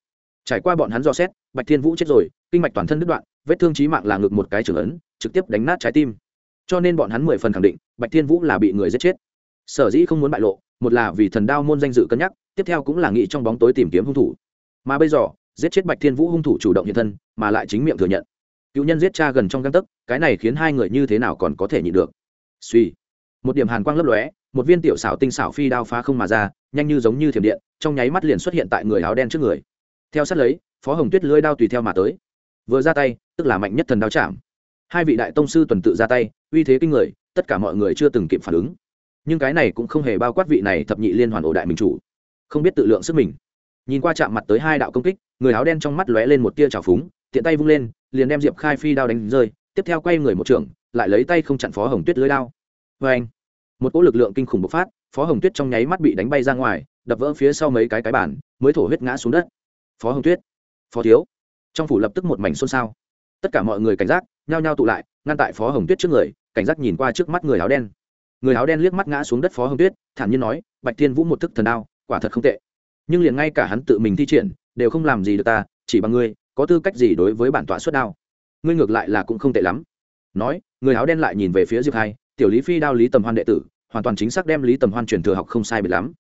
Trải qua bọn hắn dò xét, bạch thiên vũ chết rồi, kinh mạch toàn thân đứt đoạn, vết thương trí mạng là ngực một cái trưởng ấn, trực tiếp đánh nát trái tim. Cho nên bọn hắn mười phần khẳng định, bạch thiên vũ là bị người giết chết sở dĩ không muốn bại lộ, một là vì thần đao môn danh dự cân nhắc, tiếp theo cũng là nghĩ trong bóng tối tìm kiếm hung thủ. Mà bây giờ, giết chết bạch thiên vũ hung thủ chủ động hiện thân, mà lại chính miệng thừa nhận. Cựu nhân giết cha gần trong găng tấc, cái này khiến hai người như thế nào còn có thể nhịn được. Suy. Một điểm hàn quang lấp lóe, một viên tiểu xảo tinh xảo phi đao phá không mà ra, nhanh như giống như thiểm điện, trong nháy mắt liền xuất hiện tại người áo đen trước người. Theo sát lấy, phó hồng tuyết lưới đao tùy theo mà tới. Vừa ra tay, tức là mạnh nhất thần đao chạm. Hai vị đại tông sư tuần tự ra tay, uy thế kinh người, tất cả mọi người chưa từng kịp phản ứng nhưng cái này cũng không hề bao quát vị này thập nhị liên hoàn ổ đại mình chủ. Không biết tự lượng sức mình. Nhìn qua chạm mặt tới hai đạo công kích, người áo đen trong mắt lóe lên một tia trào phúng, tiện tay vung lên, liền đem diệp khai phi đao đánh rơi, tiếp theo quay người một trưởng, lại lấy tay không chặn phó hồng tuyết lưới đao. Vê anh một cỗ lực lượng kinh khủng bộc phát, phó hồng tuyết trong nháy mắt bị đánh bay ra ngoài, đập vỡ phía sau mấy cái cái bản mới thổ huyết ngã xuống đất. Phó hồng tuyết! Phó thiếu! Trong phủ lập tức một mảnh xôn xao. Tất cả mọi người cảnh giác, nhao nhao tụ lại, ngăn tại phó hồng tuyết trước người, cảnh giác nhìn qua trước mắt người áo đen người áo đen liếc mắt ngã xuống đất phó hồng tuyết, thản nhiên nói, bạch thiên vũ một thức thần đao, quả thật không tệ. Nhưng liền ngay cả hắn tự mình thi triển, đều không làm gì được ta, chỉ bằng ngươi, có tư cách gì đối với bản tọa xuất đao? Ngươi ngược lại là cũng không tệ lắm. Nói, người áo đen lại nhìn về phía diệp hai, tiểu lý phi đao lý tầm hoan đệ tử, hoàn toàn chính xác đem lý tầm hoan truyền thừa học không sai biệt lắm.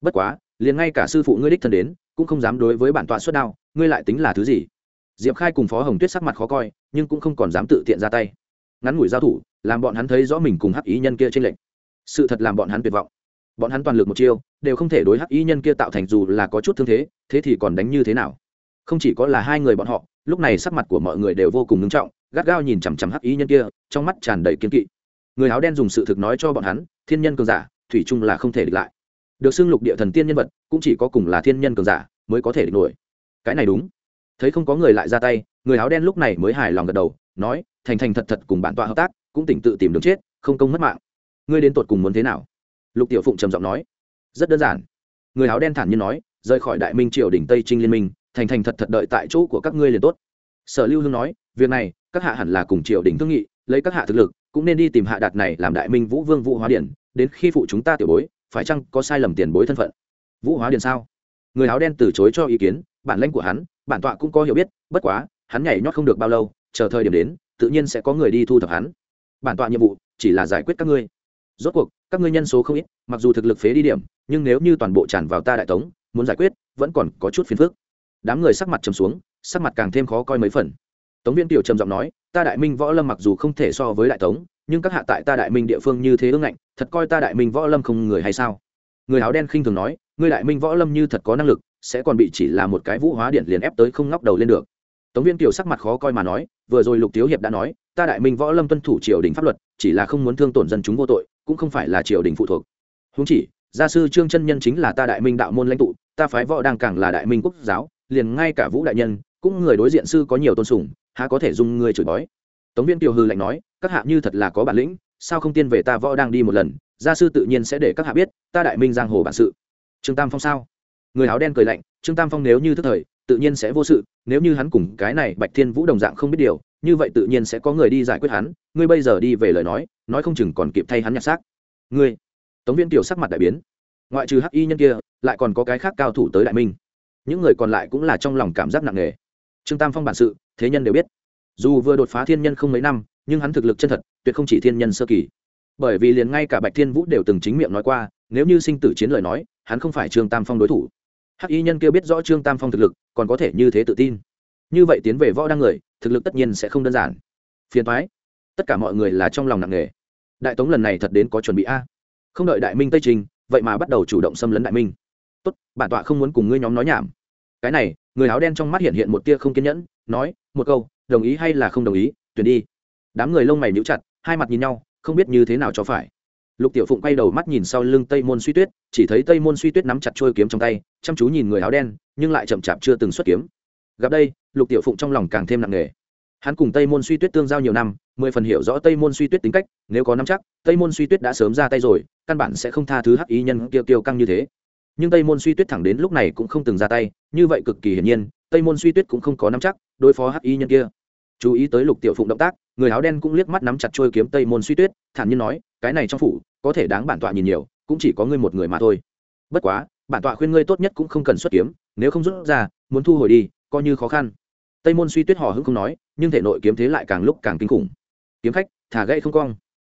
Bất quá, liền ngay cả sư phụ ngươi đích thân đến, cũng không dám đối với bản tọa xuất đao, ngươi lại tính là thứ gì? Diệp khai cùng phó hồng tuyết sắc mặt khó coi, nhưng cũng không còn dám tự tiện ra tay. Ngắn ngủi giao thủ, làm bọn hắn thấy rõ mình cùng hắc ý nhân kia trên lệnh sự thật làm bọn hắn tuyệt vọng. Bọn hắn toàn lực một chiêu, đều không thể đối hắc y nhân kia tạo thành dù là có chút thương thế thế thì còn đánh như thế nào? Không chỉ có là hai người bọn họ, lúc này sắc mặt của mọi người đều vô cùng ngưng trọng, gắt gao nhìn chằm chằm hắc y nhân kia, trong mắt tràn đầy kiên kỵ. Người áo đen dùng sự thực nói cho bọn hắn, thiên nhân cường giả, thủy chung là không thể địch lại. Được xưng lục địa thần tiên nhân vật, cũng chỉ có cùng là thiên nhân cường giả mới có thể địch nổi. Cái này đúng. Thấy không có người lại ra tay, người áo đen lúc này mới hài lòng gật đầu, nói, thành thành thật thật cùng bản tọa hợp tác, cũng tỉnh tự tìm đường chết, không công mất mạng ngươi đến tột cùng muốn thế nào? Lục tiểu phụng trầm giọng nói. Rất đơn giản. Người áo đen thản nhiên nói, rời khỏi đại minh triều đỉnh tây trinh liên minh, thành thành thật thật đợi tại chỗ của các ngươi liền tốt. Sở lưu hương nói, việc này, các hạ hẳn là cùng triều đình thương nghị, lấy các hạ thực lực, cũng nên đi tìm hạ đạt này làm đại minh vũ vương vũ hóa điển, đến khi phụ chúng ta tiểu bối, phải chăng có sai lầm tiền bối thân phận? Vũ hóa điển sao? Người áo đen từ chối cho ý kiến, bản lãnh của hắn, bản tọa cũng có hiểu biết, bất quá, hắn nhảy nhót không được bao lâu, chờ thời điểm đến, tự nhiên sẽ có người đi thu thập hắn. Bản tọa nhiệm vụ, chỉ là giải quyết các ngươi rốt cuộc, các ngươi nhân số không ít, mặc dù thực lực phế đi điểm, nhưng nếu như toàn bộ tràn vào ta đại tống, muốn giải quyết, vẫn còn có chút phiền phức. Đám người sắc mặt trầm xuống, sắc mặt càng thêm khó coi mấy phần. Tống viên tiểu trầm giọng nói, ta đại minh võ lâm mặc dù không thể so với đại tống, nhưng các hạ tại ta đại minh địa phương như thế ương ngạnh, thật coi ta đại minh võ lâm không người hay sao? Người áo đen khinh thường nói, ngươi đại minh võ lâm như thật có năng lực, sẽ còn bị chỉ là một cái vũ hóa điện liền ép tới không ngóc đầu lên được. Tống viên kiều sắc mặt khó coi mà nói, vừa rồi lục thiếu hiệp đã nói, ta đại minh võ lâm tuân thủ triều đình pháp luật, chỉ là không muốn thương tổn dân chúng vô tội cũng không phải là triều đình phụ thuộc. Húng chỉ, gia sư trương chân nhân chính là ta đại minh đạo môn lãnh tụ, ta phái võ đang càng là đại minh quốc giáo, liền ngay cả vũ đại nhân, cũng người đối diện sư có nhiều tôn sùng, há có thể dùng người chửi bói. Tống viên kiều hư lạnh nói, các hạ như thật là có bản lĩnh, sao không tiên về ta võ đang đi một lần, gia sư tự nhiên sẽ để các hạ biết, ta đại minh giang hồ bản sự. Trương tam phong sao? Người áo đen cười lạnh, trương tam phong nếu như thức thời, tự nhiên sẽ vô sự, nếu như hắn cùng cái này bạch thiên vũ đồng dạng không biết điều như vậy tự nhiên sẽ có người đi giải quyết hắn, ngươi bây giờ đi về lời nói nói không chừng còn kịp thay hắn nhặt xác. Ngươi. Tống viên tiểu sắc mặt đại biến. Ngoại trừ hắc y nhân kia, lại còn có cái khác cao thủ tới đại minh. Những người còn lại cũng là trong lòng cảm giác nặng nề. Trương tam phong bản sự, thế nhân đều biết. Dù vừa đột phá thiên nhân không mấy năm, nhưng hắn thực lực chân thật, tuyệt không chỉ thiên nhân sơ kỳ. Bởi vì liền ngay cả bạch thiên vũ đều từng chính miệng nói qua, nếu như sinh tử chiến lời nói, hắn không phải trương tam phong đối thủ. Hắc y nhân kia biết rõ trương tam phong thực lực, còn có thể như thế tự tin như vậy tiến về võ đăng người, thực lực tất nhiên sẽ không đơn giản. Phiền thoái tất cả mọi người là trong lòng nặng nề. Đại tống lần này thật đến có chuẩn bị a. Không đợi đại minh tây trình, vậy mà bắt đầu chủ động xâm lấn đại minh. Tốt, bản tọa không muốn cùng ngươi nhóm nói nhảm. Cái này, người áo đen trong mắt hiện hiện một tia không kiên nhẫn, nói, một câu, đồng ý hay là không đồng ý, tuyển đi. Đám người lông mày níu chặt, hai mặt nhìn nhau, không biết như thế nào cho phải. Lục tiểu phụng quay đầu mắt nhìn sau lưng tây môn suy tuyết, chỉ thấy tây môn suy tuyết nắm chặt trôi kiếm trong tay, chăm chú nhìn người áo đen, nhưng lại chậm chạp chưa từng xuất kiếm. Gặp đây lục tiểu phụng trong lòng càng thêm nặng nề. Hắn cùng tây môn suy tuyết tương giao nhiều năm, mười phần hiểu rõ tây môn suy tuyết tính cách, nếu có nắm chắc, tây môn suy tuyết đã sớm ra tay rồi, căn bản sẽ không tha thứ hắc ý nhân kiêu kiêu căng như thế. Nhưng tây môn suy tuyết thẳng đến lúc này cũng không từng ra tay, như vậy cực kỳ hiển nhiên, tây môn suy tuyết cũng không có nắm chắc, đối phó hắc ý nhân kia. Chú ý tới lục tiểu phụng động tác, người áo đen cũng liếc mắt nắm chặt trôi kiếm tây môn suy tuyết, thản nhiên nói, cái này trong phủ, có thể đáng bản tọa nhìn nhiều, cũng chỉ có ngươi một người mà thôi. Bất quá, bản tọa khuyên ngươi tốt nhất cũng không cần xuất kiếm, nếu không rút ra, muốn thu hồi đi, coi như khó khăn tây môn suy tuyết hò hững không nói, nhưng thể nội kiếm thế lại càng lúc càng kinh khủng. Kiếm khách, thả gậy không cong.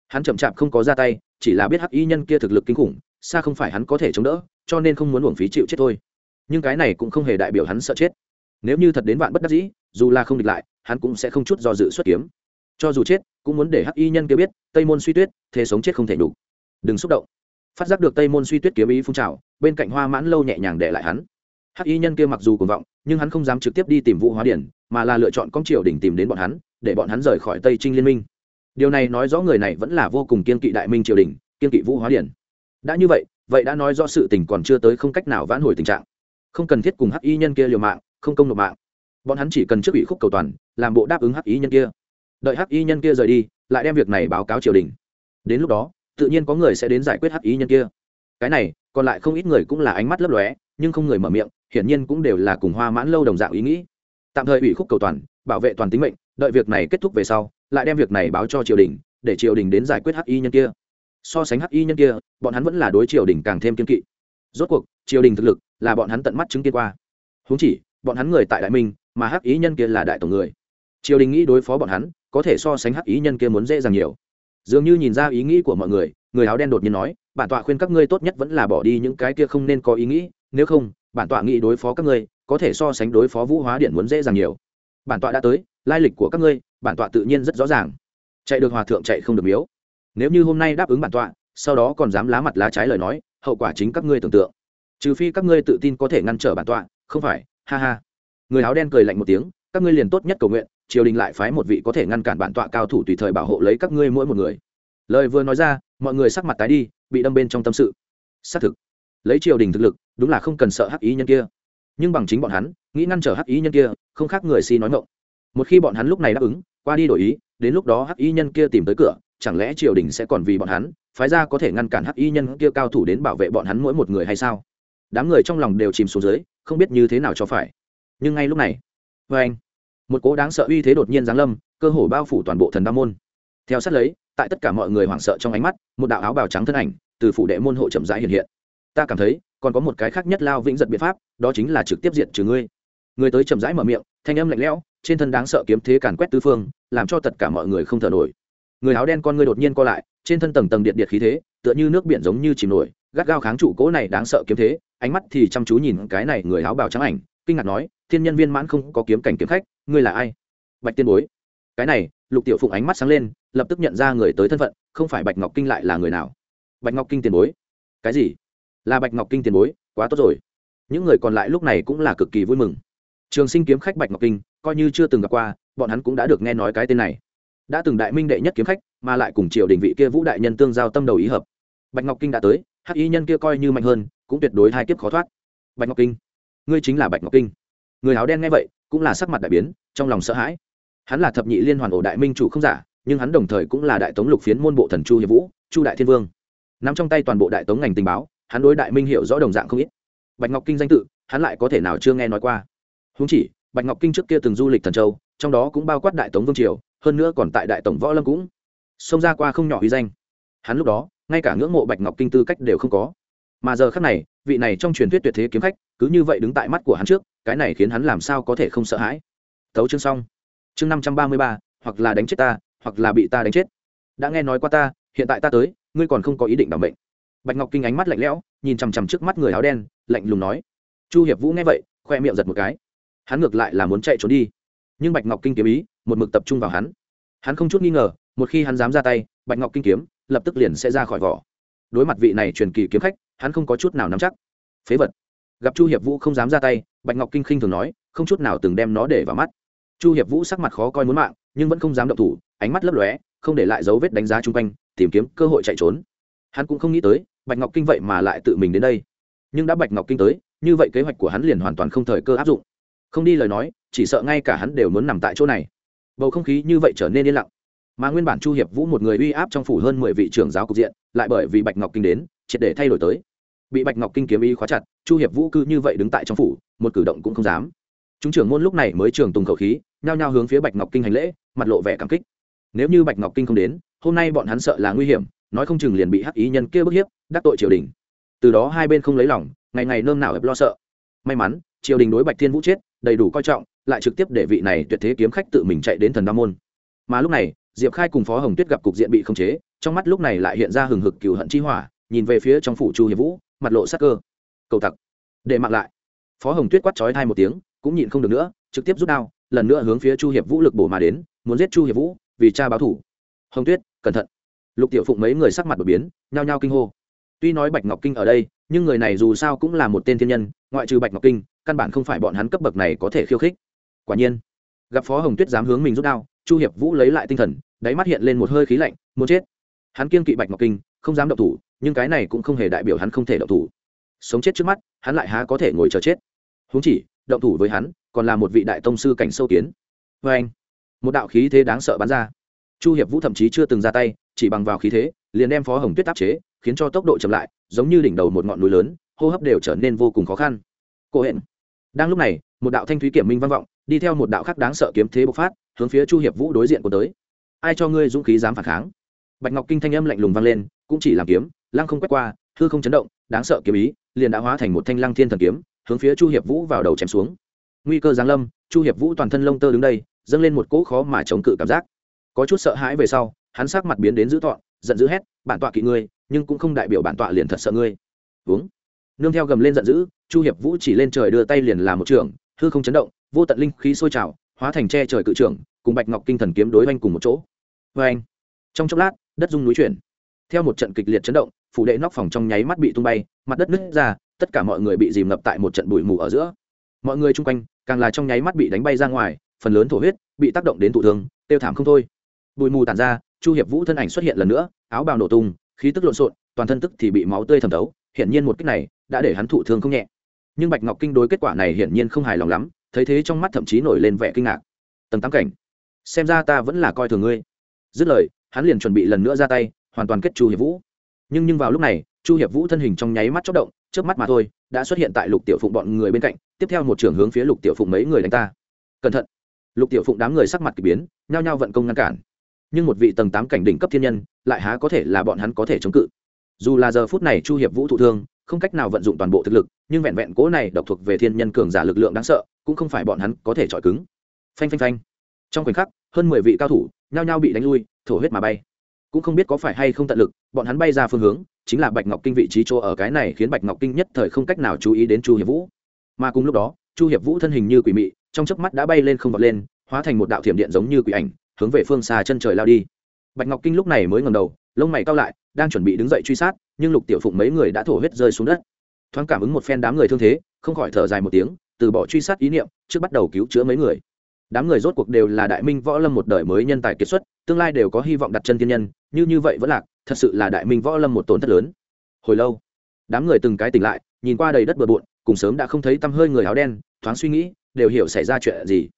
Hắn chậm chạp không có ra tay, chỉ là biết hắc y nhân kia thực lực kinh khủng, xa không phải hắn có thể chống đỡ, cho nên không muốn uổng phí chịu chết thôi. Nhưng cái này cũng không hề đại biểu hắn sợ chết. Nếu như thật đến vạn bất đắc dĩ, dù là không địch lại, hắn cũng sẽ không chút do dự xuất kiếm. Cho dù chết, cũng muốn để hắc y nhân kia biết, tây môn suy tuyết, thế sống chết không thể đủ đừng xúc động. Phát giác được tây môn suy tuyết kiếm ý phun trào, bên cạnh hoa mãn lâu nhẹ nhàng để lại hắn. Hắc y nhân kia mặc dù cuồng vọng nhưng hắn không dám trực tiếp đi tìm vũ hóa điển, mà là lựa chọn công triều đình tìm đến bọn hắn, để bọn hắn rời khỏi tây trinh liên minh. Điều này nói rõ người này vẫn là vô cùng kiên kỵ đại minh triều đình kiên kỵ vũ hóa điển. Đã như vậy vậy đã nói rõ sự tình còn chưa tới không cách nào vãn hồi tình trạng. Không cần thiết cùng hắc y nhân kia liều mạng, không công nộp mạng. Bọn hắn chỉ cần trước ủy khúc cầu toàn, làm bộ đáp ứng hắc y nhân kia. Đợi hắc y nhân kia rời đi, lại đem việc này báo cáo triều đình. Đến lúc đó, tự nhiên có người sẽ đến giải quyết hắc y nhân kia. Cái này, còn lại không ít người cũng là ánh mắt lấp lóe nhưng không người mở miệng, hiển nhiên cũng đều là cùng hoa mãn lâu đồng dạng ý nghĩ. Tạm thời ủy khúc cầu toàn, bảo vệ toàn tính mệnh, đợi việc này kết thúc về sau, lại đem việc này báo cho triều đình, để triều đình đến giải quyết hắc y nhân kia. So sánh hắc y nhân kia, bọn hắn vẫn là đối triều đình càng thêm kiên kỵ. Rốt cuộc, triều đình thực lực là bọn hắn tận mắt chứng kiến qua. Húng chỉ, bọn hắn người tại đại minh, mà hắc ý nhân kia là đại tổng người. Triều đình nghĩ đối phó bọn hắn, có thể so sánh hắc ý nhân kia muốn dễ dàng nhiều. Dường như nhìn ra ý nghĩ của mọi người người áo đen đột nhiên nói, bản tọa khuyên các ngươi tốt nhất vẫn là bỏ đi những cái kia không nên có ý nghĩ nếu không, bản tọa nghĩ đối phó các ngươi, có thể so sánh đối phó vũ hóa điện muốn dễ dàng nhiều. Bản tọa đã tới, lai lịch của các ngươi, bản tọa tự nhiên rất rõ ràng. Chạy được hòa thượng chạy không được miếu. Nếu như hôm nay đáp ứng bản tọa, sau đó còn dám lá mặt lá trái lời nói, hậu quả chính các ngươi tưởng tượng. Trừ phi các ngươi tự tin có thể ngăn trở bản tọa, không phải, ha ha. Người áo đen cười lạnh một tiếng, các ngươi liền tốt nhất cầu nguyện, triều đình lại phái một vị có thể ngăn cản bản tọa cao thủ tùy thời bảo hộ lấy các ngươi mỗi một người. Lời vừa nói ra, mọi người sắc mặt tái đi, bị đâm bên trong tâm sự. Xác thực lấy triều đình thực lực, đúng là không cần sợ hắc ý nhân kia. Nhưng bằng chính bọn hắn, nghĩ ngăn trở hắc ý nhân kia, không khác người si nói ngộng một khi bọn hắn lúc này đáp ứng, qua đi đổi ý, đến lúc đó hắc y nhân kia tìm tới cửa, chẳng lẽ triều đình sẽ còn vì bọn hắn, phái ra có thể ngăn cản hắc y nhân kia cao thủ đến bảo vệ bọn hắn mỗi một người hay sao? Đám người trong lòng đều chìm xuống dưới, không biết như thế nào cho phải. Nhưng ngay lúc này vê anh, một cố đáng sợ uy thế đột nhiên giáng lâm, cơ hồ bao phủ toàn bộ thần đa môn. Theo sát lấy, tại tất cả mọi người hoảng sợ trong ánh mắt, một đạo áo bào trắng thân ảnh, từ phủ đệ môn hộ chậm rãi hiện hiện ta cảm thấy, còn có một cái khác nhất lao vĩnh giật biện pháp, đó chính là trực tiếp diện trừ ngươi. Người tới chậm rãi mở miệng, thanh âm lạnh lẽo, trên thân đáng sợ kiếm thế càn quét tứ phương, làm cho tất cả mọi người không thở nổi. Người áo đen con ngươi đột nhiên co lại, trên thân tầng tầng điện điện khí thế, tựa như nước biển giống như chìm nổi, gắt gao kháng trụ cỗ này đáng sợ kiếm thế, ánh mắt thì chăm chú nhìn cái này người áo bào trắng ảnh, kinh ngạc nói, thiên nhân viên mãn không có kiếm cảnh kiếm khách, ngươi là ai? Bạch tiên bối. Cái này, lục tiểu phụng ánh mắt sáng lên, lập tức nhận ra người tới thân phận, không phải bạch ngọc kinh lại là người nào. Bạch ngọc kinh tiền bối. Cái gì? Là bạch ngọc kinh tiền bối, quá tốt rồi. Những người còn lại lúc này cũng là cực kỳ vui mừng. Trường sinh kiếm khách bạch ngọc kinh, coi như chưa từng gặp qua, bọn hắn cũng đã được nghe nói cái tên này. Đã từng đại minh đệ nhất kiếm khách, mà lại cùng triều đình vị kia vũ đại nhân tương giao tâm đầu ý hợp. Bạch ngọc kinh đã tới, hắc y nhân kia coi như mạnh hơn, cũng tuyệt đối hai kiếp khó thoát. Bạch ngọc kinh, ngươi chính là bạch ngọc kinh. Người áo đen nghe vậy, cũng là sắc mặt đại biến, trong lòng sợ hãi. Hắn là thập nhị liên hoàn ổ đại minh chủ không giả, nhưng hắn đồng thời cũng là đại tống lục phiến môn bộ thần chu hiệp vũ, chu đại thiên vương. N ắ m trong tay toàn bộ đại tống ngành tình báo hắn đối đại minh hiểu rõ đồng dạng không ít. Bạch ngọc kinh danh tự, hắn lại có thể nào chưa nghe nói qua? Húng chỉ, bạch ngọc kinh trước kia từng du lịch thần châu, trong đó cũng bao quát đại tống vương triều, hơn nữa còn tại đại tổng võ lâm cũng xông ra qua không nhỏ uy danh. Hắn lúc đó, ngay cả ngưỡng mộ bạch ngọc kinh tư cách đều không có. Mà giờ khác này, vị này trong truyền thuyết tuyệt thế kiếm khách, cứ như vậy đứng tại mắt của hắn trước, cái này khiến hắn làm sao có thể không sợ hãi? Thấu chương xong. Chương năm trăm ba mươi ba, hoặc là đánh chết ta, hoặc là bị ta đánh chết. Đã nghe nói qua ta, hiện tại ta tới, ngươi còn không có ý định đảm bệnh bạch ngọc kinh ánh mắt lạnh lẽo, nhìn chằm chằm trước mắt người áo đen, lạnh lùng nói. Chu hiệp vũ nghe vậy, khoe miệng giật một cái. Hắn ngược lại là muốn chạy trốn đi. Nhưng bạch ngọc kinh kiếm ý, một mực tập trung vào hắn. Hắn không chút nghi ngờ, một khi hắn dám ra tay, bạch ngọc kinh kiếm lập tức liền sẽ ra khỏi vỏ. Đối mặt vị này truyền kỳ kiếm khách, hắn không có chút nào nắm chắc. Phế vật. Gặp chu hiệp vũ không dám ra tay, bạch ngọc kinh khinh thường nói, không chút nào từng đem nó để vào mắt. Chu hiệp vũ sắc mặt khó coi muốn mạng, nhưng vẫn không dám động thủ, ánh mắt lấp lóe, không để lại dấu vết đánh giá chung quanh, tìm kiếm cơ hội chạy trốn. Hắn cũng không nghĩ tới bạch ngọc kinh vậy mà lại tự mình đến đây. Nhưng đã bạch ngọc kinh tới, như vậy kế hoạch của hắn liền hoàn toàn không thời cơ áp dụng. Không đi lời nói, chỉ sợ ngay cả hắn đều muốn nằm tại chỗ này. Bầu không khí như vậy trở nên yên lặng. Mà nguyên bản chu hiệp vũ một người uy áp trong phủ hơn mười vị trưởng giáo cục diện, lại bởi vì bạch ngọc kinh đến, triệt để thay đổi tới. Bị bạch ngọc kinh kiếm ý khóa chặt, chu hiệp vũ cứ như vậy đứng tại trong phủ, một cử động cũng không dám. Chúng trưởng môn lúc này mới trường tùng khẩu khí, nhao nhao hướng phía bạch ngọc kinh hành lễ, mặt lộ vẻ cảm kích. Nếu như bạch ngọc kinh không đến, hôm nay bọn hắn sợ là nguy hiểm nói không chừng liền bị hắc ý nhân kia bức hiếp, đắc tội triều đình. Từ đó hai bên không lấy lòng, ngày ngày nơm nào ép lo sợ. May mắn, triều đình đối bạch thiên vũ chết, đầy đủ coi trọng, lại trực tiếp để vị này tuyệt thế kiếm khách tự mình chạy đến thần đa môn. Mà lúc này, diệp khai cùng phó hồng tuyết gặp cục diện bị khống chế, trong mắt lúc này lại hiện ra hừng hực cừu hận chi hỏa, nhìn về phía trong phủ chu hiệp vũ, mặt lộ sắc cơ. Cầu tặc. Để mặc lại. Phó hồng tuyết quát trói thai một tiếng, cũng nhịn không được nữa, trực tiếp rút đao, lần nữa hướng phía chu hiệp vũ lực bổ mà đến, muốn giết chu hiệp vũ, vì cha báo thủ. Hồng tuyết, cẩn thận lục tiểu phụng mấy người sắc mặt đột biến, nhao nhao kinh hô. Tuy nói bạch ngọc kinh ở đây, nhưng người này dù sao cũng là một tên thiên nhân, ngoại trừ bạch ngọc kinh, căn bản không phải bọn hắn cấp bậc này có thể khiêu khích. Quả nhiên, gặp phó hồng tuyết dám hướng mình rút đao, chu hiệp vũ lấy lại tinh thần, đáy mắt hiện lên một hơi khí lạnh, muốn chết. Hắn kiên kỵ bạch ngọc kinh, không dám động thủ, nhưng cái này cũng không hề đại biểu hắn không thể động thủ. Sống chết trước mắt, hắn lại há có thể ngồi chờ chết. Húng chỉ, động thủ với hắn, còn là một vị đại tông sư cảnh sâu kiến. Vê anh một đạo khí thế đáng sợ bắn ra. Chu hiệp vũ thậm chí chưa từng ra tay chỉ bằng vào khí thế, liền đem phó hồng tuyết áp chế, khiến cho tốc độ chậm lại, giống như đỉnh đầu một ngọn núi lớn, hô hấp đều trở nên vô cùng khó khăn. Cô hẹn đang lúc này, một đạo thanh thúy kiểm minh vang vọng, đi theo một đạo khác đáng sợ kiếm thế bộc phát, hướng phía chu hiệp vũ đối diện của tới. Ai cho ngươi dũng khí dám phản kháng? Bạch ngọc kinh thanh âm lạnh lùng vang lên, cũng chỉ làm kiếm, lăng không quét qua, hư không chấn động, đáng sợ kiếm ý, liền đã hóa thành một thanh lăng thiên thần kiếm, hướng phía chu hiệp vũ vào đầu chém xuống. Nguy cơ giáng lâm, chu hiệp vũ toàn thân lông tơ đứng đây, dâng lên một cỗ khó mà chống cự cảm giác. Có chút sợ hãi về sau hắn sắc mặt biến đến dữ tọn, giận dữ hét, bản tọa kỵ ngươi, nhưng cũng không đại biểu bản tọa liền thật sợ ngươi. Uống. Nương theo gầm lên giận dữ, chu hiệp vũ chỉ lên trời đưa tay liền làm một trường, hư không chấn động, vô tận linh khí sôi trào, hóa thành tre trời cự trưởng cùng bạch ngọc kinh thần kiếm đối oanh cùng một chỗ. Vê anh trong chốc lát, đất rung núi chuyển. Theo một trận kịch liệt chấn động, phủ đệ nóc phòng trong nháy mắt bị tung bay, mặt đất nứt ra, tất cả mọi người bị dìm ngập tại một trận bụi mù ở giữa. Mọi người chung quanh, càng là trong nháy mắt bị đánh bay ra ngoài, phần lớn thổ huyết bị tác động đến tụ thương, tiêu thảm không thôi. Bụi mù tàn ra chu hiệp vũ thân ảnh xuất hiện lần nữa, áo bào nổ tung, khí tức lộn xộn, toàn thân tức thì bị máu tươi thẩm thấu, hiển nhiên một cách này đã để hắn thụ thương không nhẹ. Nhưng bạch ngọc kinh đối kết quả này hiển nhiên không hài lòng lắm, thấy thế trong mắt thậm chí nổi lên vẻ kinh ngạc. Tầng tám cảnh. Xem ra ta vẫn là coi thường ngươi. Dứt lời, hắn liền chuẩn bị lần nữa ra tay, hoàn toàn kết chu hiệp vũ. Nhưng nhưng vào lúc này, chu hiệp vũ thân hình trong nháy mắt chốc động trước mắt mà thôi, đã xuất hiện tại lục tiểu phụng bọn người bên cạnh, tiếp theo một trưởng hướng phía lục tiểu phụng mấy người đánh ta. Cẩn thận. Lục tiểu phụng đám người sắc mặt k ỳ biến, nhao nhao vận công ngăn cản nhưng một vị tầng tám cảnh đỉnh cấp thiên nhân, lại há có thể là bọn hắn có thể chống cự. Dù là giờ phút này chu hiệp vũ thụ thương, không cách nào vận dụng toàn bộ thực lực, nhưng vẹn vẹn cố này độc thuộc về thiên nhân cường giả lực lượng đáng sợ, cũng không phải bọn hắn có thể chọi cứng. Phanh phanh phanh. Trong khoảnh khắc, hơn mười vị cao thủ nhao nhao bị đánh lui, thổ huyết mà bay. Cũng không biết có phải hay không tận lực, bọn hắn bay ra phương hướng, chính là bạch ngọc kinh vị trí chỗ ở cái này khiến bạch ngọc kinh nhất thời không cách nào chú ý đến chu hiệp vũ. Mà cùng lúc đó, chu hiệp vũ thân hình như quỷ mị, trong chớp mắt đã bay lên không vọt lên, hóa thành một đạo thiểm điện giống như quỷ ảnh hướng về phương xa chân trời lao đi. Bạch ngọc kinh lúc này mới ngầm đầu, lông mày cao lại, đang chuẩn bị đứng dậy truy sát, nhưng lục tiểu phụng mấy người đã thổ huyết rơi xuống đất. Thoáng cảm ứng một phen đám người thương thế, không khỏi thở dài một tiếng, từ bỏ truy sát ý niệm, trước bắt đầu cứu chữa mấy người. Đám người rốt cuộc đều là đại minh võ lâm một đời mới nhân tài kiệt xuất, tương lai đều có hy vọng đặt chân thiên nhân, như như vậy vẫn lạc, thật sự là đại minh võ lâm một tổn thất lớn. Hồi lâu, đám người từng cái tỉnh lại, nhìn qua đầy đất bừa bộn, cùng sớm đã không thấy tăm hơi người áo đen, thoáng suy nghĩ, đều hiểu xảy ra chuyện gì.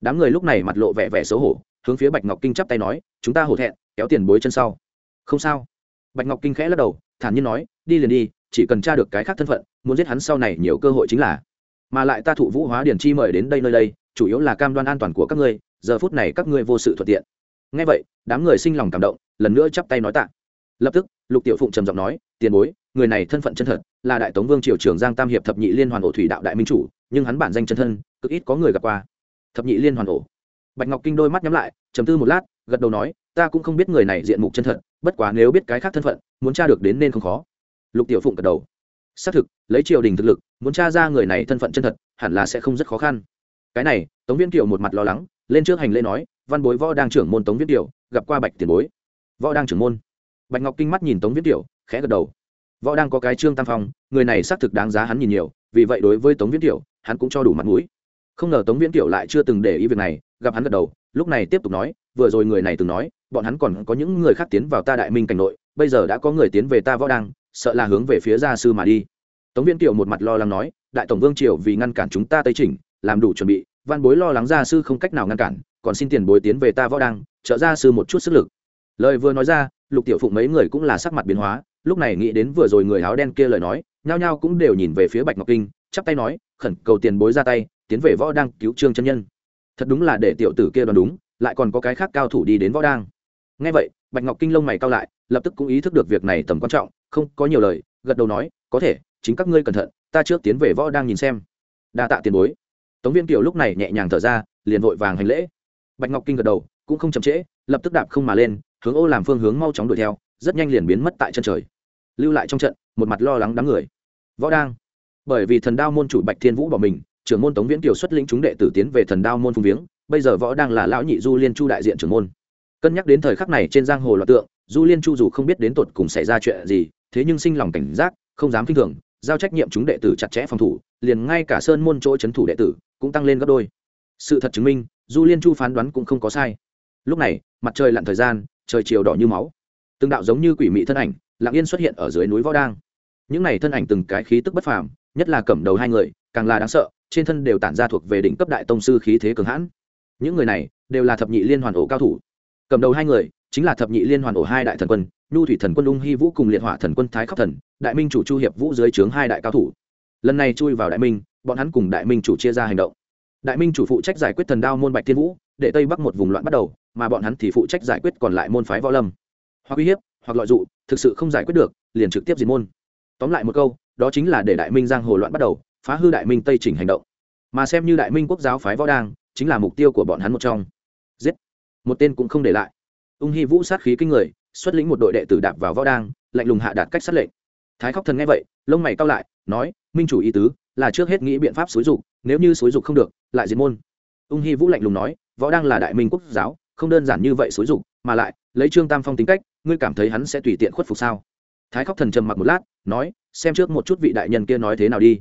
Đám người lúc này mặt lộ vẻ vẻ xấu hổ hướng phía bạch ngọc kinh chắp tay nói, chúng ta hổ thẹn, kéo tiền bối chân sau. Không sao. Bạch ngọc kinh khẽ lắc đầu, thản nhiên nói, đi liền đi, chỉ cần tra được cái khác thân phận, muốn giết hắn sau này nhiều cơ hội chính là. Mà lại ta thụ vũ hóa điển chi mời đến đây nơi đây, chủ yếu là cam đoan an toàn của các ngươi, giờ phút này các ngươi vô sự thuận tiện. Ngay vậy, đám người sinh lòng cảm động, lần nữa chắp tay nói tạ. Lập tức, lục tiểu phụng trầm giọng nói, tiền bối, người này thân phận chân thật, là đại tống vương triều trưởng giang tam hiệp thập nhị liên hoàn ổ thủy đạo đại minh chủ, nhưng hắn bản danh chân thân, cực ít có người gặp qua. Thập nhị liên hoàn ổ? Bạch ngọc kinh đôi mắt nhắm lại, trầm tư một lát, gật đầu nói, ta cũng không biết người này diện mục chân thật, bất quá nếu biết cái khác thân phận, muốn tra được đến nên không khó. Lục tiểu phụng gật đầu. Xác thực, lấy triều đình thực lực, muốn tra ra người này thân phận chân thật, hẳn là sẽ không rất khó khăn. Cái này, tống viên kiều một mặt lo lắng, lên trước hành lễ nói, văn bối võ đang trưởng môn tống viết kiều, gặp qua bạch tiền bối. Võ đang trưởng môn? Bạch ngọc kinh mắt nhìn tống viết kiều, khẽ gật đầu. Võ đang có cái trương tam phong, người này xác thực đáng giá hắn nhìn nhiều, vì vậy đối với tống viễn kiều, hắn cũng cho đủ mặt mũi không ngờ tống viễn kiểu lại chưa từng để ý việc này, gặp hắn gật đầu, lúc này tiếp tục nói, vừa rồi người này từng nói, bọn hắn còn có những người khác tiến vào ta đại minh cảnh nội, bây giờ đã có người tiến về ta võ đang sợ là hướng về phía gia sư mà đi. Tống viễn kiểu một mặt lo lắng nói, đại tổng vương triều vì ngăn cản chúng ta tây chỉnh, làm đủ chuẩn bị, văn bối lo lắng gia sư không cách nào ngăn cản, còn xin tiền bối tiến về ta võ đang trợ gia sư một chút sức lực. Lời vừa nói ra, lục tiểu phụng mấy người cũng là sắc mặt biến hóa, lúc này nghĩ đến vừa rồi người áo đen kia lời nói, nhao nhao cũng đều nhìn về phía bạch ngọc kinh, chắp tay nói, khẩn cầu tiền bối ra tay tiến về võ đang cứu trương chân nhân. Thật đúng là để tiểu tử kia đoán đúng, lại còn có cái khác cao thủ đi đến võ đang. Ngay vậy, bạch ngọc kinh lông mày cao lại, lập tức cũng ý thức được việc này tầm quan trọng, không có nhiều lời, gật đầu nói, có thể, chính các ngươi cẩn thận, ta trước tiến về võ đang nhìn xem. Đa tạ tiền bối. Tống viên kiều lúc này nhẹ nhàng thở ra, liền vội vàng hành lễ. Bạch ngọc kinh gật đầu, cũng không chậm trễ, lập tức đạp không mà lên, hướng ô làm phương hướng mau chóng đuổi theo, rất nhanh liền biến mất tại chân trời. Lưu lại trong trận, một mặt lo lắng đám người. Võ đang. Bởi vì thần đao môn chủ bạch thiên vũ bỏ mình trưởng môn tống viễn kiều xuất lĩnh chúng đệ tử tiến về thần đao môn phung viếng, bây giờ võ đang là lão nhị du liên chu đại diện trưởng môn. Cân nhắc đến thời khắc này trên giang hồ loạt tượng, du liên chu dù không biết đến tột cùng xảy ra chuyện gì, thế nhưng sinh lòng cảnh giác, không dám kinh thường, giao trách nhiệm chúng đệ tử chặt chẽ phòng thủ, liền ngay cả sơn môn chỗ c h ấ n thủ đệ tử cũng tăng lên gấp đôi. Sự thật chứng minh, du liên chu phán đoán cũng không có sai. Lúc này, mặt trời lặn thời gian, trời chiều đỏ như máu. Từng đạo giống như quỷ mị thân ảnh, lặng yên xuất hiện ở dưới núi võ đang. Những này thân ảnh từng cái khí tức bất phàm, nhất là cầm đầu hai người, càng là đáng sợ trên thân đều tản ra thuộc về đỉnh cấp đại tông sư khí thế cường hãn. Những người này đều là thập nhị liên hoàn ổ cao thủ. Cầm đầu hai người chính là thập nhị liên hoàn ổ hai đại thần quân, nhu thủy thần quân ung hy vũ cùng liệt hỏa thần quân thái khắc thần, đại minh chủ chu hiệp vũ dưới trướng hai đại cao thủ. Lần này chui vào đại minh, bọn hắn cùng đại minh chủ chia ra hành động. Đại minh chủ phụ trách giải quyết thần đao môn bạch thiên vũ, để tây bắc một vùng loạn bắt đầu, mà bọn hắn thì phụ trách giải quyết còn lại môn phái võ lâm. Hoặc uy hiếp, hoặc lợi dụng thực sự không giải quyết được, liền trực tiếp diệt môn. Tóm lại một câu, đó chính là để đại minh giang hồ loạn bắt đầu phá hư đại minh tây chỉnh hành động. Mà xem như đại minh quốc giáo phái võ đang, chính là mục tiêu của bọn hắn một trong. Giết! Một tên cũng không để lại. Ung hy vũ sát khí kinh người, xuất lĩnh một đội đệ tử đạp vào võ đang, lạnh lùng hạ đạt cách sát lệnh. Thái khóc thần nghe vậy, lông mày cao lại, nói, minh chủ ý tứ, là trước hết nghĩ biện pháp xúi dục, nếu như xúi dục không được, lại diệt môn. Ung hy vũ lạnh lùng nói, võ đang là đại minh quốc giáo, không đơn giản như vậy xúi dục, mà lại, lấy trương tam phong tính cách, ngươi cảm thấy hắn sẽ tùy tiện khuất phục sao? Thái khóc thần trầm mặc một lát, nói, xem trước một chút vị đại nhân kia nói thế nào đi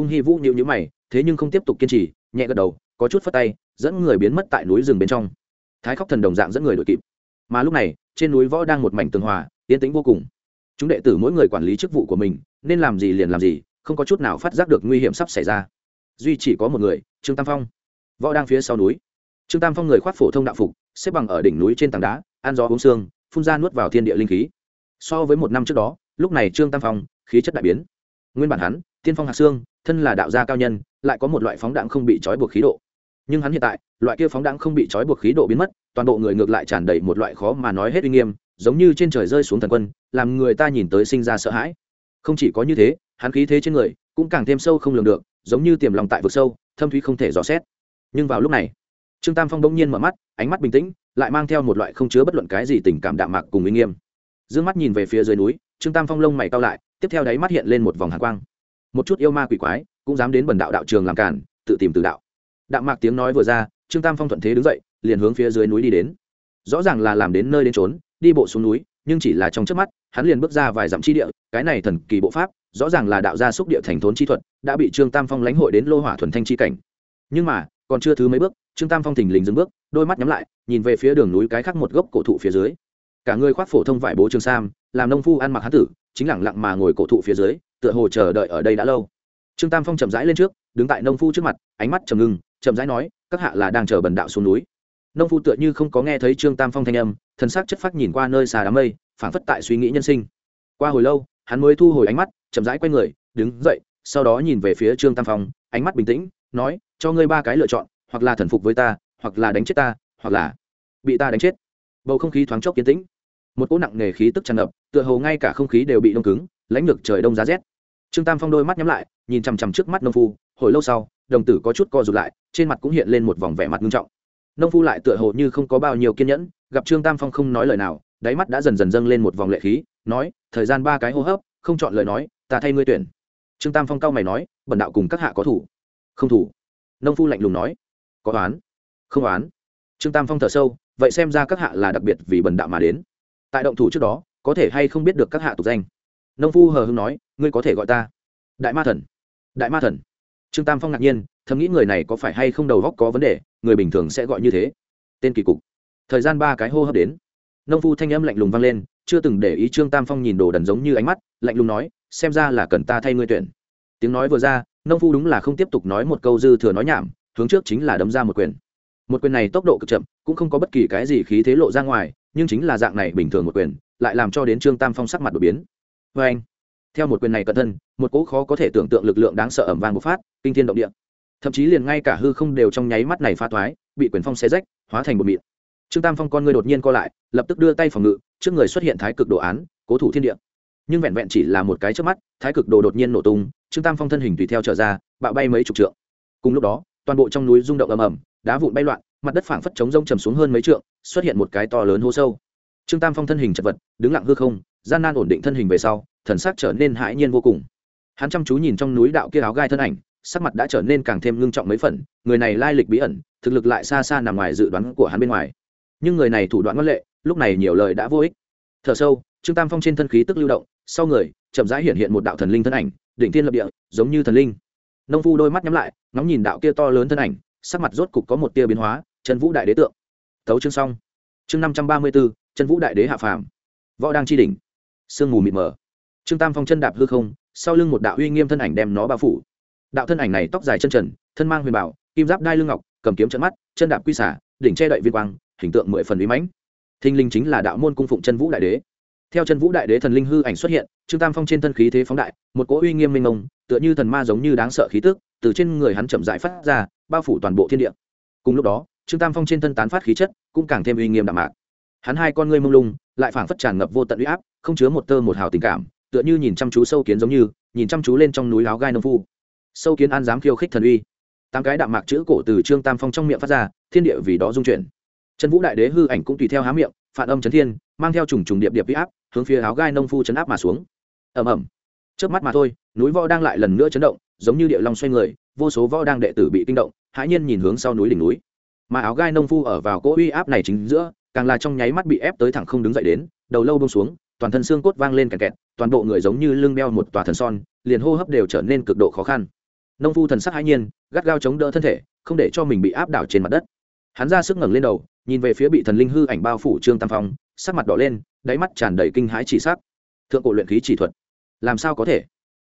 ung hy vũ nhịu nhữ mày, thế nhưng không tiếp tục kiên trì, nhẹ gật đầu, có chút phất tay, dẫn người biến mất tại núi rừng bên trong. Thái khóc thần đồng dạng dẫn người đội kịp. Mà lúc này, trên núi võ đang một mảnh tường hòa, yên tĩnh vô cùng. Chúng đệ tử mỗi người quản lý chức vụ của mình, nên làm gì liền làm gì, không có chút nào phát giác được nguy hiểm sắp xảy ra. Duy chỉ có một người, trương tam phong. Võ đang phía sau núi. Trương tam phong người khoác phổ thông đạo phục, xếp bằng ở đỉnh núi trên tảng đá, ăn gió uống xương phun ra nuốt vào thiên địa linh khí. So với một năm trước đó, lúc này trương tam phong, khí chất đại biến. Nguyên bản hắn, tiên phong hạ xương thân là đạo gia cao nhân, lại có một loại phóng đạn không bị trói buộc khí độ. Nhưng hắn hiện tại, loại kia phóng đạn không bị trói buộc khí độ biến mất, toàn bộ người ngược lại tràn đầy một loại khó mà nói hết uy nghiêm, giống như trên trời rơi xuống thần quân, làm người ta nhìn tới sinh ra sợ hãi. Không chỉ có như thế, hắn khí thế trên người cũng càng thêm sâu không lường được, giống như tiềm lòng tại vực sâu, thâm thúy không thể dò xét. Nhưng vào lúc này, trương tam phong bỗng nhiên mở mắt, ánh mắt bình tĩnh, lại mang theo một loại không chứa bất luận cái gì tình cảm đạm mạc cùng uy nghiêm. D ư ơ n g mắt nhìn về phía dưới núi, trương tam phong lông mày cao lại, tiếp theo đáy mắt hiện lên một vòng hạ quang một chút yêu ma quỷ quái, cũng dám đến bần đạo đạo trường làm cản tự tìm từ đạo. Đạm mạc tiếng nói vừa ra, trương tam phong thuận thế đứng dậy, liền hướng phía dưới núi đi đến. Rõ ràng là làm đến nơi đến trốn đi bộ xuống núi, nhưng chỉ là trong trước mắt, hắn liền bước ra vài dặm chi địa, cái này thần kỳ bộ pháp, rõ ràng là đạo gia xúc địa thành thốn chi thuật, đã bị trương tam phong lãnh hội đến lô hỏa thuần thanh chi cảnh. Nhưng mà, còn chưa thứ mấy bước, trương tam phong thình lình dừng bước, đôi mắt nhắm lại, nhìn về phía đường núi cái khác một gốc cổ thụ phía dưới. Cả người khoác phổ thông vải bố trường sam, làm nông phu ăn mặc hán tử, chính lẳng lặng mà ngồi cổ thụ phía dưới tựa hồ chờ đợi ở đây đã lâu. Trương tam phong chậm rãi lên trước, đứng tại nông phu trước mặt, ánh mắt trầm ngưng, chậm rãi nói, các hạ là đang chờ bần đạo xuống núi. Nông phu tựa như không có nghe thấy trương tam phong thanh âm thân xác chất phát nhìn qua nơi xà đám mây phản phất tại suy nghĩ nhân sinh. Qua hồi lâu, hắn mới thu hồi ánh mắt, chậm rãi quay người, đứng dậy, sau đó nhìn về phía trương tam phong, ánh mắt bình tĩnh, nói, cho ngươi ba cái lựa chọn, hoặc là thần phục với ta, hoặc là đánh chết ta, hoặc là bị ta đánh chết. Bầu không khí thoáng chốc kiến tĩnh. Một cỗ nặng nề khí tức tràn ngập, tựa hồ ngay cả không khí đều bị đông cứng, lãnh lực trời đông giá rét trương tam phong đôi mắt nhắm lại, nhìn chằm chằm trước mắt nông phu, hồi lâu sau, đồng tử có chút co rụt lại, trên mặt cũng hiện lên một vòng vẻ mặt nghiêm trọng. Nông phu lại tựa hồ như không có bao nhiêu kiên nhẫn, gặp trương tam phong không nói lời nào, đáy mắt đã dần dần dâng lên một vòng lệ khí, nói, thời gian ba cái hô hấp, không chọn lời nói, ta thay ngươi tuyển. Trương tam phong cao mày nói, bần đạo cùng các hạ có thủ. Không thủ. Nông phu lạnh lùng nói, có oán. Không oán. Trương tam phong thở sâu, vậy xem ra các hạ là đặc biệt vì bần đạo mà đến. Tại động thủ trước đó, có thể hay không biết được các hạ tục danh? Nông phu hờ hưng nói ngươi có thể gọi ta đại ma thần đại ma thần trương tam phong ngạc nhiên thầm nghĩ người này có phải hay không đầu góc có vấn đề người bình thường sẽ gọi như thế tên kỳ cục thời gian ba cái hô hấp đến nông phu thanh âm lạnh lùng vang lên chưa từng để ý trương tam phong nhìn đồ đần giống như ánh mắt lạnh lùng nói xem ra là cần ta thay ngươi tuyển tiếng nói vừa ra nông phu đúng là không tiếp tục nói một câu dư thừa nói nhảm hướng trước chính là đấm ra một quyền một quyền này tốc độ cực chậm cũng không có bất kỳ cái gì khí thế lộ ra ngoài nhưng chính là dạng này bình thường một quyền lại làm cho đến trương tam phong sắc mặt đột biến vê anh theo một quyền này cẩn thân, một cỗ khó có thể tưởng tượng lực lượng đáng sợ ẩm vang bộc phát, kinh thiên động địa. Thậm chí liền ngay cả hư không đều trong nháy mắt này pha thoái, bị quyền phong xé rách, hóa thành bột mịn. Trương tam phong con người đột nhiên co lại, lập tức đưa tay phòng ngự, trước người xuất hiện thái cực đồ án, cố thủ thiên địa. Nhưng vẹn vẹn chỉ là một cái trước mắt, thái cực đồ đột nhiên nổ tung, trương tam phong thân hình tùy theo trở ra, bạo bay mấy chục trượng. Cùng lúc đó, toàn bộ trong núi rung động ầm ầm, đá vụn bay loạn, mặt đất phảng phất chống rông trầm xuống hơn mấy trượng, xuất hiện một cái to lớn hố sâu. Trương tam phong thân hình chật vật, đứng lặng hư không gian nan ổn định thân hình về sau, thần sắc trở nên hãi nhiên vô cùng. Hắn chăm chú nhìn trong núi đạo kia áo gai thân ảnh, sắc mặt đã trở nên càng thêm ngưng trọng mấy phần, người này lai lịch bí ẩn, thực lực lại xa xa nằm ngoài dự đoán của hắn bên ngoài. Nhưng người này thủ đoạn văn lệ, lúc này nhiều lời đã vô ích. Thở sâu, trương tam phong trên thân khí tức lưu động, sau người, chậm rãi hiện hiện một đạo thần linh thân ảnh, đỉnh thiên lập địa, giống như thần linh. Nông phu đôi mắt nhắm lại, ngóng nhìn đạo kia to lớn thân ảnh, sắc mặt rốt cục có một tia biến hóa, trần vũ đại đế tượng. Tấu chương xong. Chương năm trăm ba mươi bốn trần vũ đại đế hạ phàm. Võ đang chi đỉnh sương mù mịt mờ. Trương tam phong chân đạp hư không, sau lưng một đạo uy nghiêm thân ảnh đem nó bao phủ. Đạo thân ảnh này tóc dài chân trần, thân mang huyền bảo, kim giáp đai lưng ngọc, cầm kiếm trận mắt, chân đạp quy xả, đỉnh che đậy viên quang, hình tượng mười phần uy mãnh. Thinh linh chính là đạo môn cung phụng chân vũ đại đế. Theo chân vũ đại đế thần linh hư ảnh xuất hiện, trương tam phong trên thân khí thế phóng đại, một cỗ uy nghiêm minh mông, tựa như thần ma giống như đáng sợ khí tức, từ trên người hắn chậm dại phát ra, bao phủ toàn bộ thiên địa. Cùng lúc đó, trương tam phong trên thân tán phát khí chất, cũng càng thêm uy nghiêm đạm mạc. Hắn hai con ngươi mông lung, lại phảng phất tràn ngập vô tận uy áp không chứa một tơ một hào tình cảm, tựa như nhìn chăm chú sâu kiến giống như, nhìn chăm chú lên trong núi áo gai nông phu. Sâu kiến an dám khiêu khích thần uy. Tám cái đạm mạc chữ cổ từ trương tam phong trong miệng phát ra, thiên địa vì đó dung chuyển. Trần vũ đại đế hư ảnh cũng tùy theo há miệng, phản âm chấn thiên, mang theo trùng trùng điệp điệp huy áp, hướng phía áo gai nông phu chấn áp mà xuống. Ầm ầm. Trước mắt mà thôi, núi võ đang lại lần nữa chấn động, giống như địa long xoay người, vô số võ đang đệ tử bị kinh động, hãi nhiên nhìn hướng sau núi đỉnh núi. Mà áo gai nông phu ở vào cỗ uy áp này chính giữa, càng là trong nháy mắt bị ép tới thẳng không đứng dậy đến, đầu lâu bông xuống toàn thân xương cốt vang lên kẹt kẹt, toàn bộ người giống như lưng đeo một tòa thần son, liền hô hấp đều trở nên cực độ khó khăn. Nông phu thần sắc hãi nhiên, gắt gao chống đỡ thân thể, không để cho mình bị áp đảo trên mặt đất. Hắn ra sức ngẩng lên đầu, nhìn về phía bị thần linh hư ảnh bao phủ trương tam phong, sắc mặt đỏ lên, đáy mắt tràn đầy kinh hãi chỉ sắc. Thượng cổ luyện khí chỉ thuật, làm sao có thể?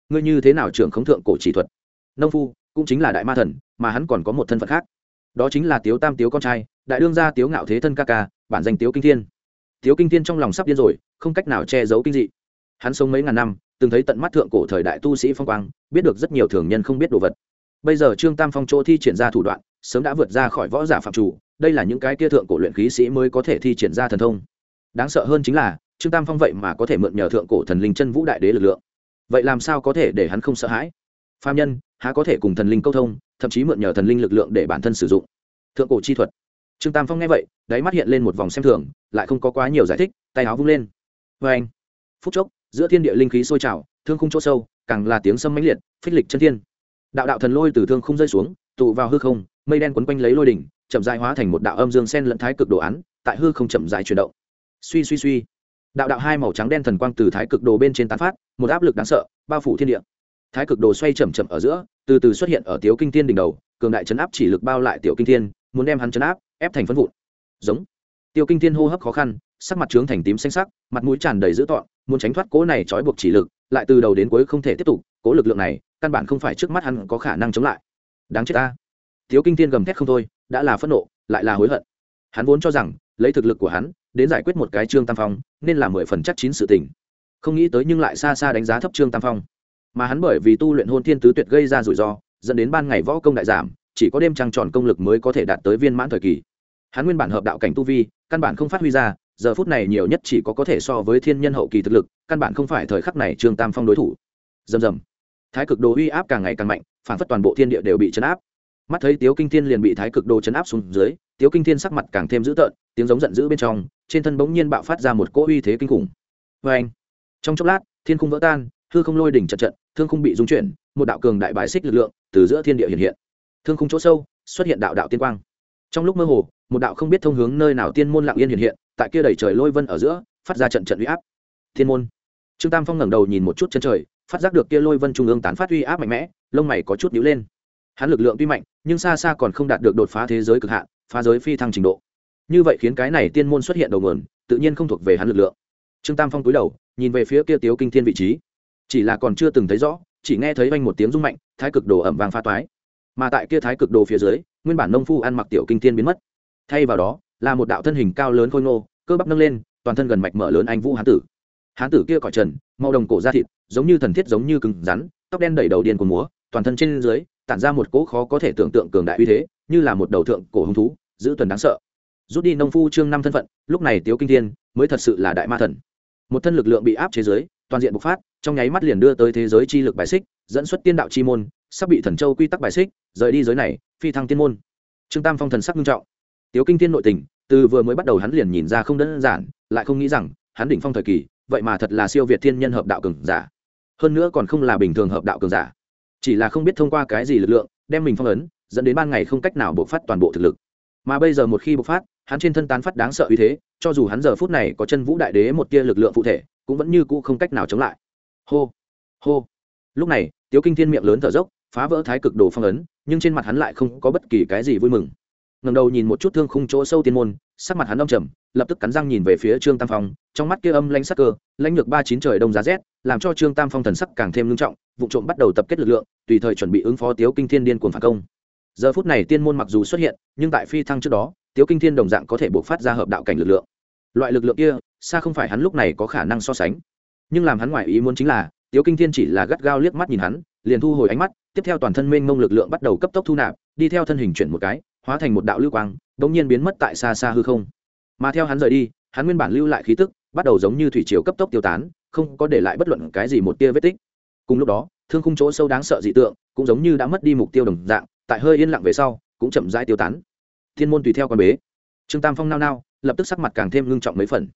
Ngươi như thế nào trưởng khống thượng cổ chỉ thuật? Nông phu, cũng chính là đại ma thần, mà hắn còn có một thân phận khác. Đó chính là tiếu tam tiếu con trai, đại đương gia tiếu ngạo thế thân ca ca, bản danh tiếu kinh thiên. Tiếu kinh thiên trong lòng sắp điên rồi không cách nào che giấu kinh dị. Hắn sống mấy ngàn năm, từng thấy tận mắt thượng cổ thời đại tu sĩ phong quang, biết được rất nhiều thường nhân không biết đồ vật. Bây giờ trương tam phong chỗ thi triển ra thủ đoạn, sớm đã vượt ra khỏi võ giả phạm chủ, đây là những cái kia thượng cổ luyện khí sĩ mới có thể thi triển ra thần thông. Đáng sợ hơn chính là, trương tam phong vậy mà có thể mượn nhờ thượng cổ thần linh chân vũ đại đế lực lượng. Vậy làm sao có thể để hắn không sợ hãi? Phạm nhân, há có thể cùng thần linh câu thông, thậm chí mượn nhờ thần linh lực lượng để bản thân sử dụng. Thượng cổ chi thuật. Trương tam phong nghe vậy, đáy mắt hiện lên một vòng xem thường, lại không có quá nhiều giải thích, tay áo vung lên vê anh. Phút chốc, giữa thiên địa linh khí sôi trào, thương khung chỗ sâu, càng là tiếng sâm mãnh liệt, phích lịch chân thiên. Đạo đạo thần lôi từ thương khung rơi xuống, tụ vào hư không, mây đen quấn quanh lấy lôi đỉnh, chậm dài hóa thành một đạo âm dương sen lẫn thái cực đồ án, tại hư không chậm dài chuyển động. Suy suy suy. Đạo đạo hai màu trắng đen thần quang từ thái cực đồ bên trên tán phát, một áp lực đáng sợ, bao phủ thiên địa. Thái cực đồ xoay chậm chậm ở giữa, từ từ xuất hiện ở tiếu kinh thiên đỉnh đầu, cường đại chấn áp chỉ lực bao lại tiểu kinh thiên, muốn đem hắn chấn áp, ép thành phân vụn. Giống. Tiêu kinh thiên hô hấp khó khăn sắc mặt trướng thành tím xanh sắc, mặt mũi tràn đầy dữ tọn muốn tránh thoát cố này trói buộc chỉ lực, lại từ đầu đến cuối không thể tiếp tục, cố lực lượng này, căn bản không phải trước mắt hắn có khả năng chống lại. Đáng chết ta. Thiếu kinh thiên gầm thét không thôi, đã là phẫn nộ, lại là hối hận. Hắn vốn cho rằng, lấy thực lực của hắn, đến giải quyết một cái trương tam phong, nên là mười phần chắc chín sự tình. Không nghĩ tới nhưng lại xa xa đánh giá thấp trương tam phong. Mà hắn bởi vì tu luyện hôn thiên tứ tuyệt gây ra rủi ro, dẫn đến ban ngày võ công đại giảm, chỉ có đêm trăng tròn công lực mới có thể đạt tới viên mãn thời kỳ. Hắn nguyên bản hợp đạo cảnh tu vi, căn bản không phát huy ra giờ phút này nhiều nhất chỉ có có thể so với thiên nhân hậu kỳ thực lực, căn bản không phải thời khắc này trương tam phong đối thủ. Dầm dầm thái cực đồ uy áp càng ngày càng mạnh, phản phất toàn bộ thiên địa đều bị chấn áp. Mắt thấy tiếu kinh thiên liền bị thái cực đồ chấn áp xuống dưới, tiếu kinh thiên sắc mặt càng thêm dữ tợn, tiếng giống giận dữ bên trong, trên thân bỗng nhiên bạo phát ra một cỗ uy thế kinh khủng. Vê anh trong chốc lát, thiên khung vỡ tan, hư không lôi đỉnh trận trận thương không bị dung chuyển, một đạo cường đại bài xích lực lượng từ giữa thiên địa hiện hiện. Thương không chỗ sâu, xuất hiện đạo đạo tiên quang. Trong lúc mơ hồ, một đạo không biết thông hướng nơi nào tiên môn lặng yên hiện hiện tại kia đầy trời lôi vân ở giữa, phát ra trận trận uy áp. Thiên môn. Trương tam phong ngẩng đầu nhìn một chút chân trời, phát giác được kia lôi vân trung ương tán phát uy áp mạnh mẽ, lông mày có chút nhíu lên. Hắn lực lượng tuy mạnh, nhưng xa xa còn không đạt được đột phá thế giới cực hạn, phá giới phi thăng trình độ. Như vậy khiến cái này tiên môn xuất hiện đầu nguồn, tự nhiên không thuộc về hắn lực lượng. Trương tam phong cúi đầu, nhìn về phía kia tiếu kinh thiên vị trí. Chỉ là còn chưa từng thấy rõ, chỉ nghe thấy vang một tiếng rung mạnh, thái cực đồ ẩm vàng pha toái. Mà tại kia thái cực đồ phía dưới, nguyên bản nông phu ăn mặc tiểu kinh thiên biến mất. Thay vào đó là một đạo thân hình cao lớn khôi ngô, cơ bắp nâng lên, toàn thân gần mạch mở lớn anh vũ hán tử. Hán tử kia cõi trần, màu đồng cổ da thịt, giống như thần thiết giống như cứng rắn, tóc đen đẩy đầu điên của múa, toàn thân trên dưới, tản ra một cỗ khó có thể tưởng tượng cường đại uy thế, như là một đầu thượng cổ hung thú, giữ tuần đáng sợ. Rút đi nông phu trương năm thân phận, lúc này tiếu kinh thiên mới thật sự là đại ma thần. Một thân lực lượng bị áp chế giới toàn diện bộc phát, trong nháy mắt liền đưa tới thế giới chi lực bài xích, dẫn xuất tiên đạo chi môn, sắp bị thần châu quy tắc bài xích, rời đi giới này, phi thăng tiên môn. Trương tam phong thần sắc nghiêm trọng tiếu kinh thiên nội tình, từ vừa mới bắt đầu hắn liền nhìn ra không đơn giản, lại không nghĩ rằng, hắn đỉnh phong thời kỳ, vậy mà thật là siêu việt thiên nhân hợp đạo cường giả. Hơn nữa còn không là bình thường hợp đạo cường giả. Chỉ là không biết thông qua cái gì lực lượng, đem mình phong ấn, dẫn đến ban ngày không cách nào bộc phát toàn bộ thực lực. Mà bây giờ một khi bộc phát, hắn trên thân tán phát đáng sợ uy thế, cho dù hắn giờ phút này có chân vũ đại đế một tia lực lượng phụ thể, cũng vẫn như cũ không cách nào chống lại. Hô hô. Lúc này, tiếu kinh thiên miệng lớn thở dốc, phá vỡ thái cực đồ phong ấn, nhưng trên mặt hắn lại không có bất kỳ cái gì vui mừng ngầm đầu nhìn một chút thương khung chỗ sâu tiên môn, sắc mặt hắn đông trầm, lập tức cắn răng nhìn về phía trương tam phong, trong mắt kia âm lãnh sắc cơ, lãnh lược ba chín trời đông giá rét, làm cho trương tam phong thần sắc càng thêm ngưng trọng, vụ trộm bắt đầu tập kết lực lượng, tùy thời chuẩn bị ứng phó tiếu kinh thiên điên cuồng phản công. Giờ phút này tiên môn mặc dù xuất hiện, nhưng tại phi thăng trước đó, tiếu kinh thiên đồng dạng có thể buộc phát ra hợp đạo cảnh lực lượng. Loại lực lượng kia, xa không phải hắn lúc này có khả năng so sánh. Nhưng làm hắn ngoài ý muốn chính là, tiếu kinh thiên chỉ là gắt gao liếc mắt nhìn hắn, liền thu hồi ánh mắt, tiếp theo toàn thân mênh mông lực lượng bắt đầu cấp tốc thu nạp, đi theo thân hình chuyển một cái hóa thành một đạo lưu quang đ ỗ n g nhiên biến mất tại xa xa hư không. Mà theo hắn rời đi, hắn nguyên bản lưu lại khí tức, bắt đầu giống như thủy chiều cấp tốc tiêu tán, không có để lại bất luận cái gì một tia vết tích. Cùng lúc đó, thương khung chỗ sâu đáng sợ dị tượng, cũng giống như đã mất đi mục tiêu đồng dạng, tại hơi yên lặng về sau, cũng chậm rãi tiêu tán. Thiên môn tùy theo con bế. Trương tam phong nao nao, lập tức sắc mặt càng thêm ngưng trọng mấy phần.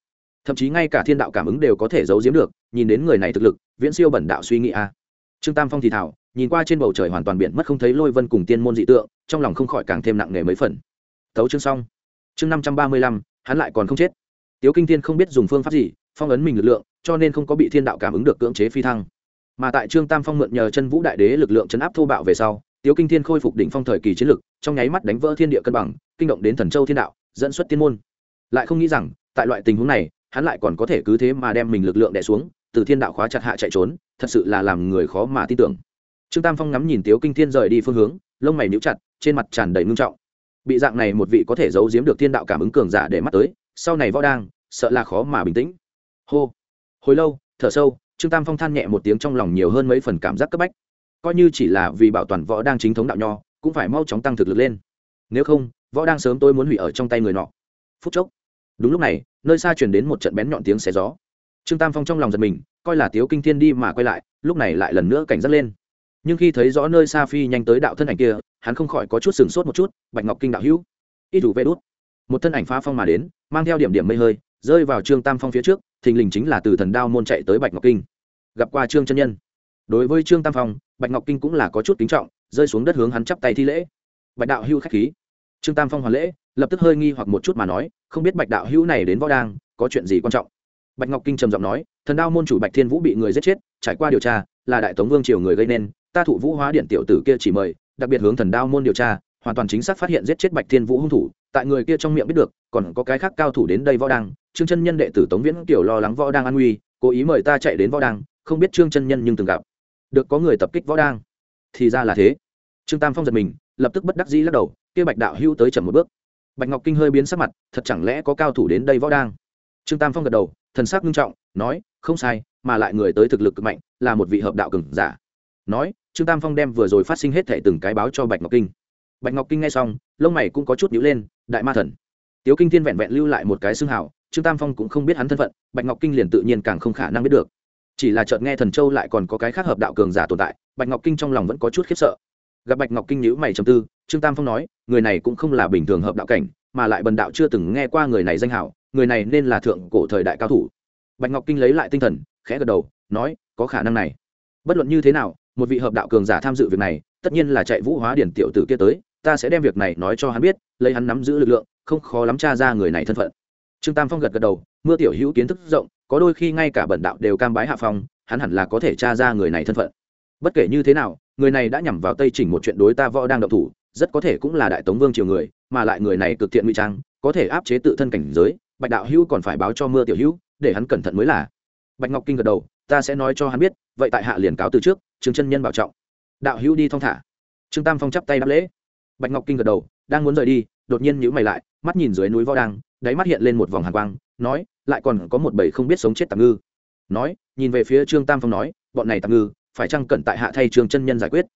Thậm chí ngay cả thiên đạo cảm ứng đều có thể giấu giếm được, nhìn đến người này thực lực, viễn siêu bẩn đạo suy nghĩ a trương tam phong thì thảo, nhìn qua trên bầu trời hoàn toàn biển mất không thấy lôi vân cùng tiên môn dị tượng, trong lòng không khỏi càng thêm nặng nề mấy phần. Tấu chương xong. Chương năm trăm ba mươi lăm, hắn lại còn không chết. Tiếu kinh thiên không biết dùng phương pháp gì, phong ấn mình lực lượng, cho nên không có bị thiên đạo cảm ứng được cưỡng chế phi thăng. Mà tại trương tam phong mượn nhờ chân vũ đại đế lực lượng chấn áp thô bạo về sau, tiếu kinh thiên khôi phục đỉnh phong thời kỳ chiến lực, trong nháy mắt đánh vỡ thiên địa cân bằng, kinh động đến thần châu thiên đạo, dẫn xuất tiên môn. Lại không nghĩ rằng, tại loại tình huống này, hắn lại còn có thể cứ thế mà đem mình lực lượng đè xuống từ thiên đạo khóa chặt hạ chạy trốn, thật sự là làm người khó mà tin tưởng. Trương tam phong ngắm nhìn tiếu kinh thiên rời đi phương hướng, lông mày níu chặt, trên mặt tràn đầy ngưng trọng. Bị dạng này một vị có thể giấu giếm được thiên đạo cảm ứng cường giả để mắt tới, sau này võ đang, sợ là khó mà bình tĩnh. Hô. Hồi lâu, thở sâu, trương tam phong than nhẹ một tiếng trong lòng nhiều hơn mấy phần cảm giác cấp bách. Coi như chỉ là vì bảo toàn võ đang chính thống đạo nho, cũng phải mau chóng tăng thực lực lên. Nếu không, võ đang sớm tôi muốn hủy ở trong tay người nọ. Phút chốc. Đúng lúc này, nơi xa chuyển đến một trận bén nhọn tiếng xé gió trương tam phong trong lòng giật mình, coi là tiếu kinh thiên đi mà quay lại, lúc này lại lần nữa cảnh giác lên. Nhưng khi thấy rõ nơi Sa phi nhanh tới đạo thân ảnh kia, hắn không khỏi có chút sừng sốt một chút, bạch ngọc kinh đạo hữu ít đủ vê đốt một thân ảnh phá phong mà đến, mang theo điểm điểm mây hơi, rơi vào trương tam phong phía trước, thình lình chính là từ thần đao môn chạy tới bạch ngọc kinh. Gặp qua trương chân nhân. Đối với trương tam phong, bạch ngọc kinh cũng là có chút kính trọng, rơi xuống đất hướng hắn chắp tay thi lễ. Bạch đạo hữu khách khí. Trương tam phong hoàn lễ, lập tức hơi nghi hoặc một chút mà nói, không biết bạch đạo hữu này đến võ đang, có chuyện gì quan trọng? Bạch ngọc kinh trầm giọng nói, thần đao môn chủ bạch thiên vũ bị người giết chết, trải qua điều tra, là đại tống vương triều người gây nên, ta thụ vũ hóa điện tiểu tử kia chỉ mời, đặc biệt hướng thần đao môn điều tra, hoàn toàn chính xác phát hiện giết chết bạch thiên vũ hung thủ, tại người kia trong miệng biết được, còn có cái khác cao thủ đến đây võ đăng, trương chân nhân đệ tử tống viễn kiểu lo lắng võ đang an nguy, cố ý mời ta chạy đến võ đăng, không biết trương chân nhân nhưng từng gặp. Được có người tập kích võ đang thì ra là thế. Trương tam phong giật mình, lập tức bất đắc dĩ lắc đầu, kia bạch đạo hưu tới chậm một bước. Bạch ngọc kinh hơi biến sắc mặt, thật chẳng lẽ có cao thủ đến đây võ đang trương tam phong gật đầu thần sắc nghiêm trọng, nói, không sai, mà lại người tới thực lực cực mạnh, là một vị hợp đạo cường giả. Nói, trương tam phong đem vừa rồi phát sinh hết thảy từng cái báo cho bạch ngọc kinh. Bạch ngọc kinh nghe xong, lông mày cũng có chút nhíu lên, đại ma thần. Tiếu kinh thiên vẹn vẹn lưu lại một cái xương hào, trương tam phong cũng không biết hắn thân phận, bạch ngọc kinh liền tự nhiên càng không khả năng biết được. Chỉ là chợt nghe thần châu lại còn có cái khác hợp đạo cường giả tồn tại, bạch ngọc kinh trong lòng vẫn có chút khiếp sợ. Gặp bạch ngọc kinh nhíu mày trầm tư, trương tam phong nói, người này cũng không là bình thường hợp đạo cảnh, mà lại bần đạo chưa từng nghe qua người này danh hào người này nên là thượng cổ thời đại cao thủ. Bạch ngọc kinh lấy lại tinh thần, khẽ gật đầu, nói, có khả năng này. Bất luận như thế nào, một vị hợp đạo cường giả tham dự việc này, tất nhiên là chạy vũ hóa điển tiểu tử kia tới, ta sẽ đem việc này nói cho hắn biết, lấy hắn nắm giữ lực lượng, không khó lắm tra ra người này thân phận. Trương tam phong gật gật đầu, mưa tiểu hữu kiến thức rộng, có đôi khi ngay cả bẩn đạo đều cam bái hạ phong, hắn hẳn là có thể tra ra người này thân phận. Bất kể như thế nào, người này đã nhằm vào tây chỉnh một chuyện đối ta võ đang động thủ, rất có thể cũng là đại tống vương triều người, mà lại người này cực thiện ngụy trang, có thể áp chế tự thân cảnh giới bạch đạo hữu còn phải báo cho mưa tiểu hữu, để hắn cẩn thận mới là. Bạch ngọc kinh gật đầu, ta sẽ nói cho hắn biết, vậy tại hạ liền cáo từ trước trương chân nhân bảo trọng. Đạo hữu đi thong thả. Trương tam phong chắp tay đáp lễ. Bạch ngọc kinh gật đầu, đang muốn rời đi, đột nhiên nhữ mày lại, mắt nhìn dưới núi võ đang đáy mắt hiện lên một vòng hàn quang, nói, lại còn có một bầy không biết sống chết tạm ngư. Nói, nhìn về phía trương tam phong nói, bọn này tạm ngư, phải chăng cẩn tại hạ thay trương chân nhân giải quyết?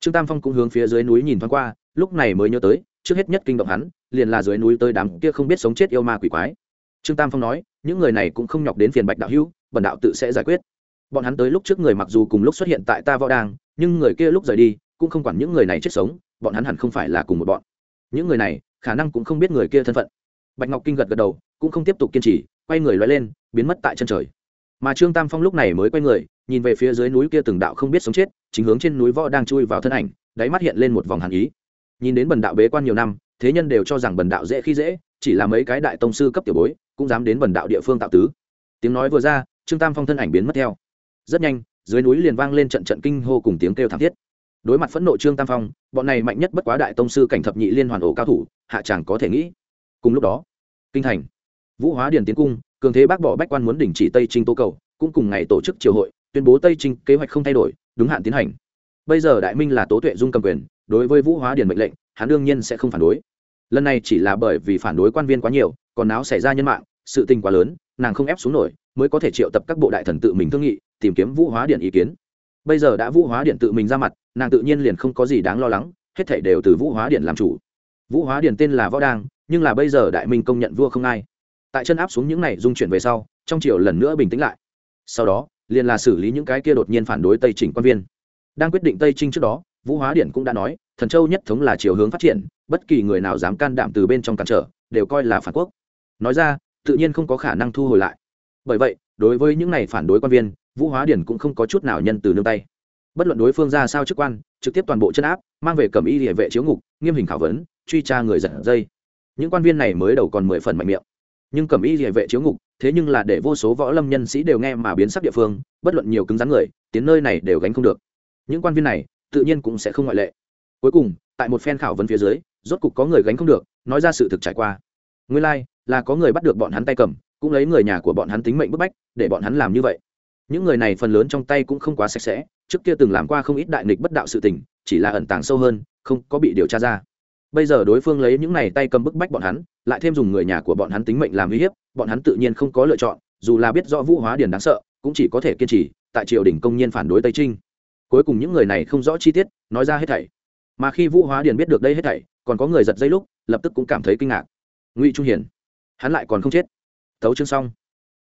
Trương tam phong cũng hướng phía dưới núi nhìn thoáng qua, lúc này mới nhớ tới, trước hết nhất kinh động hắn, liền là dưới núi tới đám kia không biết sống chết yêu ma quỷ quái trương tam phong nói, những người này cũng không nhọc đến phiền bạch đạo hữu, bần đạo tự sẽ giải quyết. Bọn hắn tới lúc trước người mặc dù cùng lúc xuất hiện tại ta võ đang nhưng người kia lúc rời đi, cũng không quản những người này chết sống, bọn hắn hẳn không phải là cùng một bọn. Những người này, khả năng cũng không biết người kia thân phận. Bạch ngọc kinh gật gật đầu, cũng không tiếp tục kiên trì, quay người loay lên, biến mất tại chân trời. Mà trương tam phong lúc này mới quay người, nhìn về phía dưới núi kia từng đạo không biết sống chết, chính hướng trên núi võ đang chui vào thân ảnh, đáy mắt hiện lên một vòng hàn ý. Nhìn đến bần đạo bế quan nhiều năm, thế nhân đều cho rằng bần đạo dễ khi dễ, chỉ là mấy cái đại tông sư cấp tiểu bối cũng dám đến vần đạo địa phương tạo tứ. Tiếng nói vừa ra, trương tam phong thân ảnh biến mất theo. Rất nhanh, dưới núi liền vang lên trận trận kinh hô cùng tiếng kêu thảm thiết. Đối mặt phẫn nộ trương tam phong, bọn này mạnh nhất bất quá đại tông sư cảnh thập nhị liên hoàn ổ cao thủ, hạ chàng có thể nghĩ. Cùng lúc đó, kinh thành, vũ hóa điền tiến cung, cường thế bác bỏ bách quan muốn đình chỉ tây trinh tô cầu, cũng cùng ngày tổ chức triều hội, tuyên bố tây trinh kế hoạch không thay đổi, đúng hạn tiến hành. Bây giờ đại minh là tố tuệ dung cầm quyền, đối với vũ hóa điền mệnh lệnh, hắn đương nhiên sẽ không phản đối. Lần này chỉ là bởi vì phản đối quan viên quá nhiều còn náo xảy ra nhân mạng, sự tình quá lớn, nàng không ép xuống nổi, mới có thể triệu tập các bộ đại thần tự mình thương nghị, tìm kiếm vũ hóa điện ý kiến. Bây giờ đã vũ hóa điện tự mình ra mặt, nàng tự nhiên liền không có gì đáng lo lắng, hết thảy đều từ vũ hóa điện làm chủ. Vũ hóa điện tên là võ đang, nhưng là bây giờ đại minh công nhận vua không ai. Tại chân áp xuống những này dung chuyển về sau, trong triều lần nữa bình tĩnh lại. Sau đó, liền là xử lý những cái kia đột nhiên phản đối tây chỉnh quan viên. Đang quyết định tây trinh trước đó, vũ hóa điện cũng đã nói, thần châu nhất thống là chiều hướng phát triển, bất kỳ người nào dám can đảm từ bên trong cản trở, đều coi là phản quốc nói ra tự nhiên không có khả năng thu hồi lại. Bởi vậy đối với những này phản đối quan viên vũ hóa điển cũng không có chút nào nhân từ nương tay. Bất luận đối phương ra sao chức quan trực tiếp toàn bộ chân áp mang về cầm y địa vệ chiếu ngục nghiêm hình khảo vấn truy tra người giật dây. Những quan viên này mới đầu còn mười phần mạnh miệng. Nhưng cầm y địa vệ chiếu ngục thế nhưng là để vô số võ lâm nhân sĩ đều nghe mà biến sắc địa phương bất luận nhiều cứng rắn người tiến nơi này đều gánh không được. Những quan viên này tự nhiên cũng sẽ không ngoại lệ. Cuối cùng tại một phen khảo vấn phía dưới rốt cục có người gánh không được nói ra sự thực trải qua. Nguyên lai、like, là có người bắt được bọn hắn tay cầm, cũng lấy người nhà của bọn hắn tính mệnh bức bách, để bọn hắn làm như vậy. Những người này phần lớn trong tay cũng không quá sạch sẽ, trước kia từng làm qua không ít đại nghịch bất đạo sự tình, chỉ là ẩn tàng sâu hơn, không có bị điều tra ra. Bây giờ đối phương lấy những này tay cầm bức bách bọn hắn, lại thêm dùng người nhà của bọn hắn tính mệnh làm uy hiếp, bọn hắn tự nhiên không có lựa chọn, dù là biết rõ vũ hóa điền đáng sợ, cũng chỉ có thể kiên trì, tại triều đình công nhiên phản đối tây trinh. Cuối cùng những người này không rõ chi tiết, nói ra hết thảy. Mà khi vũ hóa điền biết được đây hết thảy, còn có người giật dây lúc, lập tức cũng cảm thấy kinh ngạc. Ngụy trung Hiền hắn lại còn không chết. Thấu chương xong.